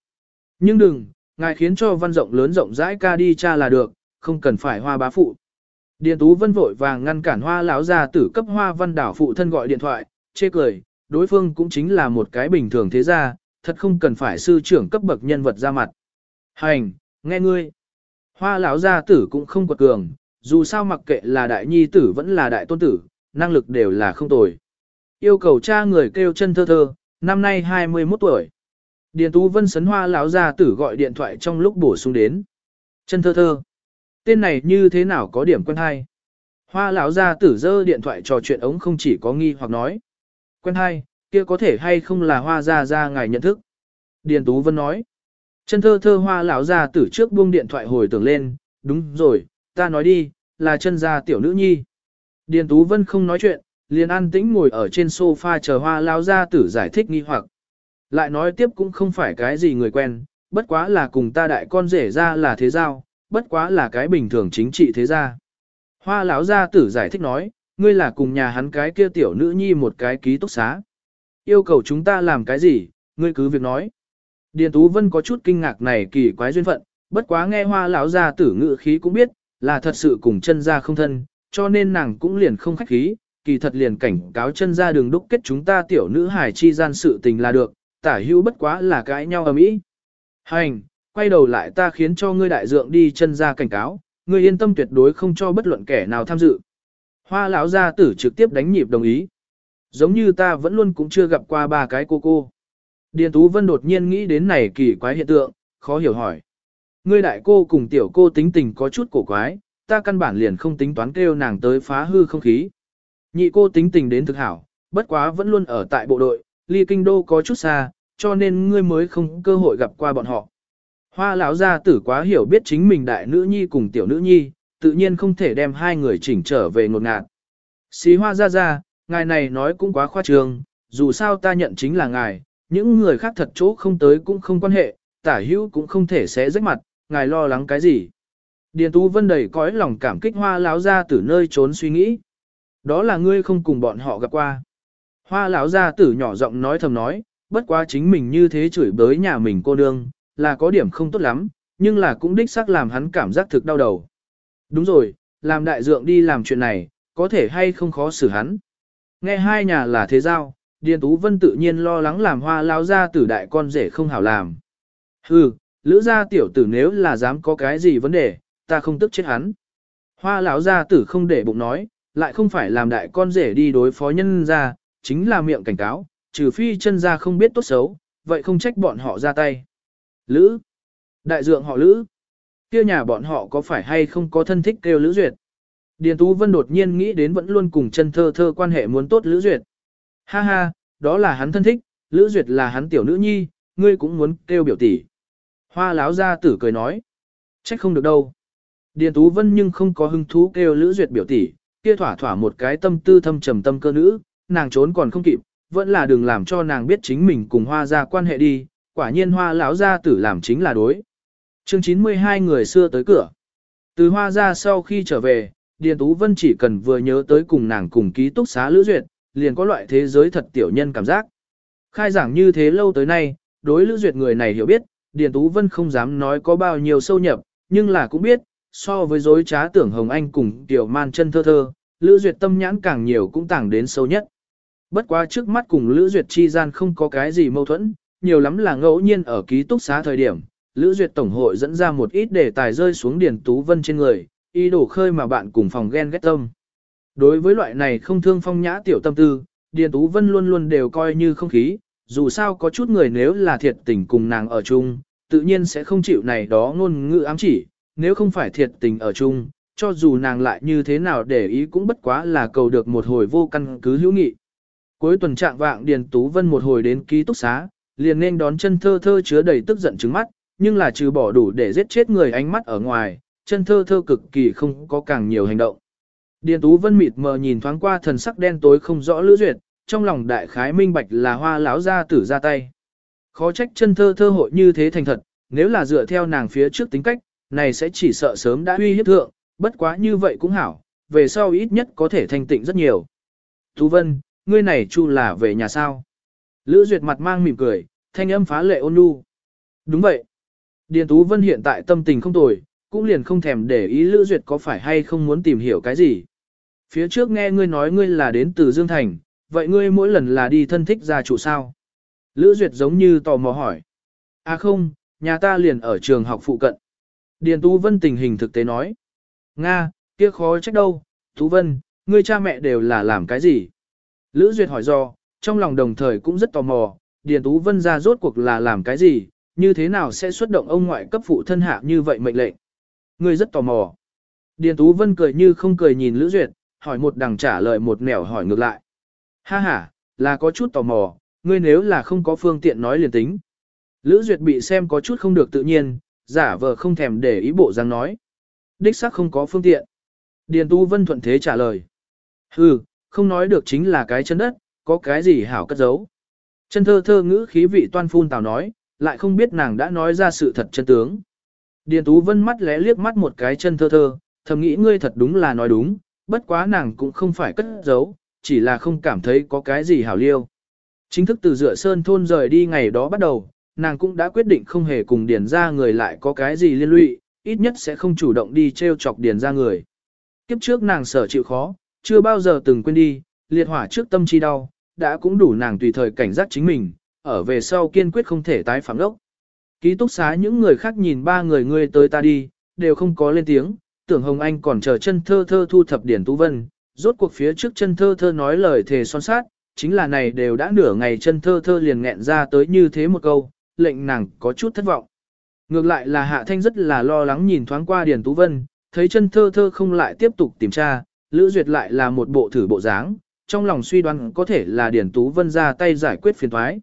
Nhưng đừng, ngài khiến cho văn rộng lớn rộng rãi ca đi cha là được, không cần phải hoa bá phụ. Điền Tú Vân vội vàng ngăn cản hoa lão gia tử cấp hoa văn đảo phụ thân gọi điện thoại, chê cười, đối phương cũng chính là một cái bình thường thế gia, thật không cần phải sư trưởng cấp bậc nhân vật ra mặt. Hành, nghe ngươi. Hoa lão gia tử cũng không quật cường, dù sao mặc kệ là đại nhi tử vẫn là đại tôn tử, năng lực đều là không tồi. Yêu cầu cha người kêu chân thơ thơ, năm nay 21 tuổi. Điền Tú Vân sấn hoa lão gia tử gọi điện thoại trong lúc bổ sung đến. Chân thơ thơ. Tên này như thế nào có điểm quen hay? Hoa lão gia tử dơ điện thoại trò chuyện ống không chỉ có nghi hoặc nói. Quen hay, kia có thể hay không là hoa gia gia ngài nhận thức. Điền Tú Vân nói. Chân thơ thơ hoa lão ra tử trước buông điện thoại hồi tưởng lên, đúng rồi, ta nói đi, là chân gia tiểu nữ nhi. Điền Tú Vân không nói chuyện, liền an tĩnh ngồi ở trên sofa chờ hoa lão gia tử giải thích nghi hoặc. Lại nói tiếp cũng không phải cái gì người quen, bất quá là cùng ta đại con rể ra là thế giao, bất quá là cái bình thường chính trị thế gia. Hoa lão gia tử giải thích nói, ngươi là cùng nhà hắn cái kia tiểu nữ nhi một cái ký túc xá. Yêu cầu chúng ta làm cái gì, ngươi cứ việc nói. Điền Tú Vân có chút kinh ngạc này kỳ quái duyên phận, bất quá nghe hoa lão gia tử ngự khí cũng biết, là thật sự cùng chân gia không thân, cho nên nàng cũng liền không khách khí, kỳ thật liền cảnh cáo chân gia đường đúc kết chúng ta tiểu nữ hài chi gian sự tình là được, tả hữu bất quá là cãi nhau ở mỹ. Hành, quay đầu lại ta khiến cho ngươi đại dượng đi chân gia cảnh cáo, ngươi yên tâm tuyệt đối không cho bất luận kẻ nào tham dự. Hoa lão gia tử trực tiếp đánh nhịp đồng ý. Giống như ta vẫn luôn cũng chưa gặp qua ba cái cô cô. Điền Tú Vân đột nhiên nghĩ đến này kỳ quái hiện tượng, khó hiểu hỏi. Ngươi đại cô cùng tiểu cô tính tình có chút cổ quái, ta căn bản liền không tính toán kêu nàng tới phá hư không khí. Nhị cô tính tình đến thực hảo, bất quá vẫn luôn ở tại bộ đội, ly kinh đô có chút xa, cho nên ngươi mới không cơ hội gặp qua bọn họ. Hoa lão gia tử quá hiểu biết chính mình đại nữ nhi cùng tiểu nữ nhi, tự nhiên không thể đem hai người chỉnh trở về ngột ngạt. Xí hoa ra ra, ngài này nói cũng quá khoa trương, dù sao ta nhận chính là ngài, những người khác thật chỗ không tới cũng không quan hệ, tả hữu cũng không thể sẽ rách mặt, ngài lo lắng cái gì. Điền Tú Vân đầy cõi lòng cảm kích hoa Láo ra từ nơi trốn suy nghĩ. Đó là ngươi không cùng bọn họ gặp qua. Hoa lão gia tử nhỏ giọng nói thầm nói, bất quá chính mình như thế chửi bới nhà mình cô nương, là có điểm không tốt lắm, nhưng là cũng đích xác làm hắn cảm giác thực đau đầu. Đúng rồi, làm đại dượng đi làm chuyện này, có thể hay không khó xử hắn. Nghe hai nhà là thế giao, Điền Tú Vân tự nhiên lo lắng làm hoa lao ra tử đại con rể không hảo làm. Hừ, lữ gia tiểu tử nếu là dám có cái gì vấn đề, ta không tức chết hắn. Hoa lão gia tử không để bụng nói, lại không phải làm đại con rể đi đối phó nhân ra, chính là miệng cảnh cáo, trừ phi chân ra không biết tốt xấu, vậy không trách bọn họ ra tay. Lữ, đại dượng họ Lữ, kia nhà bọn họ có phải hay không có thân thích kêu Lữ Duyệt. Điền Tú Vân đột nhiên nghĩ đến vẫn luôn cùng chân thơ thơ quan hệ muốn tốt Lữ Duyệt. Ha ha, đó là hắn thân thích, Lữ Duyệt là hắn tiểu nữ nhi, ngươi cũng muốn kêu biểu tỷ. Hoa láo ra tử cười nói. Trách không được đâu. Điền Tú Vân nhưng không có hứng thú kêu Lữ Duyệt biểu tỷ, kia thỏa thỏa một cái tâm tư thâm trầm tâm cơ nữ, nàng trốn còn không kịp, vẫn là đừng làm cho nàng biết chính mình cùng hoa ra quan hệ đi, quả nhiên hoa lão gia tử làm chính là đối. Chương 92 người xưa tới cửa. Từ hoa ra sau khi trở về, Điền Tú Vân chỉ cần vừa nhớ tới cùng nàng cùng ký túc xá Lữ Duyệt, liền có loại thế giới thật tiểu nhân cảm giác. Khai giảng như thế lâu tới nay, đối Lữ Duyệt người này hiểu biết, Điền Tú Vân không dám nói có bao nhiêu sâu nhập, nhưng là cũng biết, so với dối trá tưởng Hồng Anh cùng tiểu man chân thơ thơ, Lữ Duyệt tâm nhãn càng nhiều cũng tàng đến sâu nhất. Bất quá trước mắt cùng Lữ Duyệt chi gian không có cái gì mâu thuẫn, nhiều lắm là ngẫu nhiên ở ký túc xá thời điểm, Lữ Duyệt Tổng hội dẫn ra một ít đề tài rơi xuống Điền Tú Vân trên người, ý đồ khơi mà bạn cùng phòng ghen ghét tâm. Đối với loại này không thương phong nhã tiểu tâm tư, Điền Tú Vân luôn luôn đều coi như không khí, dù sao có chút người nếu là thiệt tình cùng nàng ở chung, tự nhiên sẽ không chịu này đó ngôn ngữ ám chỉ, nếu không phải thiệt tình ở chung, cho dù nàng lại như thế nào để ý cũng bất quá là cầu được một hồi vô căn cứ hữu nghị. Cuối tuần trạng vạng Điền Tú Vân một hồi đến ký túc xá, liền nên đón chân thơ thơ chứa đầy tức giận trứng mắt, nhưng là trừ bỏ đủ để giết chết người ánh mắt ở ngoài, chân thơ thơ cực kỳ không có càng nhiều hành động. Điền Tú Vân mịt mờ nhìn thoáng qua thần sắc đen tối không rõ lữ duyệt, trong lòng đại khái minh bạch là hoa lão gia tử ra tay. Khó trách chân thơ thơ hội như thế thành thật, nếu là dựa theo nàng phía trước tính cách, này sẽ chỉ sợ sớm đã uy hiếp thượng, bất quá như vậy cũng hảo, về sau ít nhất có thể thanh tịnh rất nhiều. Tú Vân, ngươi này chu là về nhà sao? Lữ Duyệt mặt mang mỉm cười, thanh âm phá lệ ôn nhu. Đúng vậy. Điền Tú Vân hiện tại tâm tình không tồi, cũng liền không thèm để ý Lữ Duyệt có phải hay không muốn tìm hiểu cái gì. Phía trước nghe ngươi nói ngươi là đến từ Dương Thành, vậy ngươi mỗi lần là đi thân thích gia trụ sao? Lữ Duyệt giống như tò mò hỏi. À không, nhà ta liền ở trường học phụ cận. Điền Tú Vân tình hình thực tế nói. Nga, kia khó trách đâu, Tú Vân, ngươi cha mẹ đều là làm cái gì? Lữ Duyệt hỏi do, trong lòng đồng thời cũng rất tò mò, Điền Tú Vân ra rốt cuộc là làm cái gì, như thế nào sẽ xuất động ông ngoại cấp phụ thân hạ như vậy mệnh lệnh. Ngươi rất tò mò. Điền Tú Vân cười như không cười nhìn Lữ Duyệt, hỏi một đằng trả lời một nẻo hỏi ngược lại. Ha ha, là có chút tò mò, ngươi nếu là không có phương tiện nói liền tính. Lữ Duyệt bị xem có chút không được tự nhiên, giả vờ không thèm để ý bộ dáng nói. Đích xác không có phương tiện. Điền Tú Vân thuận thế trả lời. Hừ, không nói được chính là cái chân đất, có cái gì hảo cất giấu. Chân thơ thơ ngữ khí vị toan phun tào nói, lại không biết nàng đã nói ra sự thật chân tướng. Điền Tú Vân mắt lẽ liếc mắt một cái chân thơ thơ, thầm nghĩ ngươi thật đúng là nói đúng, bất quá nàng cũng không phải cất giấu, chỉ là không cảm thấy có cái gì hảo liêu. Chính thức từ dựa sơn thôn rời đi ngày đó bắt đầu, nàng cũng đã quyết định không hề cùng điền ra người lại có cái gì liên lụy, ít nhất sẽ không chủ động đi treo chọc điền ra người. Kiếp trước nàng sở chịu khó, chưa bao giờ từng quên đi, liệt hỏa trước tâm chi đau, đã cũng đủ nàng tùy thời cảnh giác chính mình, ở về sau kiên quyết không thể tái phạm đốc. Ký túc xá những người khác nhìn ba người ngươi tới ta đi, đều không có lên tiếng, tưởng Hồng Anh còn chờ chân thơ thơ thu thập điển tú vân, rốt cuộc phía trước chân thơ thơ nói lời thề son sát, chính là này đều đã nửa ngày chân thơ thơ liền nghẹn ra tới như thế một câu, lệnh nàng có chút thất vọng. Ngược lại là Hạ Thanh rất là lo lắng nhìn thoáng qua Điền Tú Vân, thấy chân thơ thơ không lại tiếp tục tìm tra, Lữ Duyệt lại là một bộ thử bộ dáng, trong lòng suy đoán có thể là Điền Tú Vân ra tay giải quyết phiền thoái.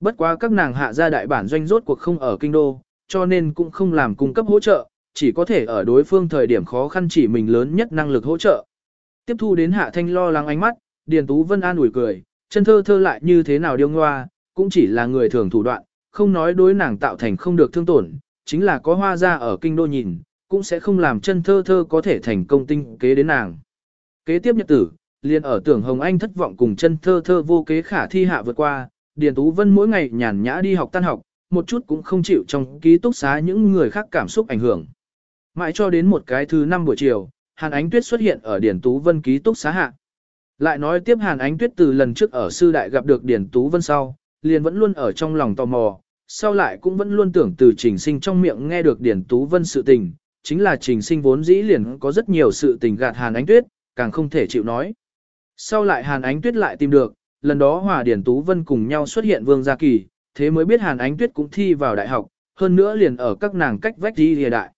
Bất quá các nàng hạ gia đại bản doanh rốt cuộc không ở kinh đô, cho nên cũng không làm cung cấp hỗ trợ, chỉ có thể ở đối phương thời điểm khó khăn chỉ mình lớn nhất năng lực hỗ trợ. Tiếp thu đến hạ thanh lo lắng ánh mắt, Điền Tú Vân an ủi cười, chân thơ thơ lại như thế nào điêu ngoa, cũng chỉ là người thường thủ đoạn, không nói đối nàng tạo thành không được thương tổn, chính là có hoa ra ở kinh đô nhìn, cũng sẽ không làm chân thơ thơ có thể thành công tinh kế đến nàng. Kế tiếp nhật tử, liền ở tưởng Hồng Anh thất vọng cùng chân thơ thơ vô kế khả thi hạ vượt qua, Điền Tú Vân mỗi ngày nhàn nhã đi học tan học, một chút cũng không chịu trong ký túc xá những người khác cảm xúc ảnh hưởng. Mãi cho đến một cái thứ năm buổi chiều, Hàn Ánh Tuyết xuất hiện ở Điền Tú Vân ký túc xá hạ. Lại nói tiếp Hàn Ánh Tuyết từ lần trước ở sư đại gặp được Điền Tú Vân sau, liền vẫn luôn ở trong lòng tò mò, sau lại cũng vẫn luôn tưởng từ trình sinh trong miệng nghe được Điền Tú Vân sự tình, chính là trình sinh vốn dĩ liền có rất nhiều sự tình gạt Hàn Ánh Tuyết, càng không thể chịu nói. Sau lại Hàn Ánh Tuyết lại tìm được, lần đó Hòa Điển Tú Vân cùng nhau xuất hiện Vương Gia Kỳ, thế mới biết Hàn Ánh Tuyết cũng thi vào đại học, hơn nữa liền ở các nàng cách vách đi địa đại.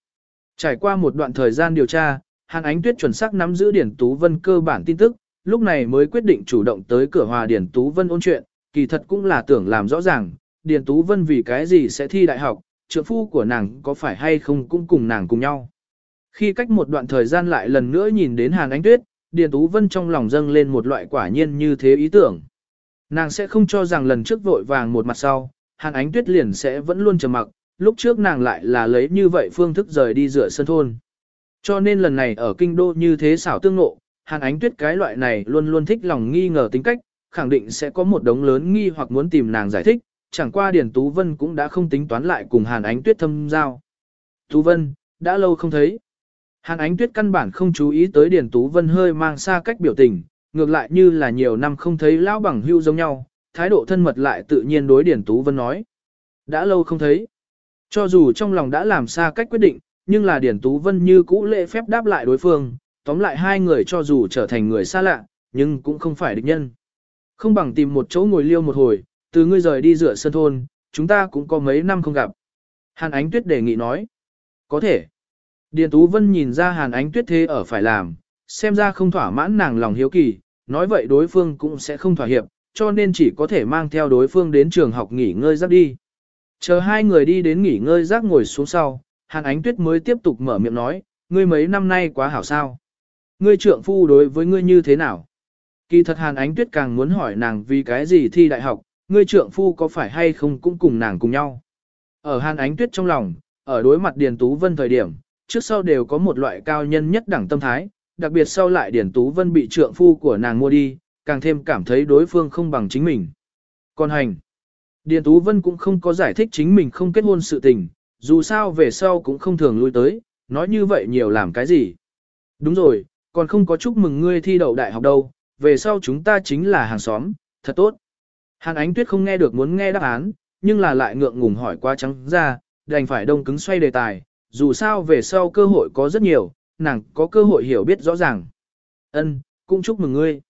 Trải qua một đoạn thời gian điều tra, Hàn Ánh Tuyết chuẩn xác nắm giữ Điển Tú Vân cơ bản tin tức, lúc này mới quyết định chủ động tới cửa Hòa Điển Tú Vân ôn chuyện, kỳ thật cũng là tưởng làm rõ ràng, Điển Tú Vân vì cái gì sẽ thi đại học, trượng phu của nàng có phải hay không cũng cùng nàng cùng nhau. Khi cách một đoạn thời gian lại lần nữa nhìn đến Hàn Ánh Tuyết, Điền Tú Vân trong lòng dâng lên một loại quả nhiên như thế ý tưởng. Nàng sẽ không cho rằng lần trước vội vàng một mặt sau, Hàn Ánh Tuyết liền sẽ vẫn luôn trầm mặc, lúc trước nàng lại là lấy như vậy phương thức rời đi rửa sân thôn. Cho nên lần này ở kinh đô như thế xảo tương ngộ, Hàn Ánh Tuyết cái loại này luôn luôn thích lòng nghi ngờ tính cách, khẳng định sẽ có một đống lớn nghi hoặc muốn tìm nàng giải thích, chẳng qua Điền Tú Vân cũng đã không tính toán lại cùng Hàn Ánh Tuyết thâm giao. Tú Vân, đã lâu không thấy. Hàn Ánh Tuyết căn bản không chú ý tới Điền Tú Vân hơi mang xa cách biểu tình, ngược lại như là nhiều năm không thấy lão bằng hưu giống nhau, thái độ thân mật lại tự nhiên đối Điền Tú Vân nói. Đã lâu không thấy. Cho dù trong lòng đã làm xa cách quyết định, nhưng là Điền Tú Vân như cũ lễ phép đáp lại đối phương, tóm lại hai người cho dù trở thành người xa lạ, nhưng cũng không phải địch nhân. Không bằng tìm một chỗ ngồi liêu một hồi, từ ngươi rời đi rửa sân thôn, chúng ta cũng có mấy năm không gặp. Hàn Ánh Tuyết đề nghị nói. Có thể. Điền Tú Vân nhìn ra Hàn Ánh Tuyết thế ở phải làm, xem ra không thỏa mãn nàng lòng hiếu kỳ, nói vậy đối phương cũng sẽ không thỏa hiệp, cho nên chỉ có thể mang theo đối phương đến trường học nghỉ ngơi giấc đi. Chờ hai người đi đến nghỉ ngơi rác ngồi xuống sau, Hàn Ánh Tuyết mới tiếp tục mở miệng nói, ngươi mấy năm nay quá hảo sao. Ngươi trượng phu đối với ngươi như thế nào? Kỳ thật Hàn Ánh Tuyết càng muốn hỏi nàng vì cái gì thi đại học, ngươi trượng phu có phải hay không cũng cùng nàng cùng nhau. Ở Hàn Ánh Tuyết trong lòng, ở đối mặt Điền Tú Vân thời điểm, trước sau đều có một loại cao nhân nhất đẳng tâm thái, đặc biệt sau lại Điền Tú Vân bị trượng phu của nàng mua đi, càng thêm cảm thấy đối phương không bằng chính mình. Còn hành, Điền Tú Vân cũng không có giải thích chính mình không kết hôn sự tình, dù sao về sau cũng không thường lui tới, nói như vậy nhiều làm cái gì. Đúng rồi, còn không có chúc mừng ngươi thi đậu đại học đâu, về sau chúng ta chính là hàng xóm, thật tốt. Hàn Ánh Tuyết không nghe được muốn nghe đáp án, nhưng là lại ngượng ngùng hỏi qua trắng ra, đành phải đông cứng xoay đề tài, dù sao về sau cơ hội có rất nhiều, nàng có cơ hội hiểu biết rõ ràng. Ân, cũng chúc mừng ngươi.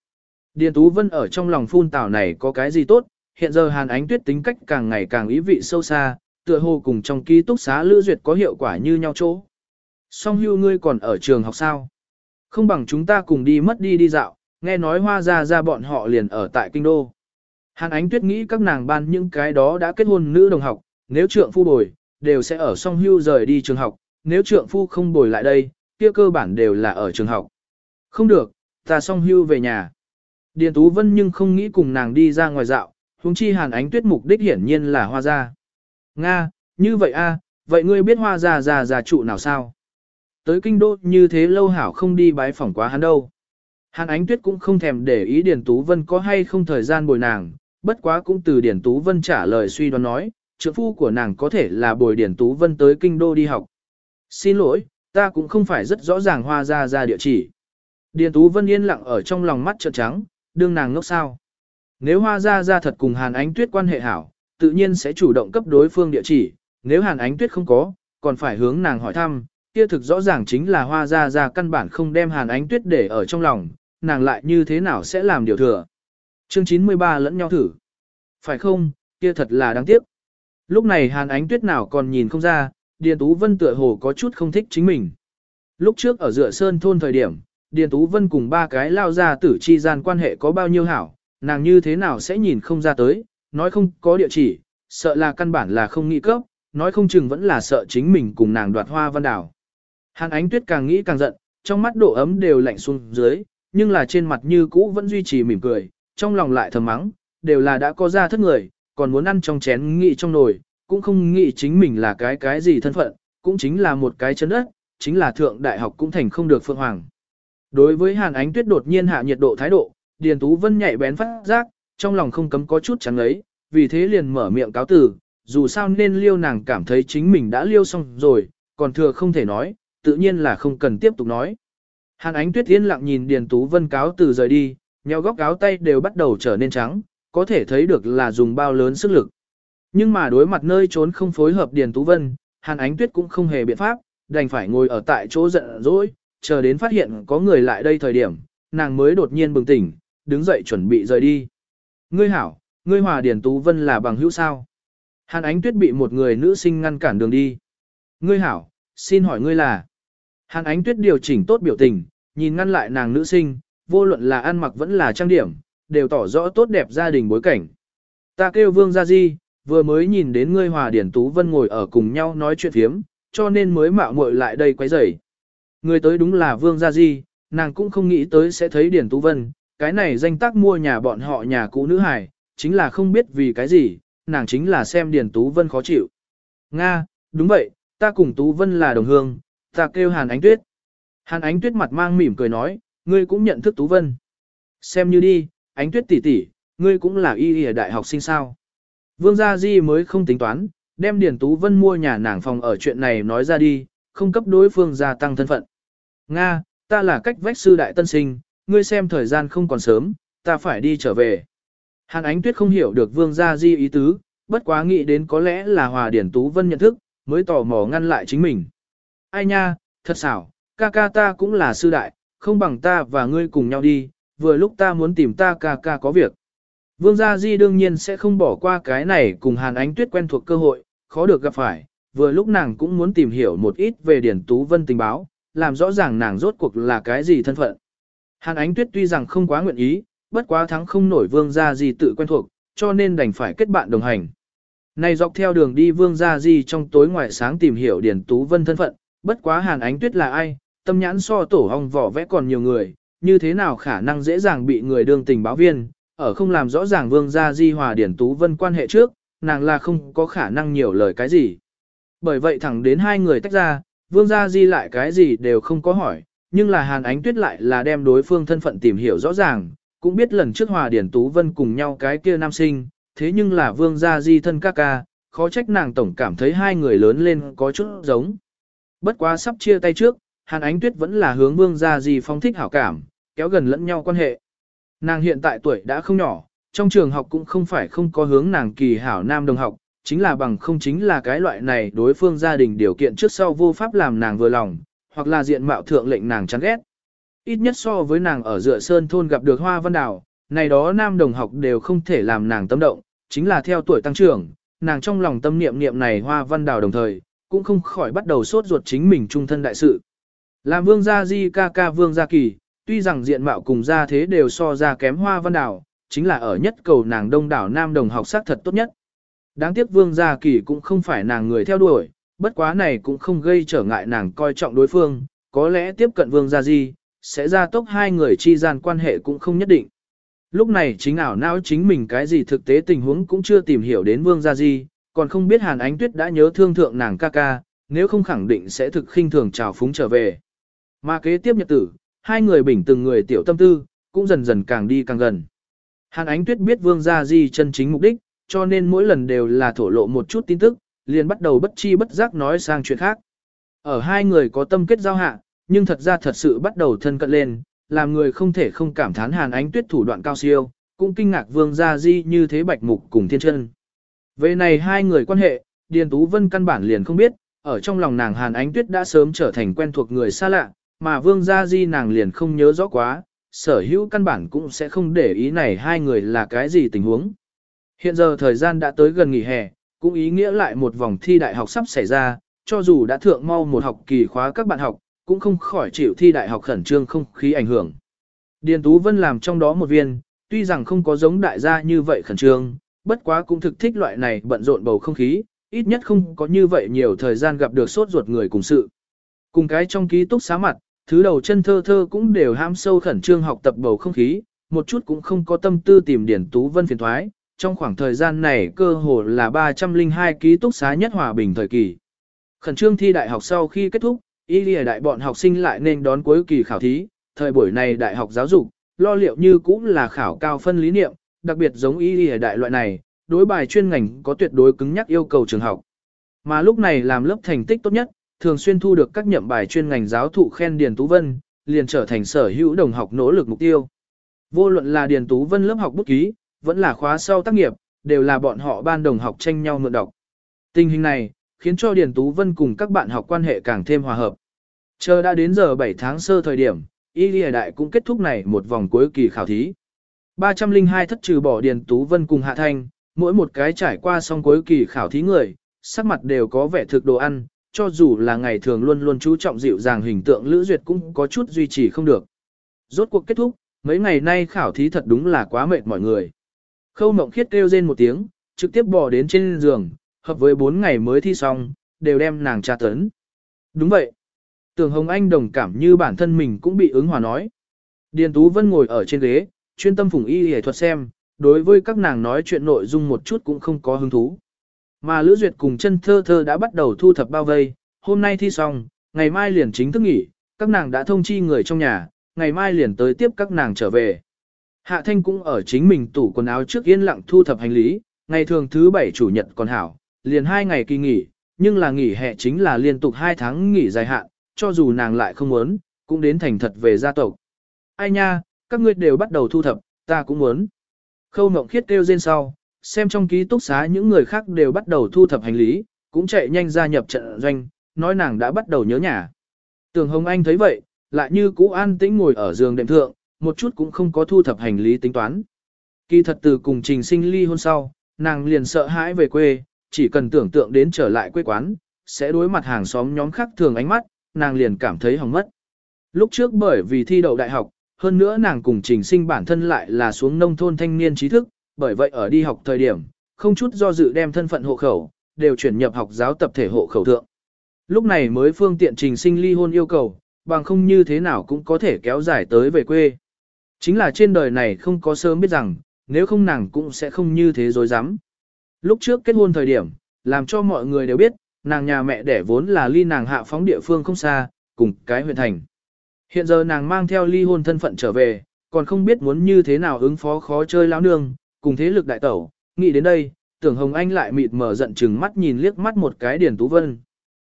Điền Tú Vân ở trong lòng phun tảo này có cái gì tốt, hiện giờ Hàn Ánh Tuyết tính cách càng ngày càng ý vị sâu xa, tựa hồ cùng trong ký túc xá Lữ Duyệt có hiệu quả như nhau chỗ. Song hưu ngươi còn ở trường học sao? Không bằng chúng ta cùng đi mất đi đi dạo, nghe nói hoa ra ra bọn họ liền ở tại kinh đô. Hàn Ánh Tuyết nghĩ các nàng ban những cái đó đã kết hôn nữ đồng học, nếu trượng phu bồi, đều sẽ ở song hưu rời đi trường học, nếu trượng phu không bồi lại đây, kia cơ bản đều là ở trường học. Không được, ta song hưu về nhà. Điền Tú Vân nhưng không nghĩ cùng nàng đi ra ngoài dạo, huống chi Hàn Ánh Tuyết mục đích hiển nhiên là hoa gia. Nga, như vậy a, vậy ngươi biết hoa gia già già trụ nào sao? Tới kinh đô như thế lâu hảo không đi bái phỏng quá hắn đâu. Hàn Ánh Tuyết cũng không thèm để ý Điền Tú Vân có hay không thời gian bồi nàng, bất quá cũng từ Điền Tú Vân trả lời suy đoán nói, trưởng phu của nàng có thể là bồi Điền Tú Vân tới kinh đô đi học. Xin lỗi, ta cũng không phải rất rõ ràng hoa ra ra địa chỉ. Điền Tú Vân yên lặng ở trong lòng mắt trợn trắng, đương nàng ngốc sao. Nếu hoa ra ra thật cùng Hàn Ánh Tuyết quan hệ hảo, tự nhiên sẽ chủ động cấp đối phương địa chỉ, nếu Hàn Ánh Tuyết không có, còn phải hướng nàng hỏi thăm, kia thực rõ ràng chính là hoa ra ra căn bản không đem Hàn Ánh Tuyết để ở trong lòng, nàng lại như thế nào sẽ làm điều thừa. Chương 93 lẫn nhau thử. Phải không, kia thật là đáng tiếc. Lúc này Hàn Ánh Tuyết nào còn nhìn không ra, Điền Tú Vân tựa hồ có chút không thích chính mình. Lúc trước ở dựa sơn thôn thời điểm, Điền Tú Vân cùng ba cái lao ra tử chi gian quan hệ có bao nhiêu hảo, nàng như thế nào sẽ nhìn không ra tới, nói không có địa chỉ, sợ là căn bản là không nghĩ cấp, nói không chừng vẫn là sợ chính mình cùng nàng đoạt hoa văn đảo. Hàn ánh tuyết càng nghĩ càng giận, trong mắt độ ấm đều lạnh xuống dưới, nhưng là trên mặt như cũ vẫn duy trì mỉm cười, trong lòng lại thầm mắng, đều là đã có ra thất người, còn muốn ăn trong chén nghĩ trong nồi, cũng không nghĩ chính mình là cái cái gì thân phận, cũng chính là một cái chân đất, chính là thượng đại học cũng thành không được phượng hoàng. Đối với Hàn Ánh Tuyết đột nhiên hạ nhiệt độ thái độ, Điền Tú Vân nhạy bén phát giác, trong lòng không cấm có chút chẳng ấy, vì thế liền mở miệng cáo từ, dù sao nên liêu nàng cảm thấy chính mình đã liêu xong rồi, còn thừa không thể nói, tự nhiên là không cần tiếp tục nói. Hàn Ánh Tuyết yên lặng nhìn Điền Tú Vân cáo từ rời đi, nheo góc áo tay đều bắt đầu trở nên trắng, có thể thấy được là dùng bao lớn sức lực. Nhưng mà đối mặt nơi trốn không phối hợp Điền Tú Vân, Hàn Ánh Tuyết cũng không hề biện pháp, đành phải ngồi ở tại chỗ giận dỗi, chờ đến phát hiện có người lại đây thời điểm, nàng mới đột nhiên bừng tỉnh, đứng dậy chuẩn bị rời đi. Ngươi hảo, ngươi hòa Điền Tú Vân là bằng hữu sao? Hàn Ánh Tuyết bị một người nữ sinh ngăn cản đường đi. Ngươi hảo, xin hỏi ngươi là? Hàn Ánh Tuyết điều chỉnh tốt biểu tình, nhìn ngăn lại nàng nữ sinh, vô luận là ăn mặc vẫn là trang điểm, đều tỏ rõ tốt đẹp gia đình bối cảnh. Ta kêu Vương Gia Di, vừa mới nhìn đến ngươi hòa Điển Tú Vân ngồi ở cùng nhau nói chuyện phiếm, cho nên mới mạo muội lại đây quấy rầy. Người tới đúng là Vương Gia Di, nàng cũng không nghĩ tới sẽ thấy Điển Tú Vân, cái này danh tác mua nhà bọn họ nhà cũ nữ hải, chính là không biết vì cái gì, nàng chính là xem Điển Tú Vân khó chịu. Nga, đúng vậy, ta cùng Tú Vân là đồng hương, ta kêu Hàn Ánh Tuyết. Hàn Ánh Tuyết mặt mang mỉm cười nói, ngươi cũng nhận thức Tú Vân. Xem như đi, Ánh Tuyết tỷ tỷ, ngươi cũng là y y đại học sinh sao. Vương Gia Di mới không tính toán, đem Điền Tú Vân mua nhà nàng phòng ở chuyện này nói ra đi, không cấp đối phương gia tăng thân phận. Nga, ta là cách vách sư đại tân sinh, ngươi xem thời gian không còn sớm, ta phải đi trở về. Hàn Ánh Tuyết không hiểu được Vương Gia Di ý tứ, bất quá nghĩ đến có lẽ là Hòa Điển Tú Vân nhận thức, mới tò mò ngăn lại chính mình. Ai nha, thật xảo, ca ca ta cũng là sư đại, không bằng ta và ngươi cùng nhau đi, vừa lúc ta muốn tìm ta ca ca có việc. Vương Gia Di đương nhiên sẽ không bỏ qua cái này cùng Hàn Ánh Tuyết quen thuộc cơ hội, khó được gặp phải, vừa lúc nàng cũng muốn tìm hiểu một ít về Điển Tú Vân tình báo, làm rõ ràng nàng rốt cuộc là cái gì thân phận. Hàn Ánh Tuyết tuy rằng không quá nguyện ý, bất quá thắng không nổi Vương Gia Di tự quen thuộc, cho nên đành phải kết bạn đồng hành. Này dọc theo đường đi Vương Gia Di trong tối ngoài sáng tìm hiểu Điền Tú Vân thân phận, bất quá Hàn Ánh Tuyết là ai, tâm nhãn so tổ hong vỏ vẽ còn nhiều người, như thế nào khả năng dễ dàng bị người đương tình báo viên, ở không làm rõ ràng Vương Gia Di hòa Điển Tú Vân quan hệ trước, nàng là không có khả năng nhiều lời cái gì. Bởi vậy thẳng đến hai người tách ra, Vương Gia Di lại cái gì đều không có hỏi, nhưng là Hàn Ánh Tuyết lại là đem đối phương thân phận tìm hiểu rõ ràng, cũng biết lần trước hòa Điển Tú Vân cùng nhau cái kia nam sinh, thế nhưng là Vương Gia Di thân ca ca, khó trách nàng tổng cảm thấy hai người lớn lên có chút giống. Bất quá sắp chia tay trước, Hàn Ánh Tuyết vẫn là hướng Vương Gia Di phong thích hảo cảm, kéo gần lẫn nhau quan hệ. Nàng hiện tại tuổi đã không nhỏ, trong trường học cũng không phải không có hướng nàng kỳ hảo nam đồng học, chính là bằng không chính là cái loại này đối phương gia đình điều kiện trước sau vô pháp làm nàng vừa lòng, hoặc là diện mạo thượng lệnh nàng chán ghét. Ít nhất so với nàng ở dựa sơn thôn gặp được hoa văn đào, này đó nam đồng học đều không thể làm nàng tâm động, chính là theo tuổi tăng trưởng, nàng trong lòng tâm niệm niệm này hoa văn đào đồng thời, cũng không khỏi bắt đầu sốt ruột chính mình trung thân đại sự. Làm vương gia di ca ca vương gia kỳ, tuy rằng diện mạo cùng gia thế đều so ra kém hoa văn đào, chính là ở nhất cầu nàng đông đảo nam đồng học sắc thật tốt nhất. Đáng tiếc vương gia kỳ cũng không phải nàng người theo đuổi, bất quá này cũng không gây trở ngại nàng coi trọng đối phương, có lẽ tiếp cận vương gia di, sẽ ra tốc hai người chi gian quan hệ cũng không nhất định. Lúc này chính ảo não chính mình cái gì thực tế tình huống cũng chưa tìm hiểu đến vương gia di, còn không biết Hàn Ánh Tuyết đã nhớ thương thượng nàng ca ca, nếu không khẳng định sẽ thực khinh thường chào phúng trở về. Mà kế tiếp nhật tử, hai người bình từng người tiểu tâm tư, cũng dần dần càng đi càng gần. Hàn Ánh Tuyết biết Vương Gia Di chân chính mục đích, cho nên mỗi lần đều là thổ lộ một chút tin tức, liền bắt đầu bất chi bất giác nói sang chuyện khác. Ở hai người có tâm kết giao hạ, nhưng thật ra thật sự bắt đầu thân cận lên, làm người không thể không cảm thán Hàn Ánh Tuyết thủ đoạn cao siêu, cũng kinh ngạc Vương Gia Di như thế bạch mục cùng thiên chân. Về này hai người quan hệ, Điền Tú Vân căn bản liền không biết, ở trong lòng nàng Hàn Ánh Tuyết đã sớm trở thành quen thuộc người xa lạ, mà Vương Gia Di nàng liền không nhớ rõ quá, sở hữu căn bản cũng sẽ không để ý này hai người là cái gì tình huống. Hiện giờ thời gian đã tới gần nghỉ hè, cũng ý nghĩa lại một vòng thi đại học sắp xảy ra, cho dù đã thượng mau một học kỳ khóa các bạn học, cũng không khỏi chịu thi đại học khẩn trương không khí ảnh hưởng. Điền Tú Vân làm trong đó một viên, tuy rằng không có giống đại gia như vậy khẩn trương, bất quá cũng thực thích loại này bận rộn bầu không khí, ít nhất không có như vậy nhiều thời gian gặp được sốt ruột người cùng sự. Cùng cái trong ký túc xá mặt, thứ đầu chân thơ thơ cũng đều ham sâu khẩn trương học tập bầu không khí, một chút cũng không có tâm tư tìm Điền Tú Vân phiền thoái, trong khoảng thời gian này cơ hồ là 302 ký túc xá nhất hòa bình thời kỳ. Khẩn trương thi đại học sau khi kết thúc, y lìa đại bọn học sinh lại nên đón cuối kỳ khảo thí, thời buổi này đại học giáo dục, lo liệu như cũng là khảo cao phân lý niệm, đặc biệt giống y lìa đại loại này, đối bài chuyên ngành có tuyệt đối cứng nhắc yêu cầu trường học. Mà lúc này làm lớp thành tích tốt nhất, thường xuyên thu được các nhậm bài chuyên ngành giáo thụ khen Điền Tú Vân, liền trở thành sở hữu đồng học nỗ lực mục tiêu. Vô luận là Điền Tú Vân lớp học bút ký, vẫn là khóa sau tác nghiệp, đều là bọn họ ban đồng học tranh nhau mượn đọc. Tình hình này, khiến cho Điền Tú Vân cùng các bạn học quan hệ càng thêm hòa hợp. Chờ đã đến giờ 7 tháng sơ thời điểm, Y Lìa Đại cũng kết thúc này một vòng cuối kỳ khảo thí. 302 thất trừ bỏ Điền Tú Vân cùng Hạ Thanh, mỗi một cái trải qua xong cuối kỳ khảo thí người, sắc mặt đều có vẻ thực đồ ăn, cho dù là ngày thường luôn luôn chú trọng dịu dàng hình tượng Lữ Duyệt cũng có chút duy trì không được. Rốt cuộc kết thúc, mấy ngày nay khảo thí thật đúng là quá mệt mọi người. Khâu mộng khiết kêu rên một tiếng, trực tiếp bỏ đến trên giường, hợp với 4 ngày mới thi xong, đều đem nàng tra tấn. Đúng vậy. Tưởng Hồng Anh đồng cảm như bản thân mình cũng bị ứng hòa nói. Điền Tú Vân ngồi ở trên ghế, chuyên tâm phùng y hề thuật xem, đối với các nàng nói chuyện nội dung một chút cũng không có hứng thú. Mà Lữ Duyệt cùng chân thơ thơ đã bắt đầu thu thập bao vây, hôm nay thi xong, ngày mai liền chính thức nghỉ, các nàng đã thông chi người trong nhà, ngày mai liền tới tiếp các nàng trở về. Hạ Thanh cũng ở chính mình tủ quần áo trước yên lặng thu thập hành lý, ngày thường thứ bảy chủ nhật còn hảo, liền hai ngày kỳ nghỉ, nhưng là nghỉ hè chính là liên tục hai tháng nghỉ dài hạn, cho dù nàng lại không muốn, cũng đến thành thật về gia tộc. Ai nha, các ngươi đều bắt đầu thu thập, ta cũng muốn. Khâu Mộng Khiết kêu rên sau, xem trong ký túc xá những người khác đều bắt đầu thu thập hành lý, cũng chạy nhanh gia nhập trận doanh, nói nàng đã bắt đầu nhớ nhà. Tường Hồng Anh thấy vậy, lại như cũ an tĩnh ngồi ở giường đệm thượng, một chút cũng không có thu thập hành lý tính toán. Kỳ thật từ cùng trình sinh ly hôn sau, nàng liền sợ hãi về quê, chỉ cần tưởng tượng đến trở lại quê quán, sẽ đối mặt hàng xóm nhóm khác thường ánh mắt, nàng liền cảm thấy hỏng mất. Lúc trước bởi vì thi đậu đại học, hơn nữa nàng cùng trình sinh bản thân lại là xuống nông thôn thanh niên trí thức, bởi vậy ở đi học thời điểm, không chút do dự đem thân phận hộ khẩu, đều chuyển nhập học giáo tập thể hộ khẩu thượng. Lúc này mới phương tiện trình sinh ly hôn yêu cầu, bằng không như thế nào cũng có thể kéo dài tới về quê. Chính là trên đời này không có sớm biết rằng, nếu không nàng cũng sẽ không như thế dối dám. Lúc trước kết hôn thời điểm, làm cho mọi người đều biết, nàng nhà mẹ đẻ vốn là ly nàng hạ phóng địa phương không xa, cùng cái huyện thành. Hiện giờ nàng mang theo ly hôn thân phận trở về, còn không biết muốn như thế nào ứng phó khó chơi lão nương, cùng thế lực đại tẩu, nghĩ đến đây, tưởng Hồng Anh lại mịt mở giận chừng mắt nhìn liếc mắt một cái Điền Tú Vân.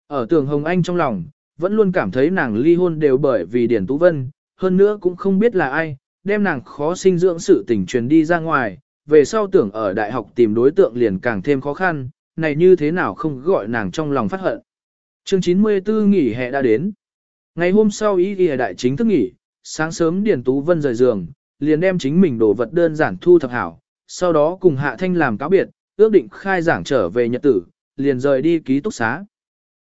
Ở tưởng Hồng Anh trong lòng, vẫn luôn cảm thấy nàng ly hôn đều bởi vì Điền Tú Vân, hơn nữa cũng không biết là ai, đem nàng khó sinh dưỡng sự tình truyền đi ra ngoài, về sau tưởng ở đại học tìm đối tượng liền càng thêm khó khăn, này như thế nào không gọi nàng trong lòng phát hận. Chương 94 nghỉ hè đã đến. Ngày hôm sau ý ghi đại chính thức nghỉ, sáng sớm Điền Tú Vân rời giường, liền đem chính mình đồ vật đơn giản thu thập hảo, sau đó cùng Hạ Thanh làm cáo biệt, ước định khai giảng trở về nhật tử, liền rời đi ký túc xá.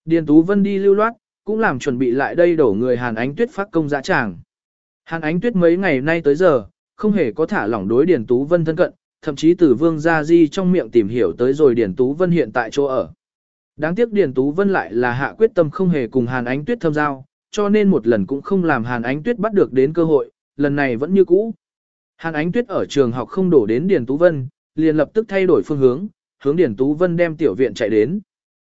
Điền Tú Vân đi lưu loát, cũng làm chuẩn bị lại đây đổ người Hàn Ánh Tuyết phát công dã tràng. Hàn Ánh Tuyết mấy ngày nay tới giờ, không hề có thả lỏng đối Điền Tú Vân thân cận, thậm chí từ Vương Gia Di trong miệng tìm hiểu tới rồi Điền Tú Vân hiện tại chỗ ở. Đáng tiếc Điền Tú Vân lại là hạ quyết tâm không hề cùng Hàn Ánh Tuyết thâm giao, cho nên một lần cũng không làm Hàn Ánh Tuyết bắt được đến cơ hội, lần này vẫn như cũ. Hàn Ánh Tuyết ở trường học không đổ đến Điền Tú Vân, liền lập tức thay đổi phương hướng, hướng Điền Tú Vân đem tiểu viện chạy đến.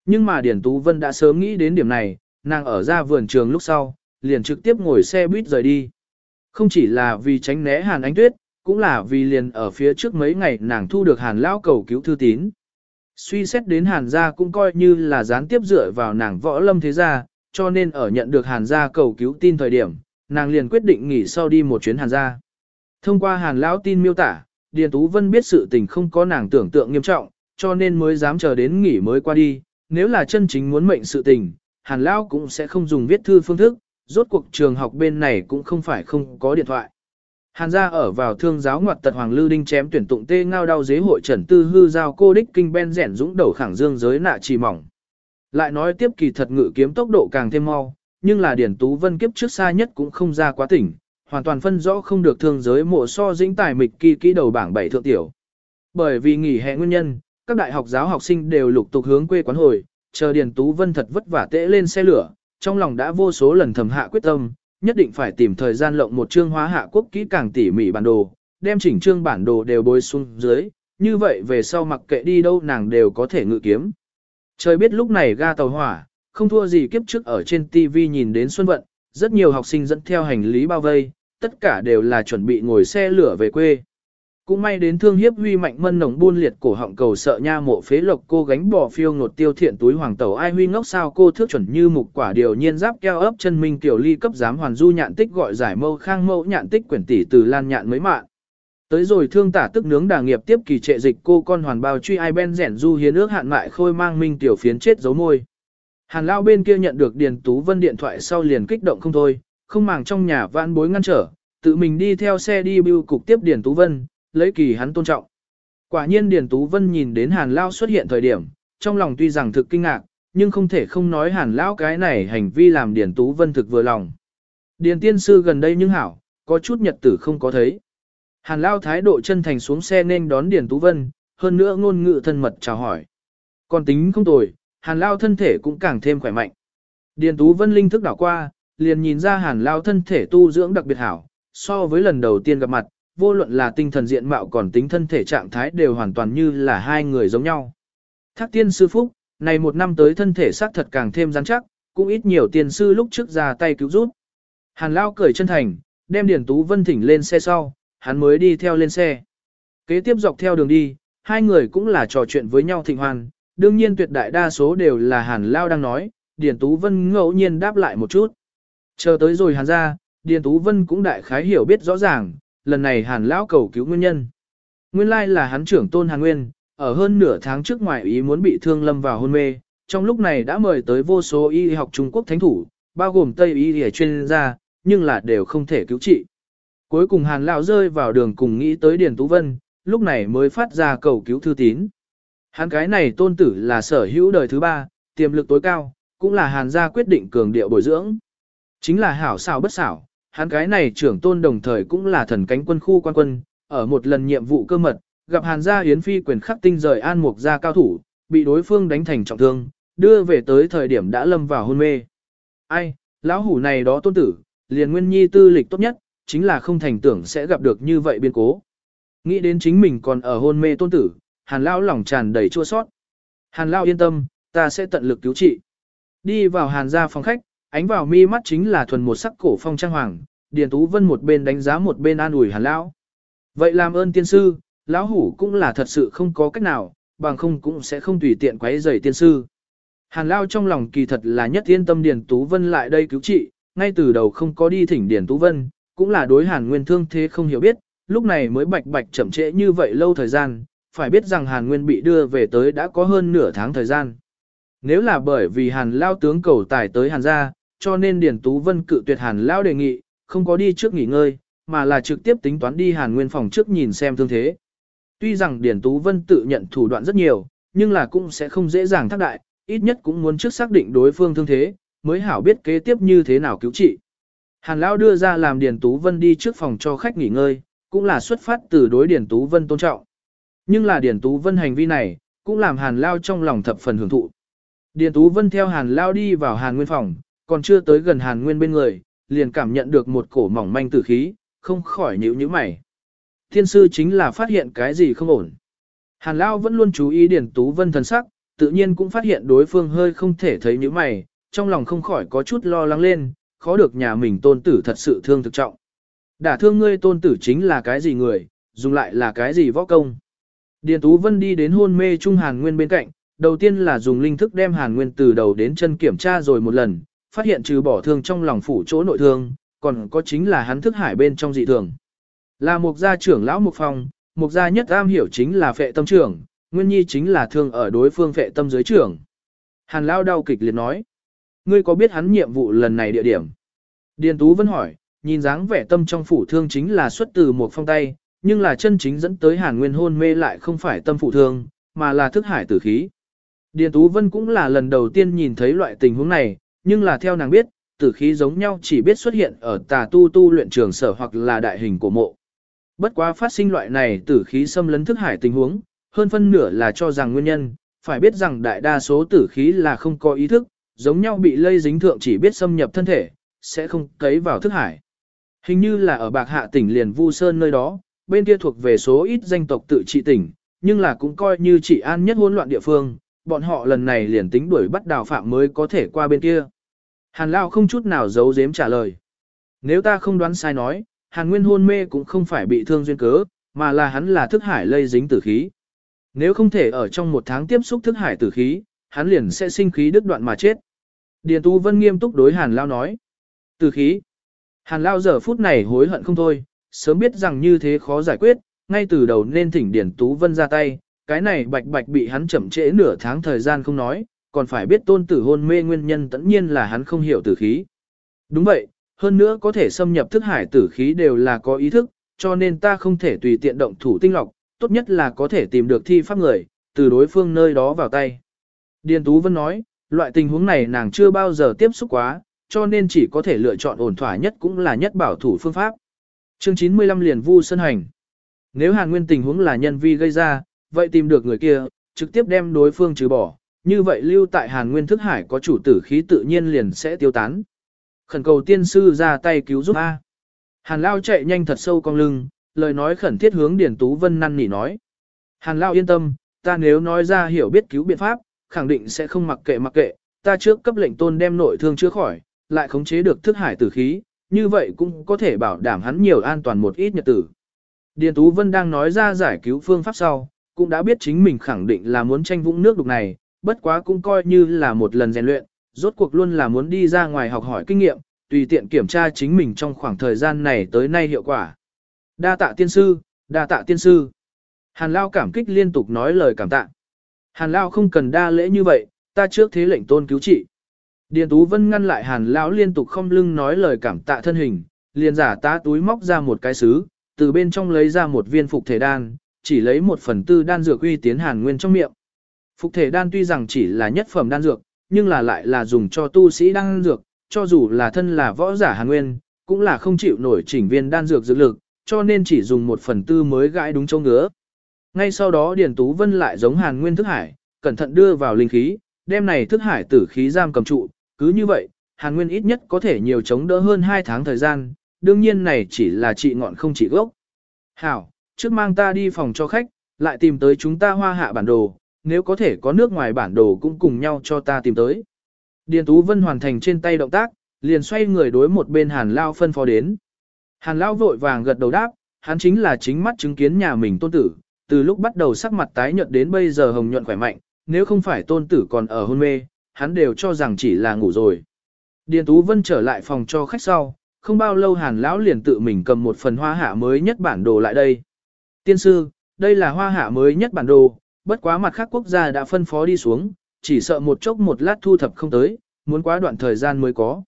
Nhưng mà Điền Tú Vân đã sớm nghĩ đến điểm này, nàng ở ra vườn trường lúc sau, liền trực tiếp ngồi xe buýt rời đi. Không chỉ là vì tránh né Hàn Ánh Tuyết, cũng là vì liền ở phía trước mấy ngày nàng thu được Hàn Lão cầu cứu thư tín. Suy xét đến Hàn gia cũng coi như là gián tiếp dựa vào nàng võ lâm thế gia, cho nên ở nhận được Hàn gia cầu cứu tin thời điểm, nàng liền quyết định nghỉ sau đi một chuyến Hàn gia. Thông qua Hàn Lão tin miêu tả, Điền Tú Vân biết sự tình không có nàng tưởng tượng nghiêm trọng, cho nên mới dám chờ đến nghỉ mới qua đi. Nếu là chân chính muốn mệnh sự tình, Hàn Lão cũng sẽ không dùng viết thư phương thức, rốt cuộc trường học bên này cũng không phải không có điện thoại. Hàn gia ở vào thương giáo ngoặt tật Hoàng Lư Đinh chém tuyển tụng tê ngao đau dế hội trần tư hư giao cô đích kinh ben rẻn dũng đầu khẳng dương giới nạ trì mỏng. Lại nói tiếp kỳ thật ngự kiếm tốc độ càng thêm mau, nhưng là điển tú vân kiếp trước xa nhất cũng không ra quá tỉnh, hoàn toàn phân rõ không được thương giới mộ so dĩnh tài mịch kỳ kỹ đầu bảng bảy thượng tiểu. Bởi vì nghỉ hè nguyên nhân, các đại học giáo học sinh đều lục tục hướng quê quán hồi, chờ điển tú vân thật vất vả tễ lên xe lửa, trong lòng đã vô số lần thầm hạ quyết tâm, nhất định phải tìm thời gian lộng một chương hóa hạ quốc kỹ càng tỉ mỉ bản đồ, đem chỉnh chương bản đồ đều bôi xuống dưới, như vậy về sau mặc kệ đi đâu nàng đều có thể ngự kiếm. Trời biết lúc này ga tàu hỏa, không thua gì kiếp trước ở trên TV nhìn đến Xuân Vận, rất nhiều học sinh dẫn theo hành lý bao vây, tất cả đều là chuẩn bị ngồi xe lửa về quê. Cũng may đến thương hiếp huy mạnh mân nồng buôn liệt cổ họng cầu sợ nha mộ phế lộc cô gánh bỏ phiêu ngột tiêu thiện túi hoàng tẩu ai huy ngốc sao cô thước chuẩn như mục quả điều nhiên giáp keo ấp chân minh tiểu ly cấp giám hoàn du nhạn tích gọi giải mâu khang mẫu nhạn tích quyển tỷ từ lan nhạn mấy mạng. Tới rồi thương tả tức nướng đà nghiệp tiếp kỳ trệ dịch cô con hoàn bao truy ai ben rẻn du hiến ước hạn mại khôi mang minh tiểu phiến chết giấu môi. Hàn lao bên kia nhận được Điền Tú Vân điện thoại sau liền kích động không thôi, không màng trong nhà vãn bối ngăn trở, tự mình đi theo xe đi bưu cục tiếp Điền Tú Vân, lấy kỳ hắn tôn trọng. Quả nhiên Điền Tú Vân nhìn đến Hàn Lao xuất hiện thời điểm, trong lòng tuy rằng thực kinh ngạc, nhưng không thể không nói Hàn Lão cái này hành vi làm Điền Tú Vân thực vừa lòng. Điền tiên sư gần đây nhưng hảo, có chút nhật tử không có thấy. Hàn Lao thái độ chân thành xuống xe nên đón Điền Tú Vân, hơn nữa ngôn ngữ thân mật chào hỏi. Còn tính không tồi, Hàn Lao thân thể cũng càng thêm khỏe mạnh. Điền Tú Vân linh thức đảo qua, liền nhìn ra Hàn Lao thân thể tu dưỡng đặc biệt hảo, so với lần đầu tiên gặp mặt, vô luận là tinh thần diện mạo còn tính thân thể trạng thái đều hoàn toàn như là hai người giống nhau. Thác tiên sư phúc, này một năm tới thân thể xác thật càng thêm rắn chắc, cũng ít nhiều tiền sư lúc trước ra tay cứu giúp. Hàn Lao cười chân thành, đem Điền Tú Vân thỉnh lên xe sau, hắn mới đi theo lên xe. Kế tiếp dọc theo đường đi, hai người cũng là trò chuyện với nhau thịnh hoàn, đương nhiên tuyệt đại đa số đều là Hàn Lao đang nói, Điền Tú Vân ngẫu nhiên đáp lại một chút. Chờ tới rồi Hàn ra, Điền Tú Vân cũng đại khái hiểu biết rõ ràng, lần này hàn lão cầu cứu nguyên nhân. Nguyên lai là hắn trưởng tôn hàn nguyên, ở hơn nửa tháng trước ngoài ý muốn bị thương lâm vào hôn mê, trong lúc này đã mời tới vô số y học Trung Quốc thánh thủ, bao gồm Tây y y chuyên gia, nhưng là đều không thể cứu trị. Cuối cùng hàn lão rơi vào đường cùng nghĩ tới Điền Tú Vân, lúc này mới phát ra cầu cứu thư tín. Hắn cái này tôn tử là sở hữu đời thứ ba, tiềm lực tối cao, cũng là hàn gia quyết định cường điệu bồi dưỡng. Chính là hảo xảo bất xảo, hắn cái này trưởng tôn đồng thời cũng là thần cánh quân khu quan quân, ở một lần nhiệm vụ cơ mật, gặp Hàn gia Yến Phi quyền khắc tinh rời an mục gia cao thủ, bị đối phương đánh thành trọng thương, đưa về tới thời điểm đã lâm vào hôn mê. Ai, lão hủ này đó tôn tử, liền nguyên nhi tư lịch tốt nhất, chính là không thành tưởng sẽ gặp được như vậy biến cố. Nghĩ đến chính mình còn ở hôn mê tôn tử, hàn lão lòng tràn đầy chua sót. Hàn lão yên tâm, ta sẽ tận lực cứu trị. Đi vào hàn gia phòng khách, Ánh vào mi mắt chính là thuần một sắc cổ phong trang hoàng, Điền Tú Vân một bên đánh giá một bên an ủi Hàn lão. Vậy làm ơn tiên sư, lão hủ cũng là thật sự không có cách nào, bằng không cũng sẽ không tùy tiện quấy rầy tiên sư. Hàn lão trong lòng kỳ thật là nhất yên tâm Điền Tú Vân lại đây cứu trị, ngay từ đầu không có đi thỉnh Điền Tú Vân, cũng là đối Hàn Nguyên thương thế không hiểu biết, lúc này mới bạch bạch chậm trễ như vậy lâu thời gian, phải biết rằng Hàn Nguyên bị đưa về tới đã có hơn nửa tháng thời gian. Nếu là bởi vì Hàn Lao tướng cầu tài tới Hàn gia, cho nên Điền Tú Vân cự tuyệt Hàn Lão đề nghị, không có đi trước nghỉ ngơi, mà là trực tiếp tính toán đi Hàn Nguyên phòng trước nhìn xem thương thế. tuy rằng Điền Tú Vân tự nhận thủ đoạn rất nhiều, nhưng là cũng sẽ không dễ dàng thác đại, ít nhất cũng muốn trước xác định đối phương thương thế, mới hảo biết kế tiếp như thế nào cứu trị. Hàn Lão đưa ra làm Điền Tú Vân đi trước phòng cho khách nghỉ ngơi, cũng là xuất phát từ đối Điền Tú Vân tôn trọng. Nhưng là Điền Tú Vân hành vi này, cũng làm Hàn Lao trong lòng thập phần hưởng thụ. Điền Tú Vân theo Hàn Lao đi vào Hàn Nguyên phòng, còn chưa tới gần Hàn Nguyên bên người, liền cảm nhận được một cổ mỏng manh tử khí, không khỏi nhíu nhíu mày. Thiên sư chính là phát hiện cái gì không ổn. Hàn Lao vẫn luôn chú ý Điền Tú Vân thần sắc, tự nhiên cũng phát hiện đối phương hơi không thể thấy nhíu mày, trong lòng không khỏi có chút lo lắng lên, khó được nhà mình tôn tử thật sự thương thực trọng. Đả thương ngươi tôn tử chính là cái gì người, dùng lại là cái gì võ công. Điền Tú Vân đi đến hôn mê Trung Hàn Nguyên bên cạnh, đầu tiên là dùng linh thức đem Hàn Nguyên từ đầu đến chân kiểm tra rồi một lần, phát hiện trừ bỏ thương trong lòng phủ chỗ nội thương, còn có chính là hắn thức hải bên trong dị thường. Là một gia trưởng lão Mục Phong, một gia nhất am hiểu chính là phệ tâm trưởng, nguyên nhi chính là thương ở đối phương phệ tâm dưới trưởng. Hàn Lao đau kịch liệt nói, ngươi có biết hắn nhiệm vụ lần này địa điểm? Điền Tú vẫn hỏi, nhìn dáng vẻ tâm trong phủ thương chính là xuất từ một phong tay, nhưng là chân chính dẫn tới Hàn Nguyên hôn mê lại không phải tâm phủ thương, mà là thức hải tử khí. Điền Tú Vân cũng là lần đầu tiên nhìn thấy loại tình huống này, nhưng là theo nàng biết, tử khí giống nhau chỉ biết xuất hiện ở tà tu tu luyện trường sở hoặc là đại hình của mộ. Bất quá phát sinh loại này tử khí xâm lấn thức hải tình huống, hơn phân nửa là cho rằng nguyên nhân, phải biết rằng đại đa số tử khí là không có ý thức, giống nhau bị lây dính thượng chỉ biết xâm nhập thân thể, sẽ không cấy vào thức hải. Hình như là ở bạc hạ tỉnh liền Vu Sơn nơi đó, bên kia thuộc về số ít danh tộc tự trị tỉnh, nhưng là cũng coi như chỉ an nhất hỗn loạn địa phương, bọn họ lần này liền tính đuổi bắt đào phạm mới có thể qua bên kia. Hàn Lao không chút nào giấu giếm trả lời. Nếu ta không đoán sai nói, Hàn Nguyên hôn mê cũng không phải bị thương duyên cớ, mà là hắn là thức hải lây dính tử khí. Nếu không thể ở trong một tháng tiếp xúc thức hải tử khí, hắn liền sẽ sinh khí đứt đoạn mà chết. Điền Tu Vân nghiêm túc đối Hàn Lao nói. Tử khí. Hàn Lao giờ phút này hối hận không thôi, sớm biết rằng như thế khó giải quyết, ngay từ đầu nên thỉnh Điền Tú Vân ra tay, cái này bạch bạch bị hắn chậm trễ nửa tháng thời gian không nói, còn phải biết tôn tử hôn mê nguyên nhân tất nhiên là hắn không hiểu tử khí. Đúng vậy, hơn nữa có thể xâm nhập thức hải tử khí đều là có ý thức, cho nên ta không thể tùy tiện động thủ tinh lọc, tốt nhất là có thể tìm được thi pháp người, từ đối phương nơi đó vào tay. Điền Tú Vân nói, loại tình huống này nàng chưa bao giờ tiếp xúc quá, cho nên chỉ có thể lựa chọn ổn thỏa nhất cũng là nhất bảo thủ phương pháp. Chương 95 liền vu sân hành. Nếu Hàn Nguyên tình huống là nhân vi gây ra, vậy tìm được người kia, trực tiếp đem đối phương trừ bỏ, như vậy lưu tại Hàn Nguyên thức hải có chủ tử khí tự nhiên liền sẽ tiêu tán. Khẩn cầu tiên sư ra tay cứu giúp A. Hàn Lao chạy nhanh thật sâu cong lưng, lời nói khẩn thiết hướng Điền Tú Vân năn nỉ nói. Hàn Lao yên tâm, ta nếu nói ra hiểu biết cứu biện pháp, khẳng định sẽ không mặc kệ mặc kệ, ta trước cấp lệnh tôn đem nội thương chữa khỏi, lại khống chế được thức hải tử khí, như vậy cũng có thể bảo đảm hắn nhiều an toàn một ít nhật tử. Điền Tú Vân đang nói ra giải cứu phương pháp sau, cũng đã biết chính mình khẳng định là muốn tranh vũng nước đục này, bất quá cũng coi như là một lần rèn luyện, rốt cuộc luôn là muốn đi ra ngoài học hỏi kinh nghiệm, tùy tiện kiểm tra chính mình trong khoảng thời gian này tới nay hiệu quả. Đa tạ tiên sư, đa tạ tiên sư. Hàn Lao cảm kích liên tục nói lời cảm tạ. Hàn Lao không cần đa lễ như vậy, ta trước thế lệnh tôn cứu trị. Điền Tú Vân ngăn lại Hàn Lão liên tục không lưng nói lời cảm tạ thân hình, liền giả tá túi móc ra một cái sứ, từ bên trong lấy ra một viên phục thể đan, chỉ lấy một phần tư đan dược uy tiến Hàn Nguyên trong miệng. Phục thể đan tuy rằng chỉ là nhất phẩm đan dược, nhưng là lại là dùng cho tu sĩ đan dược, cho dù là thân là võ giả Hàn Nguyên, cũng là không chịu nổi chỉnh viên đan dược dược lực, cho nên chỉ dùng một phần tư mới gãi đúng châu ngứa. Ngay sau đó Điền Tú Vân lại giống Hàn Nguyên thức hải, cẩn thận đưa vào linh khí, đem này thức hải tử khí giam cầm trụ, cứ như vậy, Hàn Nguyên ít nhất có thể nhiều chống đỡ hơn 2 tháng thời gian, đương nhiên này chỉ là trị ngọn không trị gốc. Hảo, trước mang ta đi phòng cho khách, lại tìm tới chúng ta hoa hạ bản đồ, nếu có thể có nước ngoài bản đồ cũng cùng nhau cho ta tìm tới. Điền Tú Vân hoàn thành trên tay động tác, liền xoay người đối một bên Hàn Lao phân phó đến. Hàn Lao vội vàng gật đầu đáp, hắn chính là chính mắt chứng kiến nhà mình tôn tử, từ lúc bắt đầu sắc mặt tái nhợt đến bây giờ hồng nhuận khỏe mạnh, nếu không phải tôn tử còn ở hôn mê, hắn đều cho rằng chỉ là ngủ rồi. Điền Tú Vân trở lại phòng cho khách sau, không bao lâu hàn lão liền tự mình cầm một phần hoa hạ mới nhất bản đồ lại đây. Tiên sư, đây là hoa hạ mới nhất bản đồ, bất quá mặt khác quốc gia đã phân phó đi xuống, chỉ sợ một chốc một lát thu thập không tới, muốn quá đoạn thời gian mới có.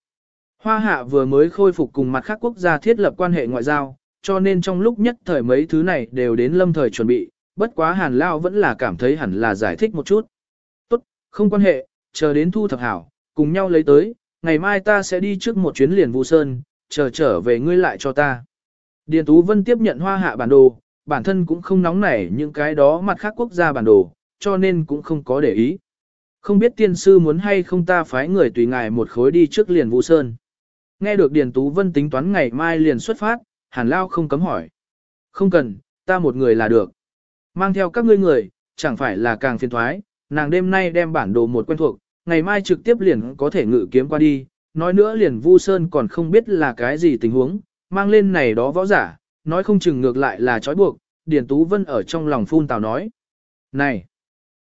Hoa hạ vừa mới khôi phục cùng mặt khác quốc gia thiết lập quan hệ ngoại giao, cho nên trong lúc nhất thời mấy thứ này đều đến lâm thời chuẩn bị, bất quá hàn lao vẫn là cảm thấy hẳn là giải thích một chút. Tốt, không quan hệ, chờ đến thu thập hảo, cùng nhau lấy tới, ngày mai ta sẽ đi trước một chuyến liền Vu Sơn, chờ trở về ngươi lại cho ta. Điền Tú Vân tiếp nhận hoa hạ bản đồ, bản thân cũng không nóng nảy những cái đó mặt khác quốc gia bản đồ, cho nên cũng không có để ý. Không biết tiên sư muốn hay không ta phái người tùy ngài một khối đi trước liền Vũ Sơn. Nghe được Điền Tú Vân tính toán ngày mai liền xuất phát, Hàn Lao không cấm hỏi. Không cần, ta một người là được. Mang theo các ngươi người, chẳng phải là càng phiền thoái, nàng đêm nay đem bản đồ một quen thuộc, ngày mai trực tiếp liền có thể ngự kiếm qua đi, nói nữa liền Vu Sơn còn không biết là cái gì tình huống, mang lên này đó võ giả, nói không chừng ngược lại là trói buộc, Điền Tú Vân ở trong lòng phun tào nói. Này!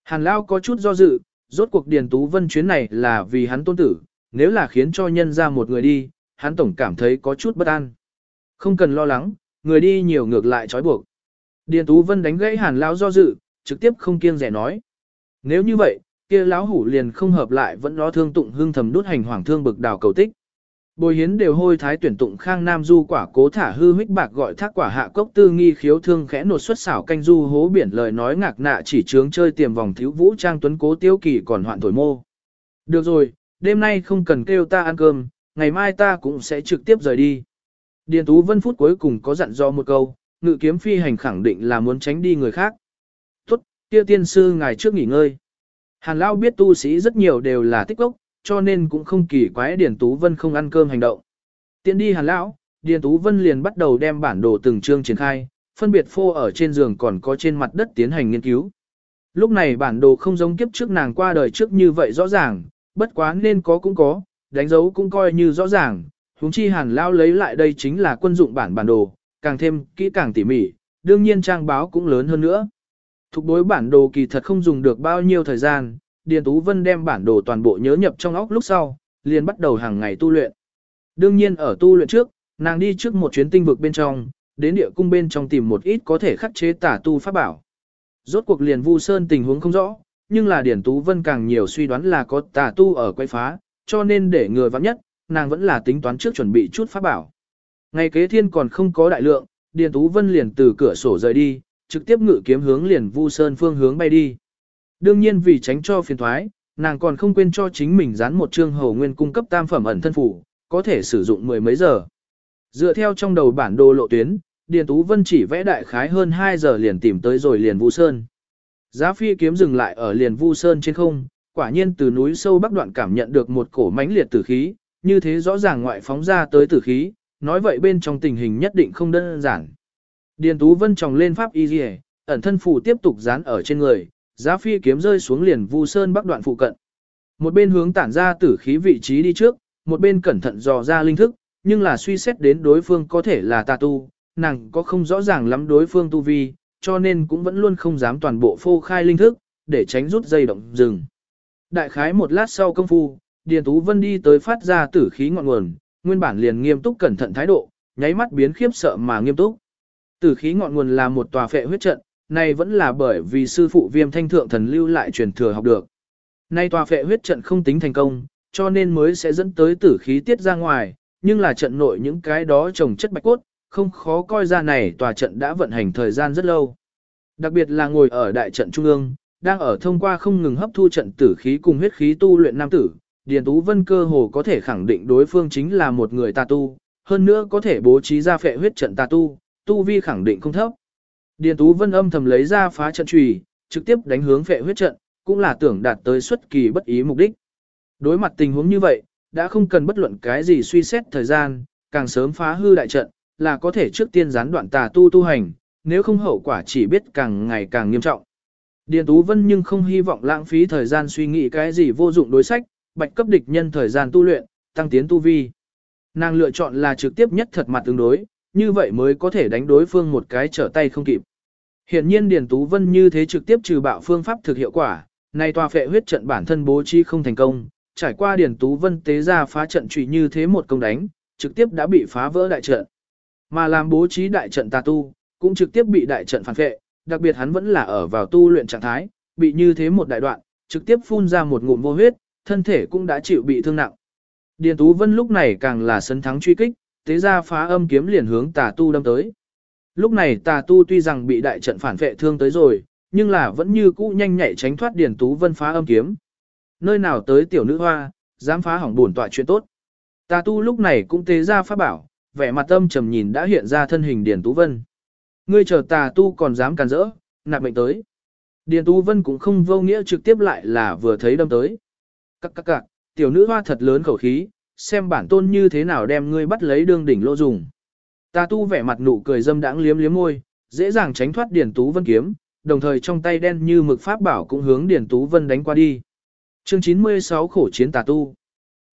Hàn Lao có chút do dự, rốt cuộc Điền Tú Vân chuyến này là vì hắn tôn tử, nếu là khiến cho nhân ra một người đi, hắn tổng cảm thấy có chút bất an. Không cần lo lắng, người đi nhiều ngược lại trói buộc. Điền Tú Vân đánh gãy Hàn Lao do dự, trực tiếp không kiêng rẻ nói. Nếu như vậy, kia lão hủ liền không hợp lại vẫn lo thương tụng hương thầm đốt hành hoàng thương bực đào cầu tích. Bồi hiến đều hôi thái tuyển tụng khang nam du quả cố thả hư hích bạc gọi thác quả hạ cốc tư nghi khiếu thương khẽ nột xuất xảo canh du hố biển lời nói ngạc nạ chỉ trướng chơi tiềm vòng thiếu vũ trang tuấn cố tiêu kỳ còn hoạn thổi mô. Được rồi, đêm nay không cần kêu ta ăn cơm, ngày mai ta cũng sẽ trực tiếp rời đi. Điền Tú Vân phút cuối cùng có dặn do một câu, ngự kiếm phi hành khẳng định là muốn tránh đi người khác. Tốt, kia tiên sư ngài trước nghỉ ngơi. Hàn Lao biết tu sĩ rất nhiều đều là tích gốc, cho nên cũng không kỳ quái Điền Tú Vân không ăn cơm hành động. Tiến đi Hàn Lão, Điền Tú Vân liền bắt đầu đem bản đồ từng chương triển khai, phân biệt phô ở trên giường còn có trên mặt đất tiến hành nghiên cứu. Lúc này bản đồ không giống kiếp trước nàng qua đời trước như vậy rõ ràng, bất quá nên có cũng có, đánh dấu cũng coi như rõ ràng, huống chi Hàn Lão lấy lại đây chính là quân dụng bản bản đồ, càng thêm kỹ càng tỉ mỉ, đương nhiên trang báo cũng lớn hơn nữa. Thục đối bản đồ kỳ thật không dùng được bao nhiêu thời gian, Điền Tú Vân đem bản đồ toàn bộ nhớ nhập trong óc lúc sau, liền bắt đầu hàng ngày tu luyện. Đương nhiên ở tu luyện trước, nàng đi trước một chuyến tinh vực bên trong, đến địa cung bên trong tìm một ít có thể khắc chế tả tu pháp bảo. Rốt cuộc liền Vu Sơn tình huống không rõ, nhưng là Điền Tú Vân càng nhiều suy đoán là có tà tu ở quay phá, cho nên để người vắng nhất, nàng vẫn là tính toán trước chuẩn bị chút pháp bảo. Ngày kế thiên còn không có đại lượng, Điền Tú Vân liền từ cửa sổ rời đi, trực tiếp ngự kiếm hướng liền Vu Sơn phương hướng bay đi. Đương nhiên vì tránh cho phiền thoái, nàng còn không quên cho chính mình dán một chương hầu nguyên cung cấp tam phẩm ẩn thân phủ, có thể sử dụng mười mấy giờ. Dựa theo trong đầu bản đồ lộ tuyến, Điền Tú Vân chỉ vẽ đại khái hơn 2 giờ liền tìm tới rồi liền Vu Sơn. Giá phi kiếm dừng lại ở liền Vu Sơn trên không, quả nhiên từ núi sâu bắc đoạn cảm nhận được một cổ mãnh liệt tử khí, như thế rõ ràng ngoại phóng ra tới tử khí, nói vậy bên trong tình hình nhất định không đơn giản. Điền Tú Vân tròng lên pháp y liề, ẩn thân phủ tiếp tục dán ở trên người, giá phi kiếm rơi xuống liền Vu Sơn bắc đoạn phụ cận. Một bên hướng tản ra tử khí vị trí đi trước, một bên cẩn thận dò ra linh thức, nhưng là suy xét đến đối phương có thể là tà tu, nàng có không rõ ràng lắm đối phương tu vi, cho nên cũng vẫn luôn không dám toàn bộ phô khai linh thức, để tránh rút dây động rừng. Đại khái một lát sau công phu, Điền Tú Vân đi tới phát ra tử khí ngọn nguồn, nguyên bản liền nghiêm túc cẩn thận thái độ, nháy mắt biến khiếp sợ mà nghiêm túc. Tử khí ngọn nguồn là một tòa phệ huyết trận, này vẫn là bởi vì sư phụ viêm thanh thượng thần lưu lại truyền thừa học được. Nay tòa phệ huyết trận không tính thành công, cho nên mới sẽ dẫn tới tử khí tiết ra ngoài, nhưng là trận nội những cái đó trồng chất bạch cốt, không khó coi ra này tòa trận đã vận hành thời gian rất lâu. Đặc biệt là ngồi ở đại trận trung ương, đang ở thông qua không ngừng hấp thu trận tử khí cùng huyết khí tu luyện nam tử, Điền Tú Vân cơ hồ có thể khẳng định đối phương chính là một người tà tu, hơn nữa có thể bố trí ra phệ huyết trận tà tu, tu vi khẳng định không thấp. Điền Tú Vân âm thầm lấy ra phá trận trùy, trực tiếp đánh hướng phệ huyết trận, cũng là tưởng đạt tới xuất kỳ bất ý mục đích. Đối mặt tình huống như vậy, đã không cần bất luận cái gì suy xét thời gian, càng sớm phá hư đại trận, là có thể trước tiên gián đoạn tà tu tu hành, nếu không hậu quả chỉ biết càng ngày càng nghiêm trọng. Điền Tú Vân nhưng không hy vọng lãng phí thời gian suy nghĩ cái gì vô dụng đối sách, bạch cấp địch nhân thời gian tu luyện, tăng tiến tu vi. Nàng lựa chọn là trực tiếp nhất thật mặt tương đối, như vậy mới có thể đánh đối phương một cái trở tay không kịp. Hiện nhiên Điền Tú Vân như thế trực tiếp trừ bạo phương pháp thực hiệu quả, nay tòa phệ huyết trận bản thân bố trí không thành công, trải qua Điền Tú Vân tế ra phá trận trụy như thế một công đánh, trực tiếp đã bị phá vỡ đại trận. Mà làm bố trí đại trận tà tu, cũng trực tiếp bị đại trận phản phệ, đặc biệt hắn vẫn là ở vào tu luyện trạng thái, bị như thế một đại đoạn, trực tiếp phun ra một ngụm vô huyết, thân thể cũng đã chịu bị thương nặng. Điền Tú Vân lúc này càng là sấn thắng truy kích, tế ra phá âm kiếm liền hướng tà tu đâm tới. Lúc này tà tu tuy rằng bị đại trận phản vệ thương tới rồi, nhưng là vẫn như cũ nhanh nhạy tránh thoát Điền Tú Vân phá âm kiếm. Nơi nào tới tiểu nữ hoa, dám phá hỏng bổn tọa chuyện tốt. Tà tu lúc này cũng tế ra pháp bảo, vẻ mặt âm trầm nhìn đã hiện ra thân hình Điền Tú Vân. Ngươi chờ tà tu còn dám càn rỡ, nạp mệnh tới. Điền Tú Vân cũng không vô nghĩa trực tiếp lại là vừa thấy đâm tới. Các các các, tiểu nữ hoa thật lớn khẩu khí, xem bản tôn như thế nào đem ngươi bắt lấy đương đỉnh lô dùng. Tà tu vẻ mặt nụ cười dâm đãng liếm liếm môi, dễ dàng tránh thoát Điền Tú Vân kiếm, đồng thời trong tay đen như mực pháp bảo cũng hướng Điền Tú Vân đánh qua đi. Chương 96 khổ chiến tà tu.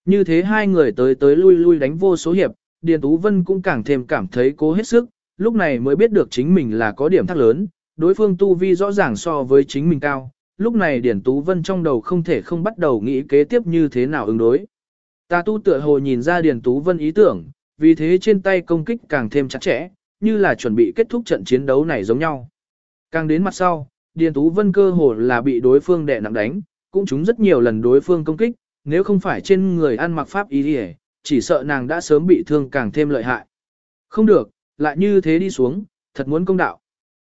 Như thế hai người tới tới lui lui đánh vô số hiệp, Điền Tú Vân cũng càng thêm cảm thấy cố hết sức, lúc này mới biết được chính mình là có điểm thắc lớn, đối phương tu vi rõ ràng so với chính mình cao, lúc này Điền Tú Vân trong đầu không thể không bắt đầu nghĩ kế tiếp như thế nào ứng đối. Ta tu tựa hồ nhìn ra Điền Tú Vân ý tưởng, vì thế trên tay công kích càng thêm chặt chẽ, như là chuẩn bị kết thúc trận chiến đấu này giống nhau. Càng đến mặt sau, Điền Tú Vân cơ hồ là bị đối phương đè nặng đánh, cũng chúng rất nhiều lần đối phương công kích, nếu không phải trên người ăn mặc pháp y đi chỉ sợ nàng đã sớm bị thương càng thêm lợi hại. Không được, lại như thế đi xuống, thật muốn công đạo.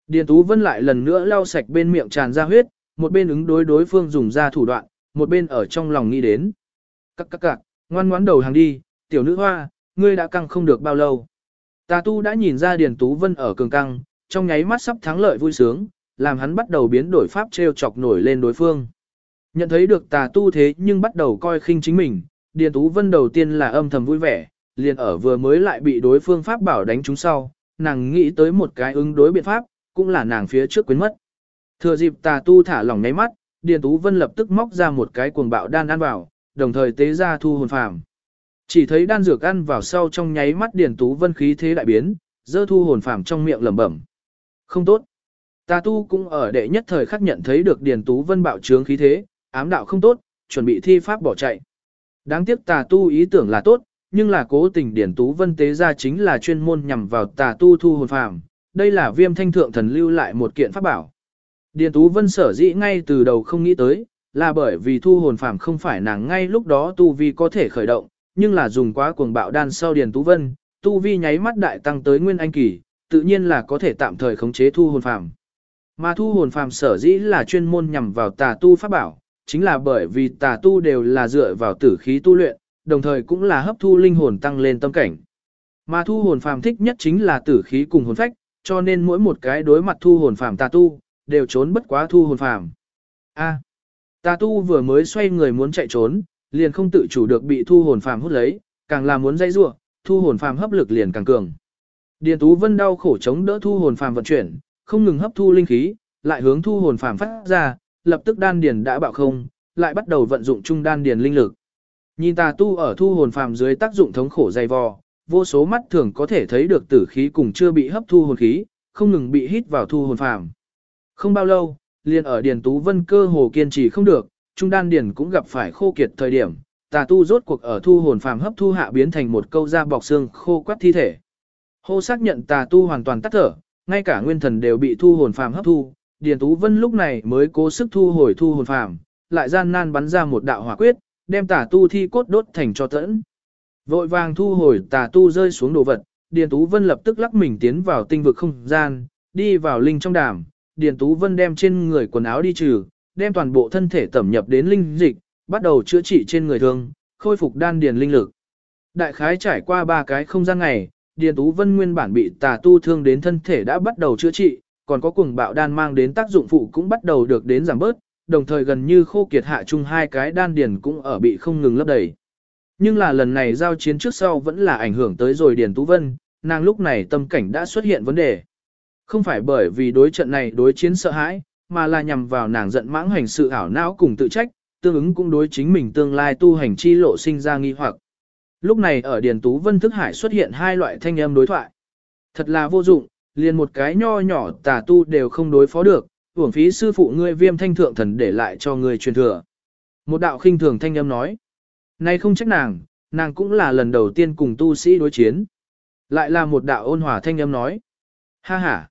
Điền Tú Vân lại lần nữa lau sạch bên miệng tràn ra huyết, một bên ứng đối đối phương dùng ra thủ đoạn, một bên ở trong lòng nghĩ đến. Các các các, ngoan ngoãn đầu hàng đi, tiểu nữ hoa, ngươi đã căng không được bao lâu. Tà tu đã nhìn ra Điền Tú Vân ở cường căng, trong nháy mắt sắp thắng lợi vui sướng, làm hắn bắt đầu biến đổi pháp treo chọc nổi lên đối phương. Nhận thấy được tà tu thế nhưng bắt đầu coi khinh chính mình, Điền Tú Vân đầu tiên là âm thầm vui vẻ, liền ở vừa mới lại bị đối phương pháp bảo đánh trúng sau, nàng nghĩ tới một cái ứng đối biện pháp, cũng là nàng phía trước quên mất. Thừa dịp tà tu thả lỏng nháy mắt, Điền Tú Vân lập tức móc ra một cái cuồng bạo đan ăn vào, đồng thời tế ra thu hồn phàm. Chỉ thấy đan dược ăn vào sau trong nháy mắt Điền Tú Vân khí thế đại biến, dơ thu hồn phàm trong miệng lẩm bẩm. Không tốt. Tà tu cũng ở đệ nhất thời khắc nhận thấy được Điền Tú Vân bạo trướng khí thế, ám đạo không tốt, chuẩn bị thi pháp bỏ chạy. Đáng tiếc tà tu ý tưởng là tốt, nhưng là cố tình Điền Tú Vân tế ra chính là chuyên môn nhằm vào tà tu thu hồn phàm. Đây là viêm thanh thượng thần lưu lại một kiện pháp bảo. Điền Tú Vân sở dĩ ngay từ đầu không nghĩ tới, là bởi vì thu hồn phàm không phải nàng ngay lúc đó tu vi có thể khởi động, nhưng là dùng quá cuồng bạo đan sau Điền Tú Vân, tu vi nháy mắt đại tăng tới nguyên anh kỳ, tự nhiên là có thể tạm thời khống chế thu hồn phàm. Mà thu hồn phàm sở dĩ là chuyên môn nhằm vào tà tu pháp bảo, chính là bởi vì tà tu đều là dựa vào tử khí tu luyện, đồng thời cũng là hấp thu linh hồn tăng lên tâm cảnh. Mà thu hồn phàm thích nhất chính là tử khí cùng hồn phách, cho nên mỗi một cái đối mặt thu hồn phàm tà tu, đều trốn bất quá thu hồn phàm. A. tà tu vừa mới xoay người muốn chạy trốn, liền không tự chủ được bị thu hồn phàm hút lấy, càng là muốn dây rủa, thu hồn phàm hấp lực liền càng cường. Điền Tú Vân đau khổ chống đỡ thu hồn phàm vận chuyển, không ngừng hấp thu linh khí, lại hướng thu hồn phàm phát ra, lập tức đan điền đã bạo không, lại bắt đầu vận dụng trung đan điền linh lực. Nhìn tà tu ở thu hồn phàm dưới tác dụng thống khổ dày vò, vô số mắt thường có thể thấy được tử khí cùng chưa bị hấp thu hồn khí, không ngừng bị hít vào thu hồn phàm. Không bao lâu, liền ở Điền Tú Vân cơ hồ kiên trì không được, trung đan điền cũng gặp phải khô kiệt thời điểm, tà tu rốt cuộc ở thu hồn phàm hấp thu hạ biến thành một câu da bọc xương khô quắt thi thể. Hô xác nhận tà tu hoàn toàn tắt thở, ngay cả nguyên thần đều bị thu hồn phàm hấp thu, Điền Tú Vân lúc này mới cố sức thu hồi thu hồn phàm, lại gian nan bắn ra một đạo hỏa quyết, đem tà tu thi cốt đốt thành cho tẫn. Vội vàng thu hồi tà tu rơi xuống đồ vật, Điền Tú Vân lập tức lắc mình tiến vào tinh vực không gian, đi vào linh trong đàm, Điền Tú Vân đem trên người quần áo đi trừ, đem toàn bộ thân thể tẩm nhập đến linh dịch, bắt đầu chữa trị trên người thương, khôi phục đan điền linh lực. Đại khái trải qua ba cái không gian ngày, Điền Tú Vân nguyên bản bị tà tu thương đến thân thể đã bắt đầu chữa trị, còn có cuồng bạo đan mang đến tác dụng phụ cũng bắt đầu được đến giảm bớt, đồng thời gần như khô kiệt hạ chung hai cái đan điền cũng ở bị không ngừng lấp đầy. Nhưng là lần này giao chiến trước sau vẫn là ảnh hưởng tới rồi Điền Tú Vân, nàng lúc này tâm cảnh đã xuất hiện vấn đề. Không phải bởi vì đối trận này đối chiến sợ hãi, mà là nhằm vào nàng giận mãng hành sự ảo não cùng tự trách, tương ứng cũng đối chính mình tương lai tu hành chi lộ sinh ra nghi hoặc. Lúc này ở Điền Tú Vân thức hải xuất hiện hai loại thanh âm đối thoại. Thật là vô dụng, liền một cái nho nhỏ tà tu đều không đối phó được, uổng phí sư phụ ngươi viêm thanh thượng thần để lại cho ngươi truyền thừa. Một đạo khinh thường thanh âm nói. Này không trách nàng, nàng cũng là lần đầu tiên cùng tu sĩ đối chiến. Lại là một đạo ôn hòa thanh âm nói. Ha ha.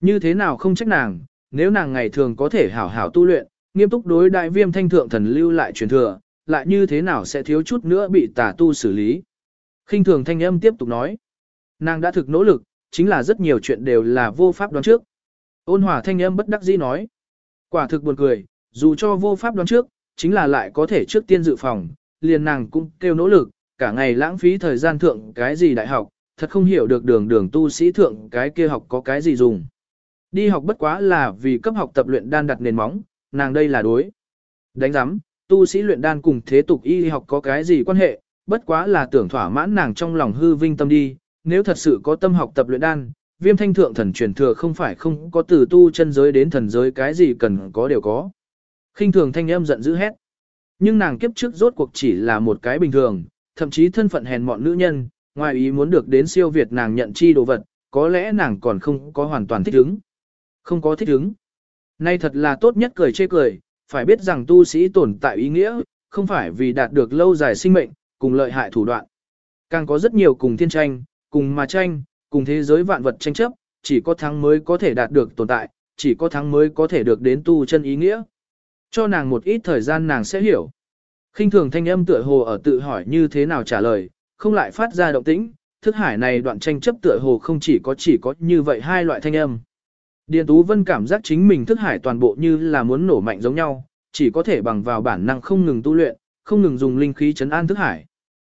Như thế nào không trách nàng, nếu nàng ngày thường có thể hảo hảo tu luyện, nghiêm túc đối đại viêm thanh thượng thần lưu lại truyền thừa, lại như thế nào sẽ thiếu chút nữa bị tà tu xử lý. khinh thường thanh âm tiếp tục nói. Nàng đã thực nỗ lực, chính là rất nhiều chuyện đều là vô pháp đoán trước. Ôn hòa thanh âm bất đắc dĩ nói. Quả thực buồn cười, dù cho vô pháp đoán trước, chính là lại có thể trước tiên dự phòng, liền nàng cũng kêu nỗ lực, cả ngày lãng phí thời gian thượng cái gì đại học, thật không hiểu được đường đường tu sĩ thượng cái kia học có cái gì dùng. Đi học bất quá là vì cấp học tập luyện đan đặt nền móng, nàng đây là đối. Đánh giám, tu sĩ luyện đan cùng thế tục y học có cái gì quan hệ, bất quá là tưởng thỏa mãn nàng trong lòng hư vinh tâm đi, nếu thật sự có tâm học tập luyện đan, viêm thanh thượng thần truyền thừa không phải không có từ tu chân giới đến thần giới cái gì cần có đều có. khinh thường thanh âm giận dữ hét. Nhưng nàng kiếp trước rốt cuộc chỉ là một cái bình thường, thậm chí thân phận hèn mọn nữ nhân, ngoài ý muốn được đến siêu việt nàng nhận chi đồ vật, có lẽ nàng còn không có hoàn toàn thích ứng. Không có thích ứng. Nay thật là tốt nhất cười chê cười, phải biết rằng tu sĩ tồn tại ý nghĩa, không phải vì đạt được lâu dài sinh mệnh, cùng lợi hại thủ đoạn. Càng có rất nhiều cùng thiên tranh, cùng mà tranh, cùng thế giới vạn vật tranh chấp, chỉ có thắng mới có thể đạt được tồn tại, chỉ có thắng mới có thể được đến tu chân ý nghĩa. Cho nàng một ít thời gian nàng sẽ hiểu. khinh thường thanh âm tựa hồ ở tự hỏi như thế nào trả lời, không lại phát ra động tĩnh, thức hải này đoạn tranh chấp tựa hồ không chỉ có chỉ có như vậy hai loại thanh âm. Điền Tú Vân cảm giác chính mình thức hải toàn bộ như là muốn nổ mạnh giống nhau, chỉ có thể bằng vào bản năng không ngừng tu luyện, không ngừng dùng linh khí chấn an thức hải.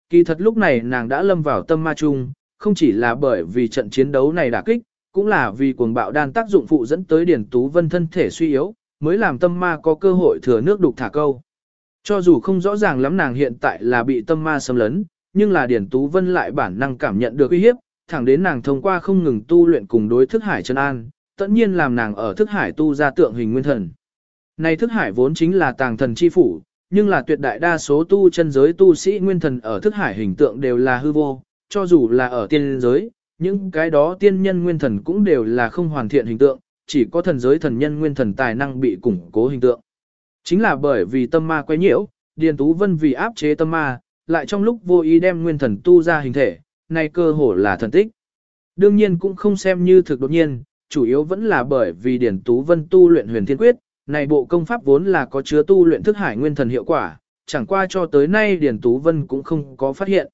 Kỳ thật lúc này nàng đã lâm vào tâm ma chung, không chỉ là bởi vì trận chiến đấu này đả kích, cũng là vì cuồng bạo đan tác dụng phụ dẫn tới Điền Tú Vân thân thể suy yếu, mới làm tâm ma có cơ hội thừa nước đục thả câu. Cho dù không rõ ràng lắm nàng hiện tại là bị tâm ma xâm lấn, nhưng là Điền Tú Vân lại bản năng cảm nhận được uy hiếp, thẳng đến nàng thông qua không ngừng tu luyện cùng đối thức hải chân an, tất nhiên làm nàng ở thức hải tu ra tượng hình nguyên thần. Này thức hải vốn chính là tàng thần chi phủ, nhưng là tuyệt đại đa số tu chân giới tu sĩ nguyên thần ở thức hải hình tượng đều là hư vô, cho dù là ở tiên giới, những cái đó tiên nhân nguyên thần cũng đều là không hoàn thiện hình tượng, chỉ có thần giới thần nhân nguyên thần tài năng bị củng cố hình tượng. Chính là bởi vì tâm ma quay nhiễu, Điền Tú Vân vì áp chế tâm ma, lại trong lúc vô ý đem nguyên thần tu ra hình thể, này cơ hồ là thần tích. Đương nhiên cũng không xem như thực đột nhiên, chủ yếu vẫn là bởi vì điển Tú Vân tu luyện huyền thiên quyết, này bộ công pháp vốn là có chứa tu luyện thức hải nguyên thần hiệu quả, chẳng qua cho tới nay điển Tú Vân cũng không có phát hiện.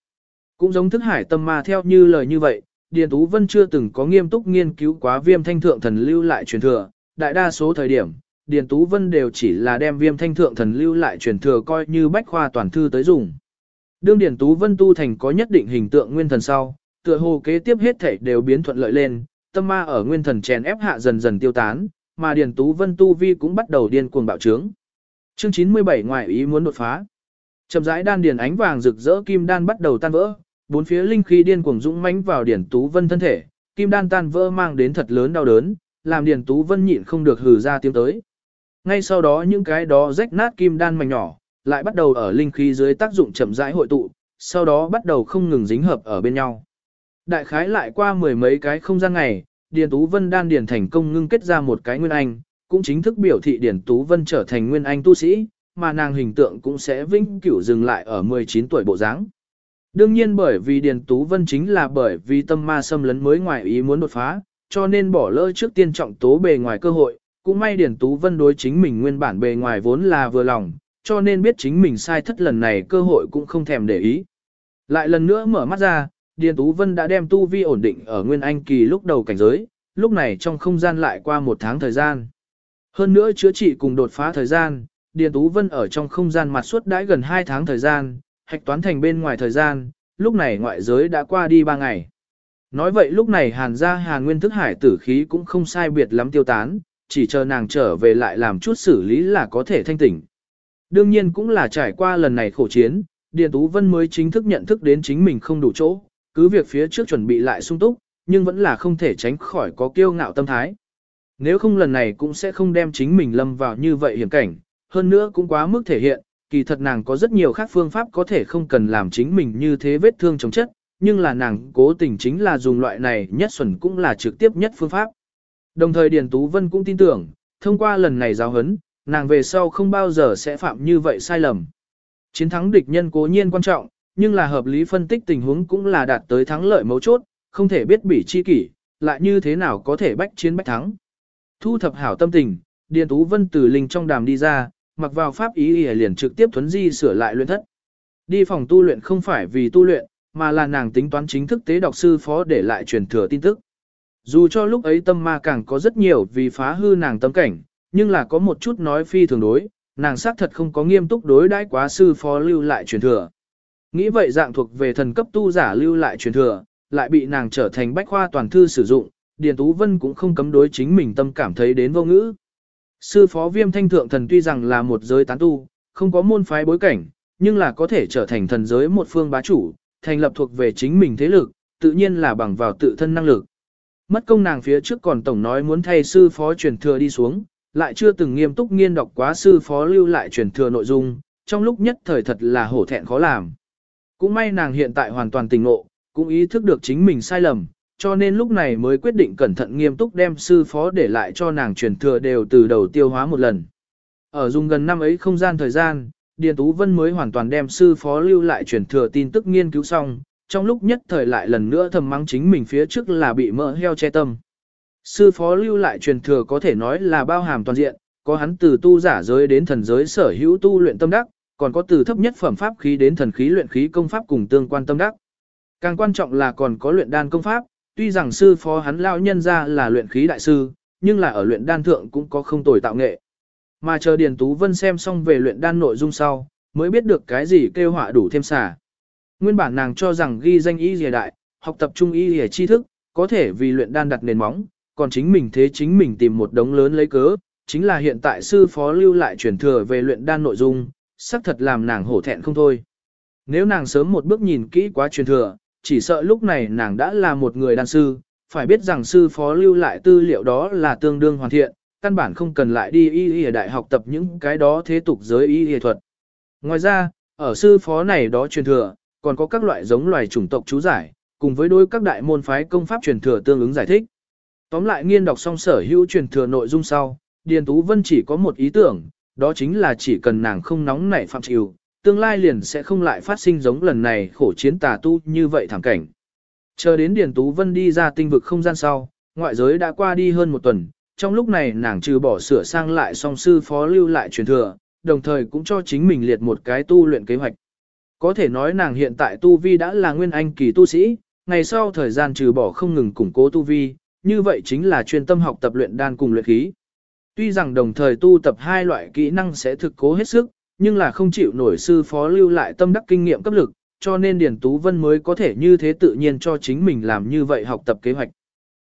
Cũng giống thức hải tâm ma theo như lời như vậy, Điền Tú Vân chưa từng có nghiêm túc nghiên cứu quá viêm thanh thượng thần lưu lại truyền thừa, đại đa số thời điểm, Điền Tú Vân đều chỉ là đem viêm thanh thượng thần lưu lại truyền thừa coi như bách khoa toàn thư tới dùng. Đương Điền Tú Vân tu thành có nhất định hình tượng nguyên thần sau, tựa hồ kế tiếp hết thể đều biến thuận lợi lên, tâm ma ở nguyên thần chèn ép hạ dần dần tiêu tán, mà Điền Tú Vân tu vi cũng bắt đầu điên cuồng bạo trướng. Chương 97 ngoại ý muốn đột phá. Chậm rãi đan điền ánh vàng rực rỡ kim đan bắt đầu tan vỡ, bốn phía linh khí điên cuồng dũng mãnh vào Điền Tú Vân thân thể, kim đan tan vỡ mang đến thật lớn đau đớn, làm Điền Tú Vân nhịn không được hừ ra tiếng tới. Ngay sau đó những cái đó rách nát kim đan mảnh nhỏ, lại bắt đầu ở linh khí dưới tác dụng chậm rãi hội tụ, sau đó bắt đầu không ngừng dính hợp ở bên nhau. Đại khái lại qua mười mấy cái không gian ngày, Điền Tú Vân đan điền thành công ngưng kết ra một cái nguyên anh, cũng chính thức biểu thị Điền Tú Vân trở thành nguyên anh tu sĩ, mà nàng hình tượng cũng sẽ vĩnh cửu dừng lại ở 19 tuổi bộ dáng. Đương nhiên bởi vì Điền Tú Vân chính là bởi vì tâm ma xâm lấn mới ngoài ý muốn đột phá, cho nên bỏ lỡ trước tiên trọng tố bề ngoài cơ hội, cũng may Điền Tú Vân đối chính mình nguyên bản bề ngoài vốn là vừa lòng, cho nên biết chính mình sai thất lần này cơ hội cũng không thèm để ý. Lại lần nữa mở mắt ra, Điền Tú Vân đã đem tu vi ổn định ở Nguyên Anh kỳ lúc đầu cảnh giới, lúc này trong không gian lại qua một tháng thời gian. Hơn nữa chữa trị cùng đột phá thời gian, Điền Tú Vân ở trong không gian mặt suốt đãi gần 2 tháng thời gian, hạch toán thành bên ngoài thời gian, lúc này ngoại giới đã qua đi 3 ngày. Nói vậy lúc này hàn gia hàn nguyên thức hải tử khí cũng không sai biệt lắm tiêu tán, chỉ chờ nàng trở về lại làm chút xử lý là có thể thanh tỉnh. Đương nhiên cũng là trải qua lần này khổ chiến, Điền Tú Vân mới chính thức nhận thức đến chính mình không đủ chỗ, cứ việc phía trước chuẩn bị lại sung túc, nhưng vẫn là không thể tránh khỏi có kiêu ngạo tâm thái. Nếu không lần này cũng sẽ không đem chính mình lâm vào như vậy hiểm cảnh, hơn nữa cũng quá mức thể hiện, kỳ thật nàng có rất nhiều khác phương pháp có thể không cần làm chính mình như thế vết thương chống chất, nhưng là nàng cố tình chính là dùng loại này nhất xuẩn cũng là trực tiếp nhất phương pháp. Đồng thời Điền Tú Vân cũng tin tưởng, thông qua lần này giáo huấn, nàng về sau không bao giờ sẽ phạm như vậy sai lầm. Chiến thắng địch nhân cố nhiên quan trọng, nhưng là hợp lý phân tích tình huống cũng là đạt tới thắng lợi mấu chốt, không thể biết bỉ chi kỷ, lại như thế nào có thể bách chiến bách thắng. Thu thập hảo tâm tình, Điền Tú Vân từ linh trong đàm đi ra, mặc vào pháp ý y liền trực tiếp thuấn di sửa lại luyện thất. Đi phòng tu luyện không phải vì tu luyện, mà là nàng tính toán chính thức tế đọc sư phó để lại truyền thừa tin tức. Dù cho lúc ấy tâm ma càng có rất nhiều vì phá hư nàng tâm cảnh, nhưng là có một chút nói phi thường đối, nàng xác thật không có nghiêm túc đối đãi quá sư phó lưu lại truyền thừa. Nghĩ vậy dạng thuộc về thần cấp tu giả lưu lại truyền thừa, lại bị nàng trở thành bách khoa toàn thư sử dụng, Điền Tú Vân cũng không cấm đối chính mình tâm cảm thấy đến vô ngữ. Sư phó viêm thanh thượng thần tuy rằng là một giới tán tu, không có môn phái bối cảnh, nhưng là có thể trở thành thần giới một phương bá chủ, thành lập thuộc về chính mình thế lực, tự nhiên là bằng vào tự thân năng lực. Mất công nàng phía trước còn tổng nói muốn thay sư phó truyền thừa đi xuống, lại chưa từng nghiêm túc nghiên đọc quá sư phó lưu lại truyền thừa nội dung, trong lúc nhất thời thật là hổ thẹn khó làm. Cũng may nàng hiện tại hoàn toàn tỉnh ngộ, cũng ý thức được chính mình sai lầm, cho nên lúc này mới quyết định cẩn thận nghiêm túc đem sư phó để lại cho nàng truyền thừa đều từ đầu tiêu hóa một lần. Ở dùng gần năm ấy không gian thời gian, Điền Tú Vân mới hoàn toàn đem sư phó lưu lại truyền thừa tin tức nghiên cứu xong, trong lúc nhất thời lại lần nữa thầm mắng chính mình phía trước là bị mỡ heo che tâm. Sư phó lưu lại truyền thừa có thể nói là bao hàm toàn diện, có hắn từ tu giả giới đến thần giới sở hữu tu luyện tâm đắc, còn có từ thấp nhất phẩm pháp khí đến thần khí luyện khí công pháp cùng tương quan tâm đắc. Càng quan trọng là còn có luyện đan công pháp, tuy rằng sư phó hắn lão nhân ra là luyện khí đại sư, nhưng là ở luyện đan thượng cũng có không tồi tạo nghệ. Mà chờ Điền Tú Vân xem xong về luyện đan nội dung sau, mới biết được cái gì kêu họa đủ thêm xả. Nguyên bản nàng cho rằng ghi danh y lìa đại, học tập trung y lìa tri thức, có thể vì luyện đan đặt nền móng, còn chính mình thế chính mình tìm một đống lớn lấy cớ, chính là hiện tại sư phó lưu lại truyền thừa về luyện đan nội dung, xác thật làm nàng hổ thẹn không thôi. Nếu nàng sớm một bước nhìn kỹ quá truyền thừa, chỉ sợ lúc này nàng đã là một người đàn sư, phải biết rằng sư phó lưu lại tư liệu đó là tương đương hoàn thiện, căn bản không cần lại đi y y đại học tập những cái đó thế tục giới y y thuật. Ngoài ra, ở sư phó này đó truyền thừa, còn có các loại giống loài chủng tộc chú giải, cùng với đôi các đại môn phái công pháp truyền thừa tương ứng giải thích. Tóm lại nghiên đọc xong sở hữu truyền thừa nội dung sau, Điền Tú Vân chỉ có một ý tưởng, đó chính là chỉ cần nàng không nóng nảy phạm chịu, tương lai liền sẽ không lại phát sinh giống lần này khổ chiến tà tu như vậy thảm cảnh. Chờ đến Điền Tú Vân đi ra tinh vực không gian sau, ngoại giới đã qua đi hơn một tuần, trong lúc này nàng trừ bỏ sửa sang lại song sư phó lưu lại truyền thừa, đồng thời cũng cho chính mình liệt một cái tu luyện kế hoạch. Có thể nói nàng hiện tại tu vi đã là nguyên anh kỳ tu sĩ, ngày sau thời gian trừ bỏ không ngừng củng cố tu vi, như vậy chính là chuyên tâm học tập luyện đan cùng luyện khí. Tuy rằng đồng thời tu tập hai loại kỹ năng sẽ thực cố hết sức, nhưng là không chịu nổi sư phó lưu lại tâm đắc kinh nghiệm cấp lực, cho nên Điền Tú Vân mới có thể như thế tự nhiên cho chính mình làm như vậy học tập kế hoạch.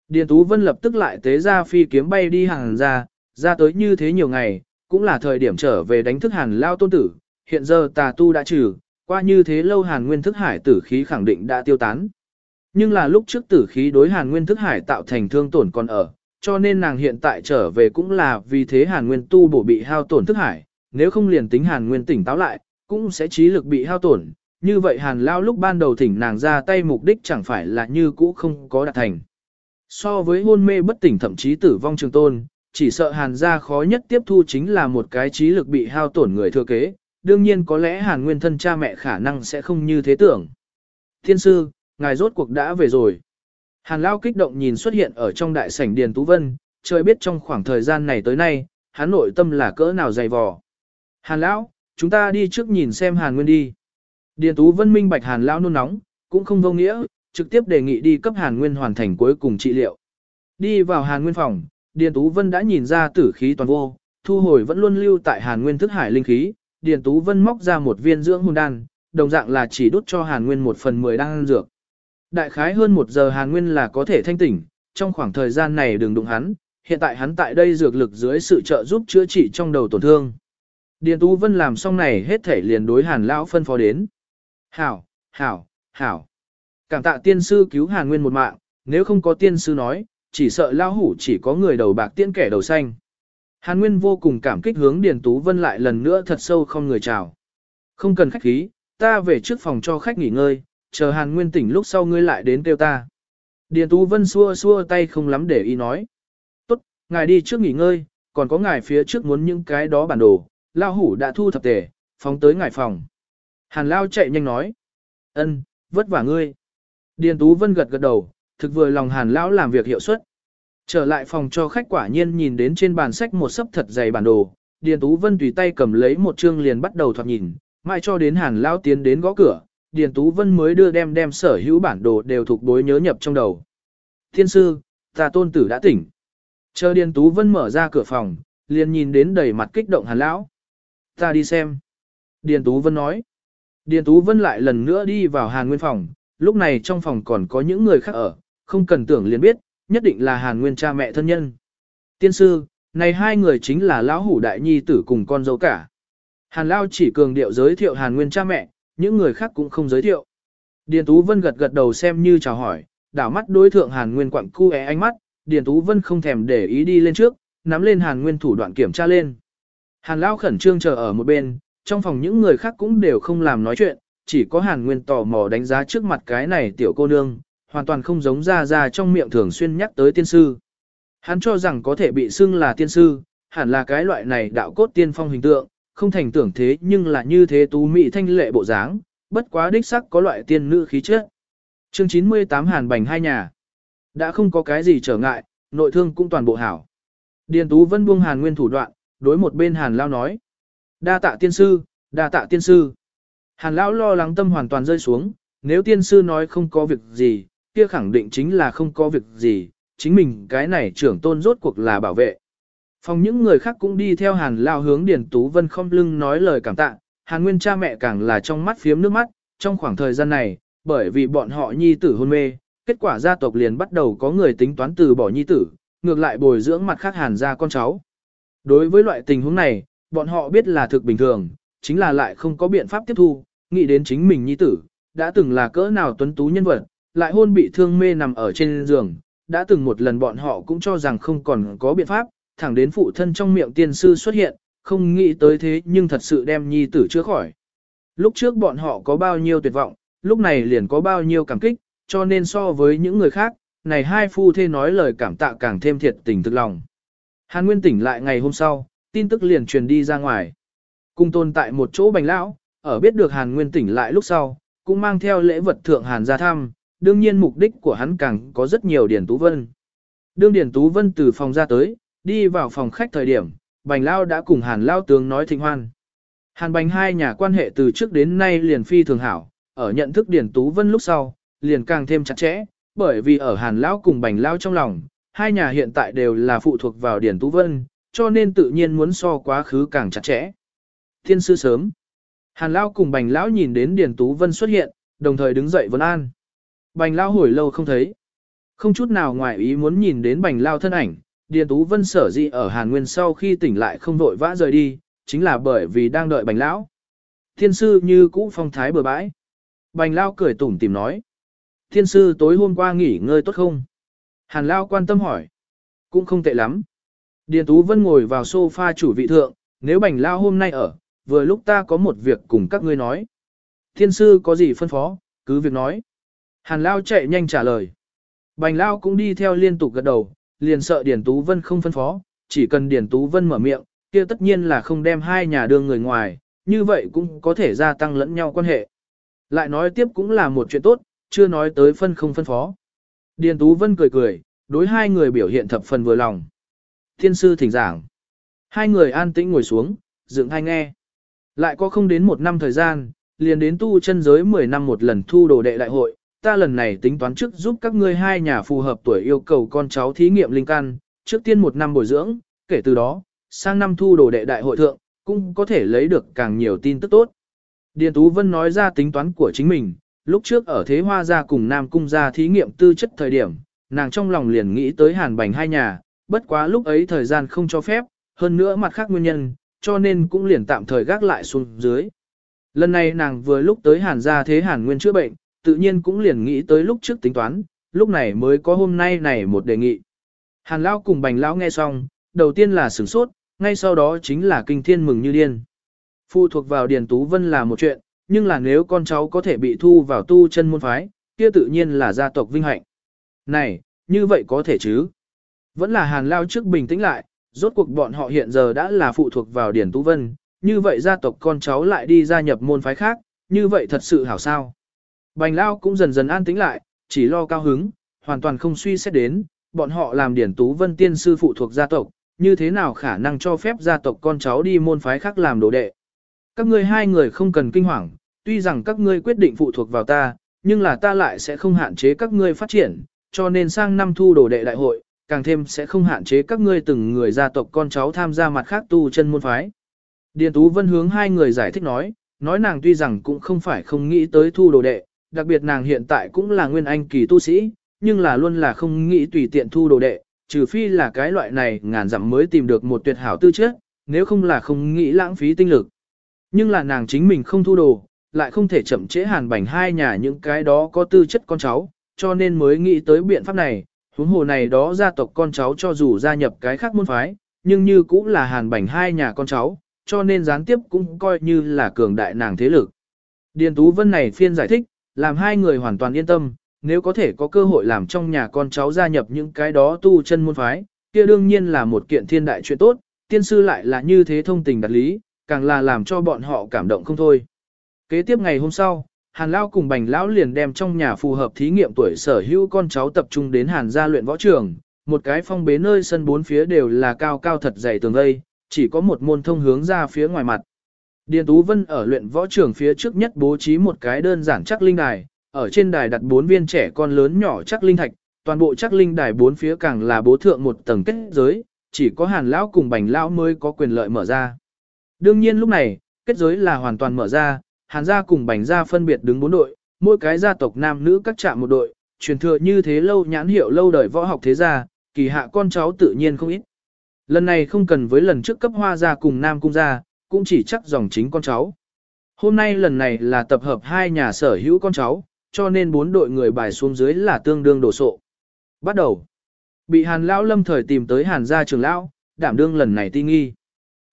Điền Tú Vân lập tức lại tế ra phi kiếm bay đi hàng ra, ra tới như thế nhiều ngày, cũng là thời điểm trở về đánh thức hàn lao tôn tử, hiện giờ tà tu đã trừ, qua như thế lâu hàn nguyên thức hải tử khí khẳng định đã tiêu tán. Nhưng là lúc trước tử khí đối hàn nguyên thức hải tạo thành thương tổn còn ở, cho nên nàng hiện tại trở về cũng là vì thế hàn nguyên tu bổ bị hao tổn thức hải, nếu không liền tính hàn nguyên tỉnh táo lại, cũng sẽ trí lực bị hao tổn. Như vậy hàn lao lúc ban đầu thỉnh nàng ra tay mục đích chẳng phải là như cũ không có đạt thành. So với hôn mê bất tỉnh thậm chí tử vong trường tôn, chỉ sợ hàn gia khó nhất tiếp thu chính là một cái trí lực bị hao tổn người thừa kế, đương nhiên có lẽ hàn nguyên thân cha mẹ khả năng sẽ không như thế tưởng. Thiên sư, ngài rốt cuộc đã về rồi. Hàn Lao kích động nhìn xuất hiện ở trong đại sảnh Điền Tú Vân, trời biết trong khoảng thời gian này tới nay, hắn nội tâm là cỡ nào dày vò. Hàn Lão, chúng ta đi trước nhìn xem Hàn Nguyên đi. Điền Tú Vân minh bạch Hàn Lão nôn nóng, cũng không vô nghĩa, trực tiếp đề nghị đi cấp Hàn Nguyên hoàn thành cuối cùng trị liệu. Đi vào Hàn Nguyên phòng, Điền Tú Vân đã nhìn ra tử khí toàn vô, thu hồi vẫn luôn lưu tại Hàn Nguyên thức hải linh khí, Điền Tú Vân móc ra một viên dưỡng hồn đan, đồng dạng là chỉ đút cho Hàn Nguyên một phần mười đan dược. Đại khái hơn một giờ Hàn Nguyên là có thể thanh tỉnh, trong khoảng thời gian này đừng đụng hắn, hiện tại hắn tại đây dược lực dưới sự trợ giúp chữa trị trong đầu tổn thương. Điền Tú Vân làm xong này hết thể liền đối Hàn Lão phân phó đến. Hảo, hảo, hảo. Cảm tạ tiên sư cứu Hàn Nguyên một mạng, nếu không có tiên sư nói, chỉ sợ Lão Hủ chỉ có người đầu bạc tiên kẻ đầu xanh. Hàn Nguyên vô cùng cảm kích hướng Điền Tú Vân lại lần nữa thật sâu không người chào. Không cần khách khí, ta về trước phòng cho khách nghỉ ngơi, chờ Hàn Nguyên tỉnh lúc sau ngươi lại đến kêu ta. Điền Tú Vân xua xua tay không lắm để ý nói. Tốt, ngài đi trước nghỉ ngơi, còn có ngài phía trước muốn những cái đó bản đồ, Lao Hủ đã thu thập tề, phóng tới ngài phòng. Hàn Lao chạy nhanh nói. ân, vất vả ngươi. Điền Tú Vân gật gật đầu, thực vừa lòng Hàn Lão làm việc hiệu suất. Trở lại phòng cho khách quả nhiên nhìn đến trên bàn sách một sấp thật dày bản đồ, Điền Tú Vân tùy tay cầm lấy một chương liền bắt đầu thoạt nhìn, mãi cho đến Hàn Lão tiến đến gõ cửa, Điền Tú Vân mới đưa đem đem sở hữu bản đồ đều thuộc bối nhớ nhập trong đầu. Thiên sư, ta tôn tử đã tỉnh. Chờ Điền Tú Vân mở ra cửa phòng, liền nhìn đến đầy mặt kích động hàn lão. Ta đi xem. Điền Tú Vân nói. Điền Tú Vân lại lần nữa đi vào hàn nguyên phòng, lúc này trong phòng còn có những người khác ở, không cần tưởng liền biết, nhất định là hàn nguyên cha mẹ thân nhân. Tiên sư, này hai người chính là lão hủ đại nhi tử cùng con dâu cả. Hàn Lao chỉ cường điệu giới thiệu hàn nguyên cha mẹ, những người khác cũng không giới thiệu. Điền Tú Vân gật gật đầu xem như chào hỏi, đảo mắt đối thượng hàn nguyên quặng cu é ánh mắt, Điền Tú Vân không thèm để ý đi lên trước, nắm lên hàn nguyên thủ đoạn kiểm tra lên. Hàn Lao khẩn trương chờ ở một bên, trong phòng những người khác cũng đều không làm nói chuyện, chỉ có hàn nguyên tò mò đánh giá trước mặt cái này tiểu cô nương, hoàn toàn không giống ra ra trong miệng thường xuyên nhắc tới tiên sư. Hắn cho rằng có thể bị xưng là tiên sư, hẳn là cái loại này đạo cốt tiên phong hình tượng, không thành tưởng thế nhưng là như thế tú mỹ thanh lệ bộ dáng, bất quá đích sắc có loại tiên nữ khí chất. Chương 98 Hàn Bành hai nhà. Đã không có cái gì trở ngại, nội thương cũng toàn bộ hảo. Điền Tú Vân buông Hàn Nguyên thủ đoạn, đối một bên Hàn Lao nói. Đa tạ tiên sư, đa tạ tiên sư. Hàn Lão lo lắng tâm hoàn toàn rơi xuống, nếu tiên sư nói không có việc gì, kia khẳng định chính là không có việc gì, chính mình cái này trưởng tôn rốt cuộc là bảo vệ. Phòng những người khác cũng đi theo Hàn Lao hướng Điền Tú Vân không lưng nói lời cảm tạ, Hàn Nguyên cha mẹ càng là trong mắt phiếm nước mắt, trong khoảng thời gian này, bởi vì bọn họ nhi tử hôn mê, kết quả gia tộc liền bắt đầu có người tính toán từ bỏ nhi tử, ngược lại bồi dưỡng mặt khác Hàn ra con cháu. Đối với loại tình huống này, bọn họ biết là thực bình thường, chính là lại không có biện pháp tiếp thu, nghĩ đến chính mình nhi tử, đã từng là cỡ nào tuấn tú nhân vật, lại hôn bị thương mê nằm ở trên giường, đã từng một lần bọn họ cũng cho rằng không còn có biện pháp, thẳng đến phụ thân trong miệng tiên sư xuất hiện, không nghĩ tới thế nhưng thật sự đem nhi tử chữa khỏi. Lúc trước bọn họ có bao nhiêu tuyệt vọng, lúc này liền có bao nhiêu cảm kích, cho nên so với những người khác, này hai phu thê nói lời cảm tạ càng thêm thiệt tình thực lòng. Hàn Nguyên tỉnh lại ngày hôm sau, tin tức liền truyền đi ra ngoài. Cùng tồn tại một chỗ bành lão, ở biết được Hàn Nguyên tỉnh lại lúc sau, cũng mang theo lễ vật thượng Hàn ra thăm, đương nhiên mục đích của hắn càng có rất nhiều Điển Tú Vân. Đương Điển Tú Vân từ phòng ra tới, đi vào phòng khách thời điểm, Bành Lao đã cùng Hàn Lao tướng nói thịnh hoan. Hàn Bành hai nhà quan hệ từ trước đến nay liền phi thường hảo, ở nhận thức Điển Tú Vân lúc sau, liền càng thêm chặt chẽ, bởi vì ở Hàn Lao cùng Bành Lao trong lòng, hai nhà hiện tại đều là phụ thuộc vào Điển Tú Vân, cho nên tự nhiên muốn so quá khứ càng chặt chẽ. Thiên sư sớm. Hàn Lao cùng Bành Lão nhìn đến Điển Tú Vân xuất hiện, đồng thời đứng dậy vấn an. Bành Lao hồi lâu không thấy. Không chút nào ngoài ý muốn nhìn đến Bành Lao thân ảnh, Điền Tú Vân sở dĩ ở Hàn Nguyên sau khi tỉnh lại không vội vã rời đi, chính là bởi vì đang đợi Bành Lão. Thiên sư như cũ phong thái bừa bãi. Bành Lão cười tủm tìm nói. Thiên sư tối hôm qua nghỉ ngơi tốt không? Hàn Lão quan tâm hỏi. Cũng không tệ lắm. Điền Tú Vân ngồi vào sofa chủ vị thượng, nếu Bành Lão hôm nay ở, vừa lúc ta có một việc cùng các ngươi nói. Thiên sư có gì phân phó, cứ việc nói. Hàn Lão chạy nhanh trả lời. Bành Lão cũng đi theo liên tục gật đầu, liền sợ Điền Tú Vân không phân phó, chỉ cần Điền Tú Vân mở miệng, kia tất nhiên là không đem hai nhà đương người ngoài, như vậy cũng có thể gia tăng lẫn nhau quan hệ. Lại nói tiếp cũng là một chuyện tốt, chưa nói tới phân không phân phó. Điền Tú Vân cười cười, đối hai người biểu hiện thập phần vừa lòng. Thiên sư thỉnh giảng. Hai người an tĩnh ngồi xuống, dựng hai nghe. Lại có không đến một năm thời gian, liền đến tu chân giới 10 năm một lần thu đồ đệ đại hội, ta lần này tính toán trước giúp các ngươi hai nhà phù hợp tuổi yêu cầu con cháu thí nghiệm linh căn, trước tiên một năm bồi dưỡng, kể từ đó, sang năm thu đồ đệ đại hội thượng, cũng có thể lấy được càng nhiều tin tức tốt. Điền Tú Vân nói ra tính toán của chính mình, lúc trước ở Thế Hoa gia cùng Nam Cung gia thí nghiệm tư chất thời điểm, nàng trong lòng liền nghĩ tới hàn bành hai nhà, bất quá lúc ấy thời gian không cho phép, hơn nữa mặt khác nguyên nhân, cho nên cũng liền tạm thời gác lại xuống dưới. Lần này nàng vừa lúc tới hàn gia thế hàn nguyên chữa bệnh, tự nhiên cũng liền nghĩ tới lúc trước tính toán, lúc này mới có hôm nay này một đề nghị. Hàn Lão cùng Bành Lão nghe xong, đầu tiên là sửng sốt, ngay sau đó chính là kinh thiên mừng như điên. Phụ thuộc vào Điền Tú Vân là một chuyện, nhưng là nếu con cháu có thể bị thu vào tu chân môn phái, kia tự nhiên là gia tộc vinh hạnh. Này, như vậy có thể chứ? Vẫn là Hàn Lao trước bình tĩnh lại, rốt cuộc bọn họ hiện giờ đã là phụ thuộc vào Điền Tú Vân, như vậy gia tộc con cháu lại đi gia nhập môn phái khác, như vậy thật sự hảo sao? Bành Lao cũng dần dần an tĩnh lại, chỉ lo cao hứng, hoàn toàn không suy xét đến, bọn họ làm điển tú vân tiên sư phụ thuộc gia tộc, như thế nào khả năng cho phép gia tộc con cháu đi môn phái khác làm đồ đệ. Các ngươi hai người không cần kinh hoàng, tuy rằng các ngươi quyết định phụ thuộc vào ta, nhưng là ta lại sẽ không hạn chế các ngươi phát triển, cho nên sang năm thu đồ đệ đại hội, càng thêm sẽ không hạn chế các ngươi từng người gia tộc con cháu tham gia mặt khác tu chân môn phái. Điền Tú Vân hướng hai người giải thích nói, nói nàng tuy rằng cũng không phải không nghĩ tới thu đồ đệ, đặc biệt nàng hiện tại cũng là nguyên anh kỳ tu sĩ, nhưng là luôn là không nghĩ tùy tiện thu đồ đệ, trừ phi là cái loại này ngàn dặm mới tìm được một tuyệt hảo tư chất, nếu không là không nghĩ lãng phí tinh lực. Nhưng là nàng chính mình không thu đồ, lại không thể chậm trễ hàn bảnh hai nhà những cái đó có tư chất con cháu, cho nên mới nghĩ tới biện pháp này, huống hồ này đó gia tộc con cháu cho dù gia nhập cái khác môn phái, nhưng như cũng là hàn bảnh hai nhà con cháu, cho nên gián tiếp cũng coi như là cường đại nàng thế lực. Điền Tú Vân này phiên giải thích, làm hai người hoàn toàn yên tâm, nếu có thể có cơ hội làm trong nhà con cháu gia nhập những cái đó tu chân môn phái, kia đương nhiên là một kiện thiên đại chuyện tốt, tiên sư lại là như thế thông tình đặt lý, càng là làm cho bọn họ cảm động không thôi. Kế tiếp ngày hôm sau, Hàn Lao cùng Bành Lão liền đem trong nhà phù hợp thí nghiệm tuổi sở hữu con cháu tập trung đến Hàn gia luyện võ trường, một cái phong bế nơi sân bốn phía đều là cao cao thật dày tường vây, chỉ có một môn thông hướng ra phía ngoài mặt. Điền Tú Vân ở luyện võ trường phía trước nhất bố trí một cái đơn giản chắc linh đài, ở trên đài đặt bốn viên trẻ con lớn nhỏ chắc linh thạch, toàn bộ chắc linh đài bốn phía càng là bố thượng một tầng kết giới, chỉ có Hàn lão cùng Bành lão mới có quyền lợi mở ra. Đương nhiên lúc này, kết giới là hoàn toàn mở ra, Hàn gia cùng Bành gia phân biệt đứng bốn đội, mỗi cái gia tộc nam nữ các trạm một đội, truyền thừa như thế lâu nhãn hiệu lâu đời võ học thế gia, kỳ hạ con cháu tự nhiên không ít. Lần này không cần với lần trước cấp hoa gia cùng nam cung gia, cũng chỉ chắc dòng chính con cháu. Hôm nay lần này là tập hợp hai nhà sở hữu con cháu, cho nên bốn đội người bài xuống dưới là tương đương đổ sộ. Bắt đầu. Bị hàn lão lâm thời tìm tới hàn gia trường lão, đảm đương lần này ti nghi.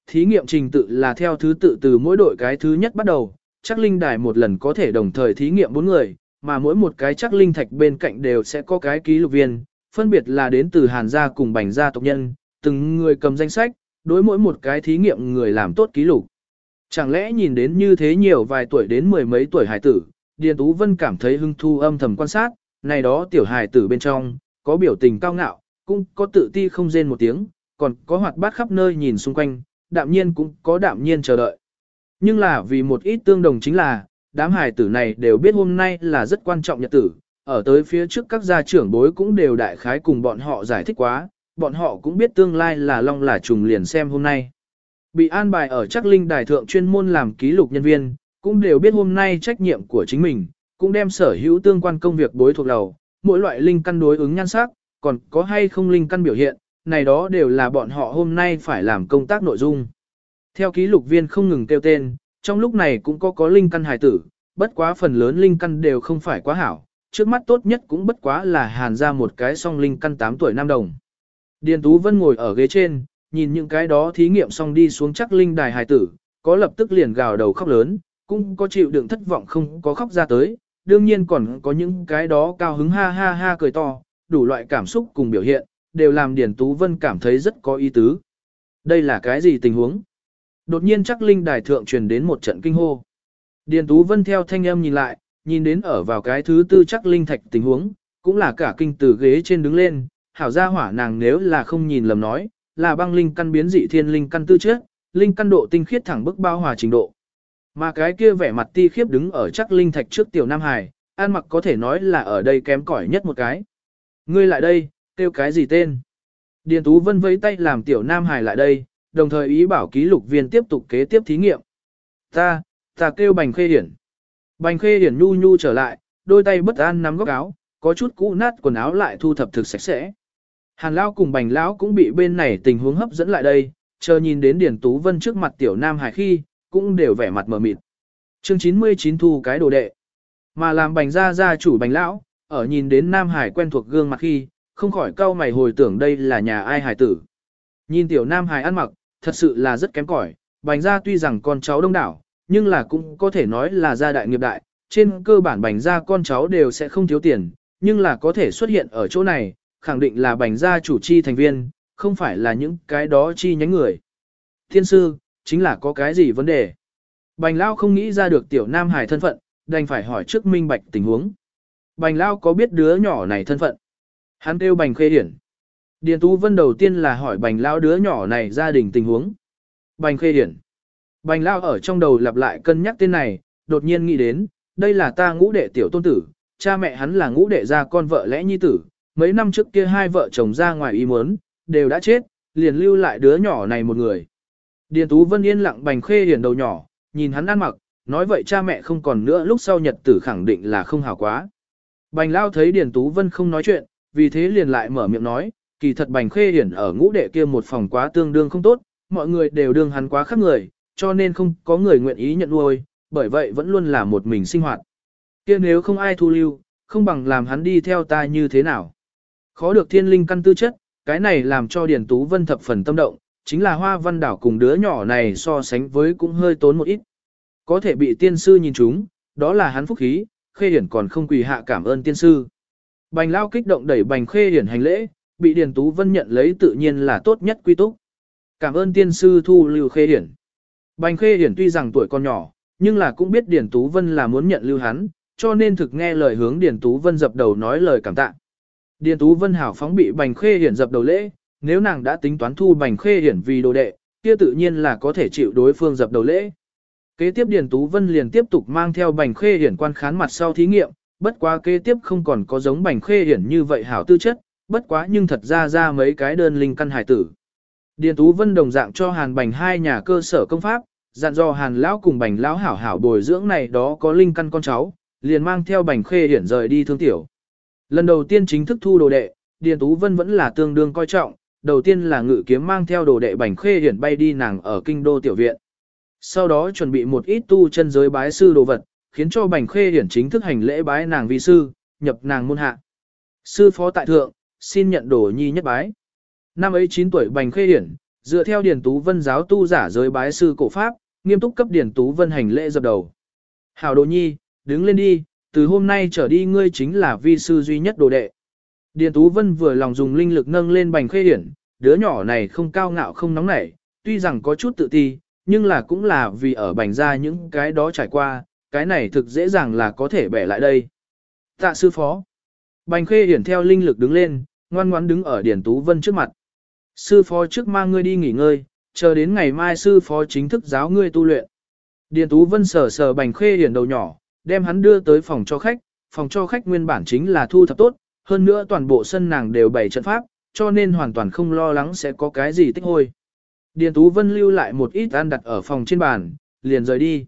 Thí nghiệm trình tự là theo thứ tự từ mỗi đội cái thứ nhất bắt đầu, chắc linh đài một lần có thể đồng thời thí nghiệm bốn người, mà mỗi một cái chắc linh thạch bên cạnh đều sẽ có cái ký lục viên, phân biệt là đến từ hàn gia cùng bành gia tộc nhân, từng người cầm danh sách, đối mỗi một cái thí nghiệm người làm tốt ký lục. Chẳng lẽ nhìn đến như thế nhiều vài tuổi đến mười mấy tuổi hải tử, Điền Tú Vân cảm thấy hưng thu âm thầm quan sát, này đó tiểu hải tử bên trong, có biểu tình cao ngạo, cũng có tự ti không rên một tiếng, còn có hoạt bát khắp nơi nhìn xung quanh, đạm nhiên cũng có đạm nhiên chờ đợi. Nhưng là vì một ít tương đồng chính là, đám hải tử này đều biết hôm nay là rất quan trọng nhật tử, ở tới phía trước các gia trưởng bối cũng đều đại khái cùng bọn họ giải thích quá, bọn họ cũng biết tương lai là long là trùng liền xem hôm nay. Bị an bài ở chắc linh đài thượng chuyên môn làm ký lục nhân viên, cũng đều biết hôm nay trách nhiệm của chính mình, cũng đem sở hữu tương quan công việc bối thuộc đầu, mỗi loại linh căn đối ứng nhan sắc, còn có hay không linh căn biểu hiện, này đó đều là bọn họ hôm nay phải làm công tác nội dung. Theo ký lục viên không ngừng kêu tên, trong lúc này cũng có có linh căn hài tử, bất quá phần lớn linh căn đều không phải quá hảo, trước mắt tốt nhất cũng bất quá là hàn ra một cái song linh căn 8 tuổi nam đồng. Điền Tú Vân ngồi ở ghế trên, nhìn những cái đó thí nghiệm xong đi xuống chắc linh đài hài tử, có lập tức liền gào đầu khóc lớn, cũng có chịu đựng thất vọng không có khóc ra tới, đương nhiên còn có những cái đó cao hứng ha ha ha cười to, đủ loại cảm xúc cùng biểu hiện, đều làm Điền Tú Vân cảm thấy rất có ý tứ. Đây là cái gì tình huống? Đột nhiên chắc linh đài thượng truyền đến một trận kinh hô. Điền Tú Vân theo thanh âm nhìn lại, nhìn đến ở vào cái thứ tư chắc linh thạch tình huống, cũng là cả kinh từ ghế trên đứng lên, hảo gia hỏa nàng nếu là không nhìn lầm nói, là băng linh căn biến dị thiên linh căn tư trước, linh căn độ tinh khiết thẳng bức bao hòa trình độ. Mà cái kia vẻ mặt ti khiếp đứng ở chắc linh thạch trước tiểu Nam Hải, an mặc có thể nói là ở đây kém cỏi nhất một cái. Ngươi lại đây, kêu cái gì tên? Điền Tú Vân vẫy tay làm tiểu Nam Hải lại đây, đồng thời ý bảo ký lục viên tiếp tục kế tiếp thí nghiệm. Ta, ta kêu Bành Khê Hiển. Bành Khê Hiển nhu nhu trở lại, đôi tay bất an nắm góc áo, có chút cũ nát quần áo lại thu thập thực sạch sẽ. Hàn Lão cùng Bành Lão cũng bị bên này tình huống hấp dẫn lại đây, chờ nhìn đến Điền Tú Vân trước mặt tiểu Nam Hải khi, cũng đều vẻ mặt mờ mịt. Chương 99 thu cái đồ đệ. Mà làm Bành gia gia chủ Bành Lão, ở nhìn đến Nam Hải quen thuộc gương mặt khi, không khỏi cau mày hồi tưởng đây là nhà ai hải tử. Nhìn tiểu Nam Hải ăn mặc, thật sự là rất kém cỏi. Bành gia tuy rằng con cháu đông đảo, nhưng là cũng có thể nói là gia đại nghiệp đại, trên cơ bản bành gia con cháu đều sẽ không thiếu tiền, nhưng là có thể xuất hiện ở chỗ này, khẳng định là bành gia chủ chi thành viên, không phải là những cái đó chi nhánh người. Thiên sư, chính là có cái gì vấn đề? Bành Lao không nghĩ ra được tiểu Nam Hải thân phận, đành phải hỏi trước minh bạch tình huống. Bành Lao có biết đứa nhỏ này thân phận? Hắn kêu Bành Khê Điển. Điền Tú Vân đầu tiên là hỏi Bành Lao đứa nhỏ này gia đình tình huống. Bành Khê Điển. Bành Lao ở trong đầu lặp lại cân nhắc tên này, đột nhiên nghĩ đến, đây là ta ngũ đệ tiểu tôn tử, cha mẹ hắn là ngũ đệ gia con vợ lẽ nhi tử, mấy năm trước kia hai vợ chồng ra ngoài ý muốn, đều đã chết, liền lưu lại đứa nhỏ này một người. Điền Tú Vân yên lặng bành khê hiển đầu nhỏ, nhìn hắn ăn mặc, nói vậy cha mẹ không còn nữa lúc sau nhật tử khẳng định là không hảo quá. Bành Lao thấy Điền Tú Vân không nói chuyện, vì thế liền lại mở miệng nói, kỳ thật bành khê hiển ở ngũ đệ kia một phòng quá tương đương không tốt, mọi người đều đương hắn quá khác người, cho nên không có người nguyện ý nhận nuôi, bởi vậy vẫn luôn là một mình sinh hoạt. Kia nếu không ai thu lưu, không bằng làm hắn đi theo ta như thế nào. Khó được thiên linh căn tư chất, cái này làm cho Điền Tú Vân thập phần tâm động, chính là hoa văn đảo cùng đứa nhỏ này so sánh với cũng hơi tốn một ít. Có thể bị tiên sư nhìn chúng, đó là hắn phúc khí, khê hiển còn không quỳ hạ cảm ơn tiên sư. Bành lao kích động đẩy bành khê hiển hành lễ, bị Điền Tú Vân nhận lấy tự nhiên là tốt nhất quy túc. Cảm ơn tiên sư thu lưu khê hiển. Bành khê hiển tuy rằng tuổi còn nhỏ, nhưng là cũng biết Điền Tú Vân là muốn nhận lưu hắn, cho nên thực nghe lời hướng Điền Tú Vân dập đầu nói lời cảm tạ. Điền Tú Vân hảo phóng bị Bành Khê Hiển dập đầu lễ, nếu nàng đã tính toán thu Bành Khê Hiển vì đồ đệ, kia tự nhiên là có thể chịu đối phương dập đầu lễ. Kế tiếp Điền Tú Vân liền tiếp tục mang theo Bành Khê Hiển quan khán mặt sau thí nghiệm, bất quá kế tiếp không còn có giống Bành Khê Hiển như vậy hảo tư chất, bất quá nhưng thật ra ra mấy cái đơn linh căn hải tử. Điền Tú Vân đồng dạng cho Hàn Bành hai nhà cơ sở công pháp, dặn dò Hàn lão cùng Bành lão hảo hảo bồi dưỡng này đó có linh căn con cháu, liền mang theo Bành Khê Hiển rời đi thương tiểu. Lần đầu tiên chính thức thu đồ đệ, Điền Tú Vân vẫn là tương đương coi trọng, đầu tiên là ngự kiếm mang theo đồ đệ Bành Khê Hiển bay đi nàng ở kinh đô tiểu viện. Sau đó chuẩn bị một ít tu chân giới bái sư đồ vật, khiến cho Bành Khê Hiển chính thức hành lễ bái nàng vi sư, nhập nàng môn hạ. Sư phó tại thượng, xin nhận đồ nhi nhất bái. Năm ấy 9 tuổi Bành Khê Hiển, dựa theo Điền Tú Vân giáo tu giả giới bái sư cổ pháp, nghiêm túc cấp Điền Tú Vân hành lễ dập đầu. Hảo đồ nhi, đứng lên đi, từ hôm nay trở đi ngươi chính là vi sư duy nhất đồ đệ. Điền Tú Vân vừa lòng dùng linh lực nâng lên bành khê hiển, đứa nhỏ này không cao ngạo không nóng nảy, tuy rằng có chút tự ti, nhưng là cũng là vì ở bành ra những cái đó trải qua, cái này thực dễ dàng là có thể bẻ lại đây. Tạ sư phó. Bành khê hiển theo linh lực đứng lên, ngoan ngoãn đứng ở Điền Tú Vân trước mặt. Sư phó trước mang ngươi đi nghỉ ngơi, chờ đến ngày mai sư phó chính thức giáo ngươi tu luyện. Điền Tú Vân sờ sờ bành khê hiển đầu nhỏ, đem hắn đưa tới phòng cho khách, phòng cho khách nguyên bản chính là thu thập tốt, hơn nữa toàn bộ sân nàng đều bày trận pháp, cho nên hoàn toàn không lo lắng sẽ có cái gì tích hôi. Điền Tú Vân lưu lại một ít ăn đặt ở phòng trên bàn, liền rời đi.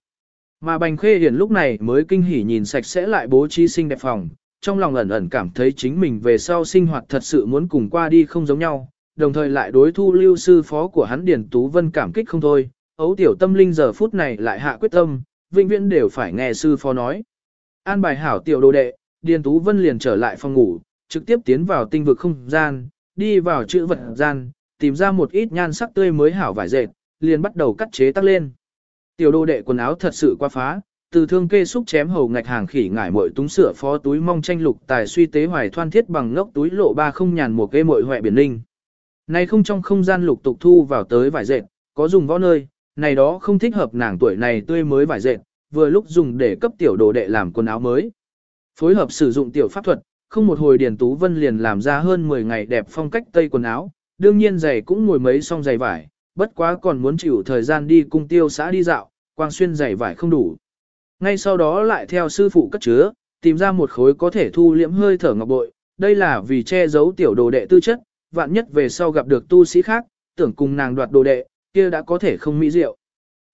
Mà Bành Khê Hiển lúc này mới kinh hỉ nhìn sạch sẽ lại bố trí xinh đẹp phòng, trong lòng ẩn ẩn cảm thấy chính mình về sau sinh hoạt thật sự muốn cùng qua đi không giống nhau, đồng thời lại đối thu lưu sư phó của hắn Điền Tú Vân cảm kích không thôi. Ấu tiểu tâm linh giờ phút này lại hạ quyết tâm, vĩnh viễn đều phải nghe sư phó nói. An bài hảo tiểu đồ đệ, Điền Tú Vân liền trở lại phòng ngủ, trực tiếp tiến vào tinh vực không gian, đi vào chữ vật gian, tìm ra một ít nhan sắc tươi mới hảo vải dệt, liền bắt đầu cắt chế tác lên. Tiểu đồ đệ quần áo thật sự quá phá, từ thương kê xúc chém hầu ngạch hàng khỉ ngải muội túng sửa phó túi mong tranh lục tài suy tế hoài thoan thiết bằng ngốc túi lộ ba không nhàn một kê muội hoẹ biển linh. Này không trong không gian lục tục thu vào tới vải dệt, có dùng võ nơi, này đó không thích hợp nàng tuổi này tươi mới vải dệt, vừa lúc dùng để cấp tiểu đồ đệ làm quần áo mới. Phối hợp sử dụng tiểu pháp thuật, không một hồi Điền Tú Vân liền làm ra hơn 10 ngày đẹp phong cách tây quần áo, đương nhiên giày cũng ngồi mấy song giày vải, bất quá còn muốn chịu thời gian đi cung tiêu xã đi dạo, quang xuyên giày vải không đủ. Ngay sau đó lại theo sư phụ cất chứa, tìm ra một khối có thể thu liễm hơi thở ngọc bội, đây là vì che giấu tiểu đồ đệ tư chất, vạn nhất về sau gặp được tu sĩ khác, tưởng cùng nàng đoạt đồ đệ, kia đã có thể không mỹ diệu.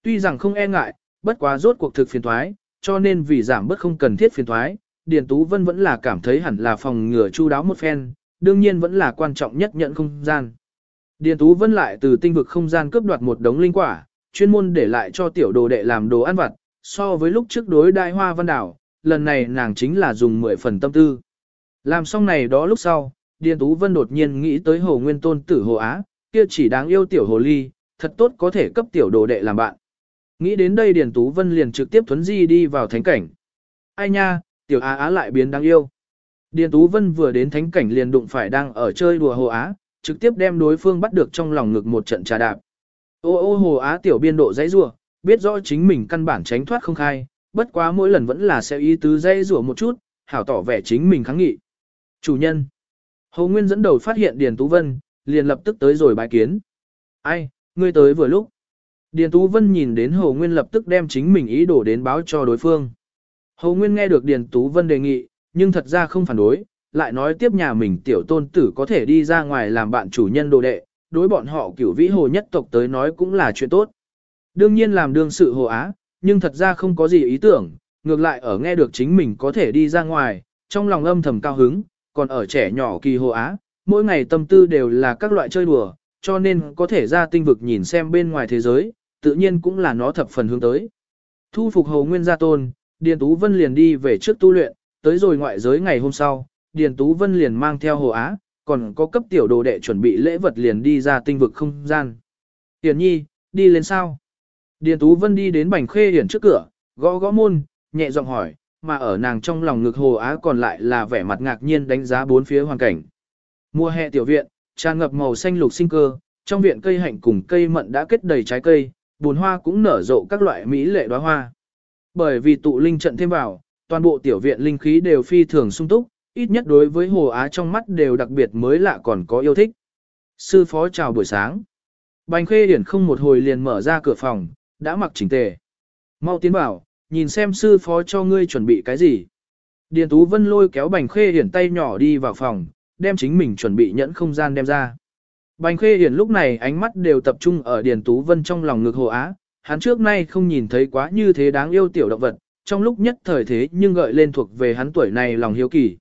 Tuy rằng không e ngại, bất quá rốt cuộc thực phiền thoái, cho nên vì giảm bớt không cần thiết phiền thoái, Điền Tú Vân vẫn là cảm thấy hẳn là phòng ngừa chu đáo một phen, đương nhiên vẫn là quan trọng nhất nhận không gian. Điền Tú Vân lại từ tinh vực không gian cướp đoạt một đống linh quả, chuyên môn để lại cho tiểu đồ đệ làm đồ ăn vặt, so với lúc trước đối đại hoa văn đảo, lần này nàng chính là dùng 10 phần tâm tư. Làm xong này đó lúc sau, Điền Tú Vân đột nhiên nghĩ tới hồ nguyên tôn tử hồ Á, kia chỉ đáng yêu tiểu hồ ly, thật tốt có thể cấp tiểu đồ đệ làm bạn. Nghĩ đến đây Điền Tú Vân liền trực tiếp thuấn di đi vào thánh cảnh. Ai nha, tiểu Á Á lại biến đáng yêu. Điền Tú Vân vừa đến thánh cảnh liền đụng phải đang ở chơi đùa hồ Á, trực tiếp đem đối phương bắt được trong lòng ngực một trận trà đạp. Ô ô hồ Á tiểu biên độ dãy rủa, biết rõ chính mình căn bản tránh thoát không khai, bất quá mỗi lần vẫn là sẽ ý tứ dãy rủa một chút, hảo tỏ vẻ chính mình kháng nghị. Chủ nhân. Hồ Nguyên dẫn đầu phát hiện Điền Tú Vân, liền lập tức tới rồi bài kiến. Ai, ngươi tới vừa lúc. Điền Tú Vân nhìn đến Hồ Nguyên lập tức đem chính mình ý đồ đến báo cho đối phương. Hồ Nguyên nghe được Điền Tú Vân đề nghị, nhưng thật ra không phản đối, lại nói tiếp nhà mình tiểu tôn tử có thể đi ra ngoài làm bạn chủ nhân đồ đệ, đối bọn họ cửu vĩ hồ nhất tộc tới nói cũng là chuyện tốt. Đương nhiên làm đương sự hồ á, nhưng thật ra không có gì ý tưởng, ngược lại ở nghe được chính mình có thể đi ra ngoài, trong lòng âm thầm cao hứng, còn ở trẻ nhỏ kỳ hồ á, mỗi ngày tâm tư đều là các loại chơi đùa, cho nên có thể ra tinh vực nhìn xem bên ngoài thế giới, tự nhiên cũng là nó thập phần hướng tới. Thu phục hầu nguyên gia tôn, Điền Tú Vân liền đi về trước tu luyện, tới rồi ngoại giới ngày hôm sau, Điền Tú Vân liền mang theo hồ á, còn có cấp tiểu đồ đệ chuẩn bị lễ vật liền đi ra tinh vực không gian. Tiền nhi, đi lên sao? Điền Tú Vân đi đến bành khê hiển trước cửa, gõ gõ môn, nhẹ giọng hỏi, mà ở nàng trong lòng ngực hồ á còn lại là vẻ mặt ngạc nhiên đánh giá bốn phía hoàn cảnh. Mùa hè tiểu viện, tràn ngập màu xanh lục sinh cơ, trong viện cây hạnh cùng cây mận đã kết đầy trái cây, bùn hoa cũng nở rộ các loại mỹ lệ đóa hoa. Bởi vì tụ linh trận thêm vào, toàn bộ tiểu viện linh khí đều phi thường sung túc, ít nhất đối với hồ á trong mắt đều đặc biệt mới lạ còn có yêu thích. Sư phó chào buổi sáng. Bành khê điển không một hồi liền mở ra cửa phòng, đã mặc chỉnh tề. Mau tiến vào, nhìn xem sư phó cho ngươi chuẩn bị cái gì. Điền Tú Vân lôi kéo bành khê điển tay nhỏ đi vào phòng, đem chính mình chuẩn bị nhẫn không gian đem ra. Bành khê hiển lúc này ánh mắt đều tập trung ở Điền Tú Vân trong lòng ngực hồ á, hắn trước nay không nhìn thấy quá như thế đáng yêu tiểu động vật, trong lúc nhất thời thế nhưng gợi lên thuộc về hắn tuổi này lòng hiếu kỳ.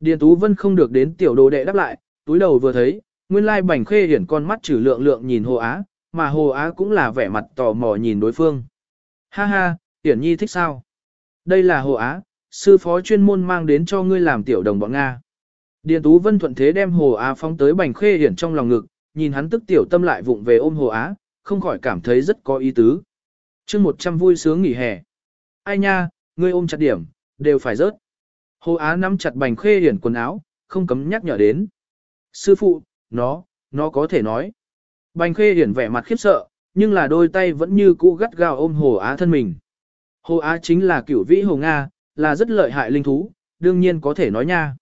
Điền Tú Vân không được đến tiểu đồ đệ đáp lại, túi đầu vừa thấy, nguyên lai bành khê hiển con mắt trừ lượng lượng nhìn hồ á, mà hồ á cũng là vẻ mặt tò mò nhìn đối phương. Ha ha, hiển nhi thích sao? Đây là hồ á, sư phó chuyên môn mang đến cho ngươi làm tiểu đồng bọn Nga. Điền Tú Vân thuận thế đem hồ á phóng tới bành khê hiển trong lòng ngực, nhìn hắn tức tiểu tâm lại vụng về ôm hồ á, không khỏi cảm thấy rất có ý tứ. chương một trăm vui sướng nghỉ hè. Ai nha, ngươi ôm chặt điểm, đều phải rớt. Hồ Á nắm chặt bành khê hiển quần áo, không cấm nhắc nhở đến. Sư phụ, nó, nó có thể nói. Bành khê hiển vẻ mặt khiếp sợ, nhưng là đôi tay vẫn như cũ gắt gao ôm Hồ Á thân mình. Hồ Á chính là cửu vĩ Hồ Nga, là rất lợi hại linh thú, đương nhiên có thể nói nha.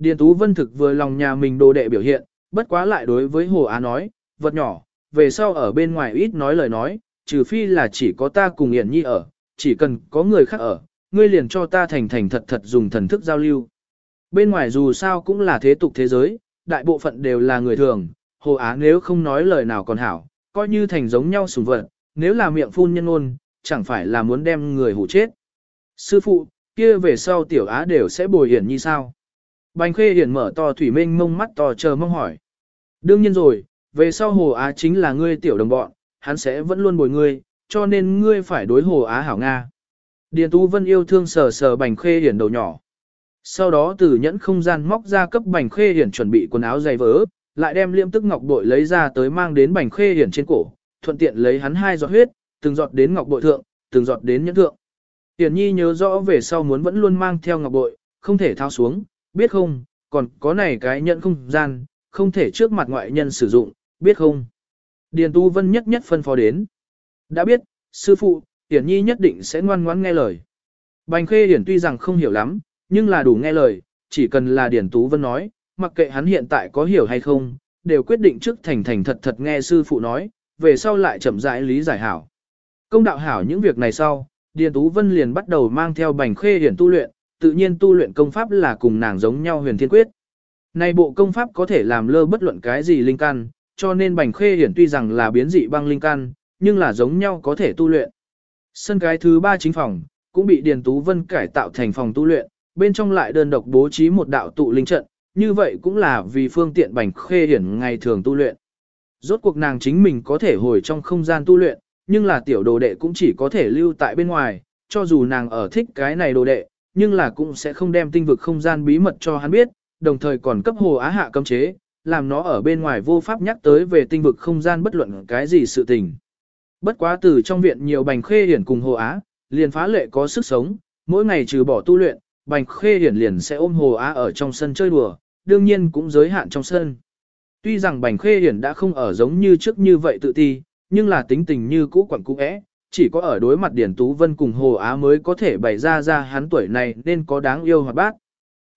Điền Tú Vân thực vừa lòng nhà mình đồ đệ biểu hiện, bất quá lại đối với Hồ Á nói, vật nhỏ, về sau ở bên ngoài ít nói lời nói, trừ phi là chỉ có ta cùng Yển Nhi ở, chỉ cần có người khác ở, ngươi liền cho ta thành thành thật thật dùng thần thức giao lưu. Bên ngoài dù sao cũng là thế tục thế giới, đại bộ phận đều là người thường, hồ á nếu không nói lời nào còn hảo, coi như thành giống nhau sùng vật, nếu là miệng phun nhân ôn, chẳng phải là muốn đem người hủ chết. Sư phụ, kia về sau tiểu á đều sẽ bồi hiển như sao? Bành khê hiển mở to thủy minh mông mắt to chờ mong hỏi. Đương nhiên rồi, về sau hồ á chính là ngươi tiểu đồng bọn, hắn sẽ vẫn luôn bồi ngươi, cho nên ngươi phải đối hồ á hảo Nga. Điền Tú Vân yêu thương sờ sờ bành khê hiển đầu nhỏ. Sau đó từ nhẫn không gian móc ra cấp bành khê hiển chuẩn bị quần áo dày vỡ, lại đem liêm tức ngọc bội lấy ra tới mang đến bành khê hiển trên cổ, thuận tiện lấy hắn hai giọt huyết, từng giọt đến ngọc bội thượng, từng giọt đến nhẫn thượng. Hiển nhi nhớ rõ về sau muốn vẫn luôn mang theo ngọc bội, không thể thao xuống, biết không, còn có này cái nhận không gian, không thể trước mặt ngoại nhân sử dụng, biết không. Điền Tu Vân nhất nhất phân phó đến. Đã biết, sư phụ, Hiển Nhi nhất định sẽ ngoan ngoãn nghe lời. Bành Khê Hiển tuy rằng không hiểu lắm, nhưng là đủ nghe lời, chỉ cần là Điền Tú Vân nói, mặc kệ hắn hiện tại có hiểu hay không, đều quyết định trước thành thành thật thật nghe sư phụ nói, về sau lại chậm rãi lý giải hảo. Công đạo hảo những việc này sau, Điền Tú Vân liền bắt đầu mang theo Bành Khê Hiển tu luyện, tự nhiên tu luyện công pháp là cùng nàng giống nhau huyền thiên quyết. Này bộ công pháp có thể làm lơ bất luận cái gì linh căn, cho nên Bành Khê Hiển tuy rằng là biến dị băng linh căn, nhưng là giống nhau có thể tu luyện. Sân cái thứ ba chính phòng, cũng bị Điền Tú Vân cải tạo thành phòng tu luyện, bên trong lại đơn độc bố trí một đạo tụ linh trận, như vậy cũng là vì phương tiện bành khê hiển ngày thường tu luyện. Rốt cuộc nàng chính mình có thể hồi trong không gian tu luyện, nhưng là tiểu đồ đệ cũng chỉ có thể lưu tại bên ngoài, cho dù nàng ở thích cái này đồ đệ, nhưng là cũng sẽ không đem tinh vực không gian bí mật cho hắn biết, đồng thời còn cấp hồ á hạ cấm chế, làm nó ở bên ngoài vô pháp nhắc tới về tinh vực không gian bất luận cái gì sự tình. Bất quá từ trong viện nhiều bành khê hiển cùng hồ á, liền phá lệ có sức sống, mỗi ngày trừ bỏ tu luyện, bành khê hiển liền sẽ ôm hồ á ở trong sân chơi đùa, đương nhiên cũng giới hạn trong sân. Tuy rằng bành khê hiển đã không ở giống như trước như vậy tự ti, nhưng là tính tình như cũ quẩn cũ é, chỉ có ở đối mặt Điển Tú Vân cùng Hồ Á mới có thể bày ra ra hắn tuổi này nên có đáng yêu hoạt bác.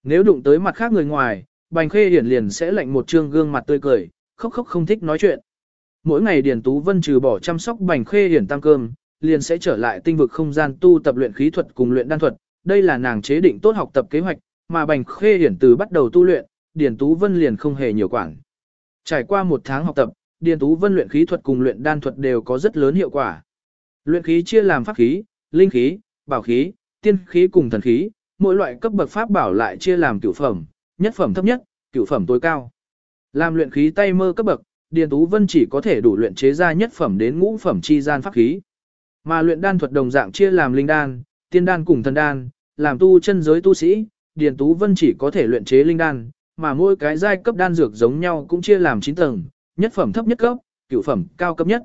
Nếu đụng tới mặt khác người ngoài, Bành Khê Hiển liền sẽ lạnh một trương gương mặt tươi cười, khóc khóc không thích nói chuyện mỗi ngày điển Tú Vân trừ bỏ chăm sóc bành khê hiển tăng cơm, liền sẽ trở lại tinh vực không gian tu tập luyện khí thuật cùng luyện đan thuật, đây là nàng chế định tốt học tập kế hoạch, mà Bành Khê Hiển từ bắt đầu tu luyện, điển Tú Vân liền không hề nhiều quản. Trải qua một tháng học tập, Điền Tú Vân luyện khí thuật cùng luyện đan thuật đều có rất lớn hiệu quả. Luyện khí chia làm pháp khí, linh khí, bảo khí, tiên khí cùng thần khí, mỗi loại cấp bậc pháp bảo lại chia làm cửu phẩm, nhất phẩm thấp nhất, cửu phẩm tối cao. Làm luyện khí tay mơ cấp bậc, Điền Tú Vân chỉ có thể đủ luyện chế ra nhất phẩm đến ngũ phẩm chi gian pháp khí. Mà luyện đan thuật đồng dạng chia làm linh đan, tiên đan cùng thần đan, làm tu chân giới tu sĩ, Điền Tú Vân chỉ có thể luyện chế linh đan, mà mỗi cái giai cấp đan dược giống nhau cũng chia làm 9 tầng, nhất phẩm thấp nhất cấp, cửu phẩm cao cấp nhất.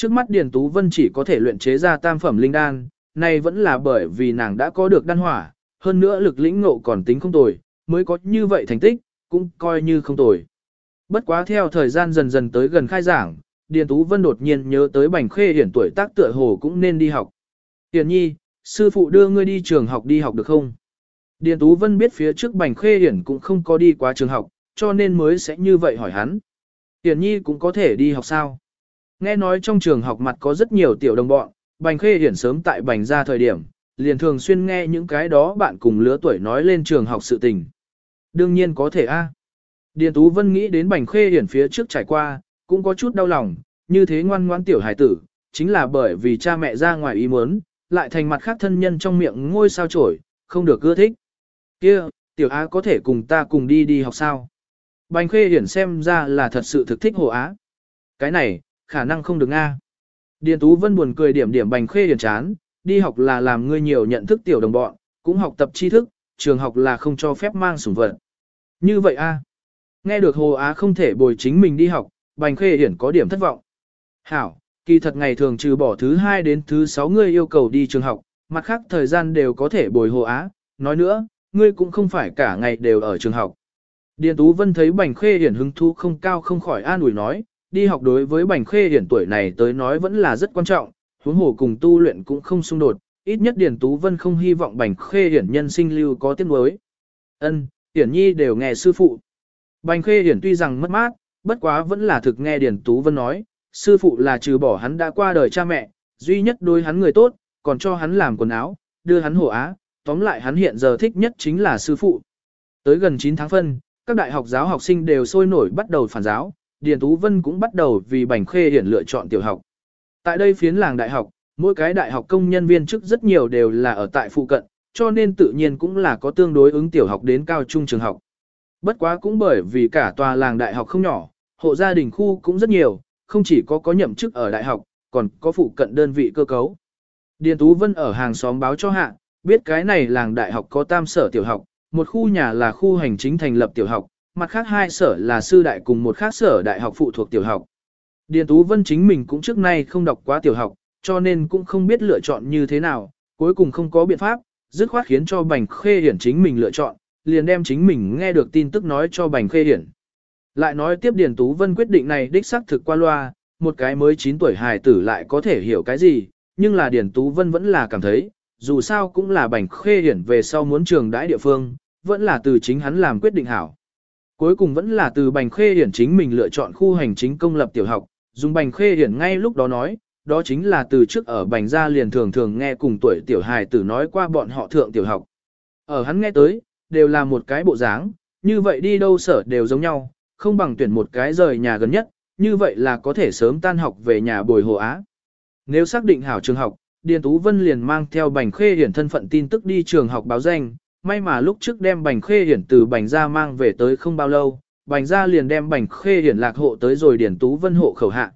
Trước mắt Điền Tú Vân chỉ có thể luyện chế ra tam phẩm linh đan, này vẫn là bởi vì nàng đã có được đan hỏa, hơn nữa lực lĩnh ngộ còn tính không tồi, mới có như vậy thành tích, cũng coi như không tồi. Bất quá theo thời gian dần dần tới gần khai giảng, Điền Tú Vân đột nhiên nhớ tới Bành Khê Hiển tuổi tác tựa hồ cũng nên đi học. Hiển nhi, sư phụ đưa ngươi đi trường học đi học được không? Điền Tú Vân biết phía trước Bành Khê Hiển cũng không có đi qua trường học, cho nên mới sẽ như vậy hỏi hắn. Hiển nhi cũng có thể đi học sao? Nghe nói trong trường học mặt có rất nhiều tiểu đồng bọn, Bành Khê Hiển sớm tại Bành ra thời điểm, liền thường xuyên nghe những cái đó bạn cùng lứa tuổi nói lên trường học sự tình. Đương nhiên có thể a. Điền Tú Vân nghĩ đến Bành Khê Hiển phía trước trải qua, cũng có chút đau lòng, như thế ngoan ngoan tiểu hải tử, chính là bởi vì cha mẹ ra ngoài ý muốn, lại thành mặt khác thân nhân trong miệng ngôi sao trổi, không được ưa thích. Kia, tiểu á có thể cùng ta cùng đi đi học sao? Bành Khê Hiển xem ra là thật sự thực thích Hồ Á. Cái này, khả năng không được nga. Điền Tú Vân buồn cười điểm điểm Bành Khê Hiển chán, đi học là làm ngươi nhiều nhận thức tiểu đồng bọn, cũng học tập tri thức, trường học là không cho phép mang sủng vật. Như vậy a Nghe được Hồ Á không thể bồi chính mình đi học, Bành Khê Hiển có điểm thất vọng. Hảo, kỳ thật ngày thường trừ bỏ thứ hai đến thứ sáu ngươi yêu cầu đi trường học, mặt khác thời gian đều có thể bồi Hồ Á. Nói nữa, ngươi cũng không phải cả ngày đều ở trường học. Điền Tú Vân thấy Bành Khê Hiển hứng thú không cao không khỏi an ủi nói, đi học đối với Bành Khê Hiển tuổi này tới nói vẫn là rất quan trọng, huống hồ cùng tu luyện cũng không xung đột, ít nhất Điền Tú Vân không hy vọng Bành Khê Hiển nhân sinh lưu có tiếng nuối. Ân, Hiển Nhi đều nghe sư phụ. Bành Khê Hiển tuy rằng mất mát, bất quá vẫn là thực nghe Điền Tú Vân nói, sư phụ là trừ bỏ hắn đã qua đời cha mẹ, duy nhất đối hắn người tốt, còn cho hắn làm quần áo, đưa hắn hổ á, tóm lại hắn hiện giờ thích nhất chính là sư phụ. Tới gần 9 tháng phân, các đại học giáo học sinh đều sôi nổi bắt đầu phản giáo, Điền Tú Vân cũng bắt đầu vì Bành Khê Hiển lựa chọn tiểu học. Tại đây phiến làng đại học, mỗi cái đại học công nhân viên chức rất nhiều đều là ở tại phụ cận, cho nên tự nhiên cũng là có tương đối ứng tiểu học đến cao trung trường học. Bất quá cũng bởi vì cả tòa làng đại học không nhỏ, hộ gia đình khu cũng rất nhiều, không chỉ có có nhậm chức ở đại học, còn có phụ cận đơn vị cơ cấu. Điền Tú Vân ở hàng xóm báo cho hạ, biết cái này làng đại học có tam sở tiểu học, một khu nhà là khu hành chính thành lập tiểu học, mặt khác hai sở là sư đại cùng một khác sở đại học phụ thuộc tiểu học. Điền Tú Vân chính mình cũng trước nay không đọc quá tiểu học, cho nên cũng không biết lựa chọn như thế nào, cuối cùng không có biện pháp, dứt khoát khiến cho Bành Khê Hiển chính mình lựa chọn, liền đem chính mình nghe được tin tức nói cho Bành Khê Hiển. Lại nói tiếp Điền Tú Vân quyết định này đích xác thực qua loa, một cái mới 9 tuổi hài tử lại có thể hiểu cái gì, nhưng là Điền Tú Vân vẫn là cảm thấy, dù sao cũng là Bành Khê Hiển về sau muốn trường đãi địa phương, vẫn là từ chính hắn làm quyết định hảo. Cuối cùng vẫn là từ Bành Khê Hiển chính mình lựa chọn khu hành chính công lập tiểu học, dùng Bành Khê Hiển ngay lúc đó nói, đó chính là từ trước ở Bành gia liền thường thường nghe cùng tuổi tiểu hài tử nói qua bọn họ thượng tiểu học. Ở hắn nghe tới, đều là một cái bộ dáng, như vậy đi đâu sở đều giống nhau, không bằng tuyển một cái rời nhà gần nhất, như vậy là có thể sớm tan học về nhà bồi hồ á. Nếu xác định hảo trường học, Điền Tú Vân liền mang theo Bành Khê Hiển thân phận tin tức đi trường học báo danh, may mà lúc trước đem Bành Khê Hiển từ Bành ra mang về tới không bao lâu, Bành ra liền đem Bành Khê Hiển lạc hộ tới rồi điển Tú Vân hộ khẩu hạ.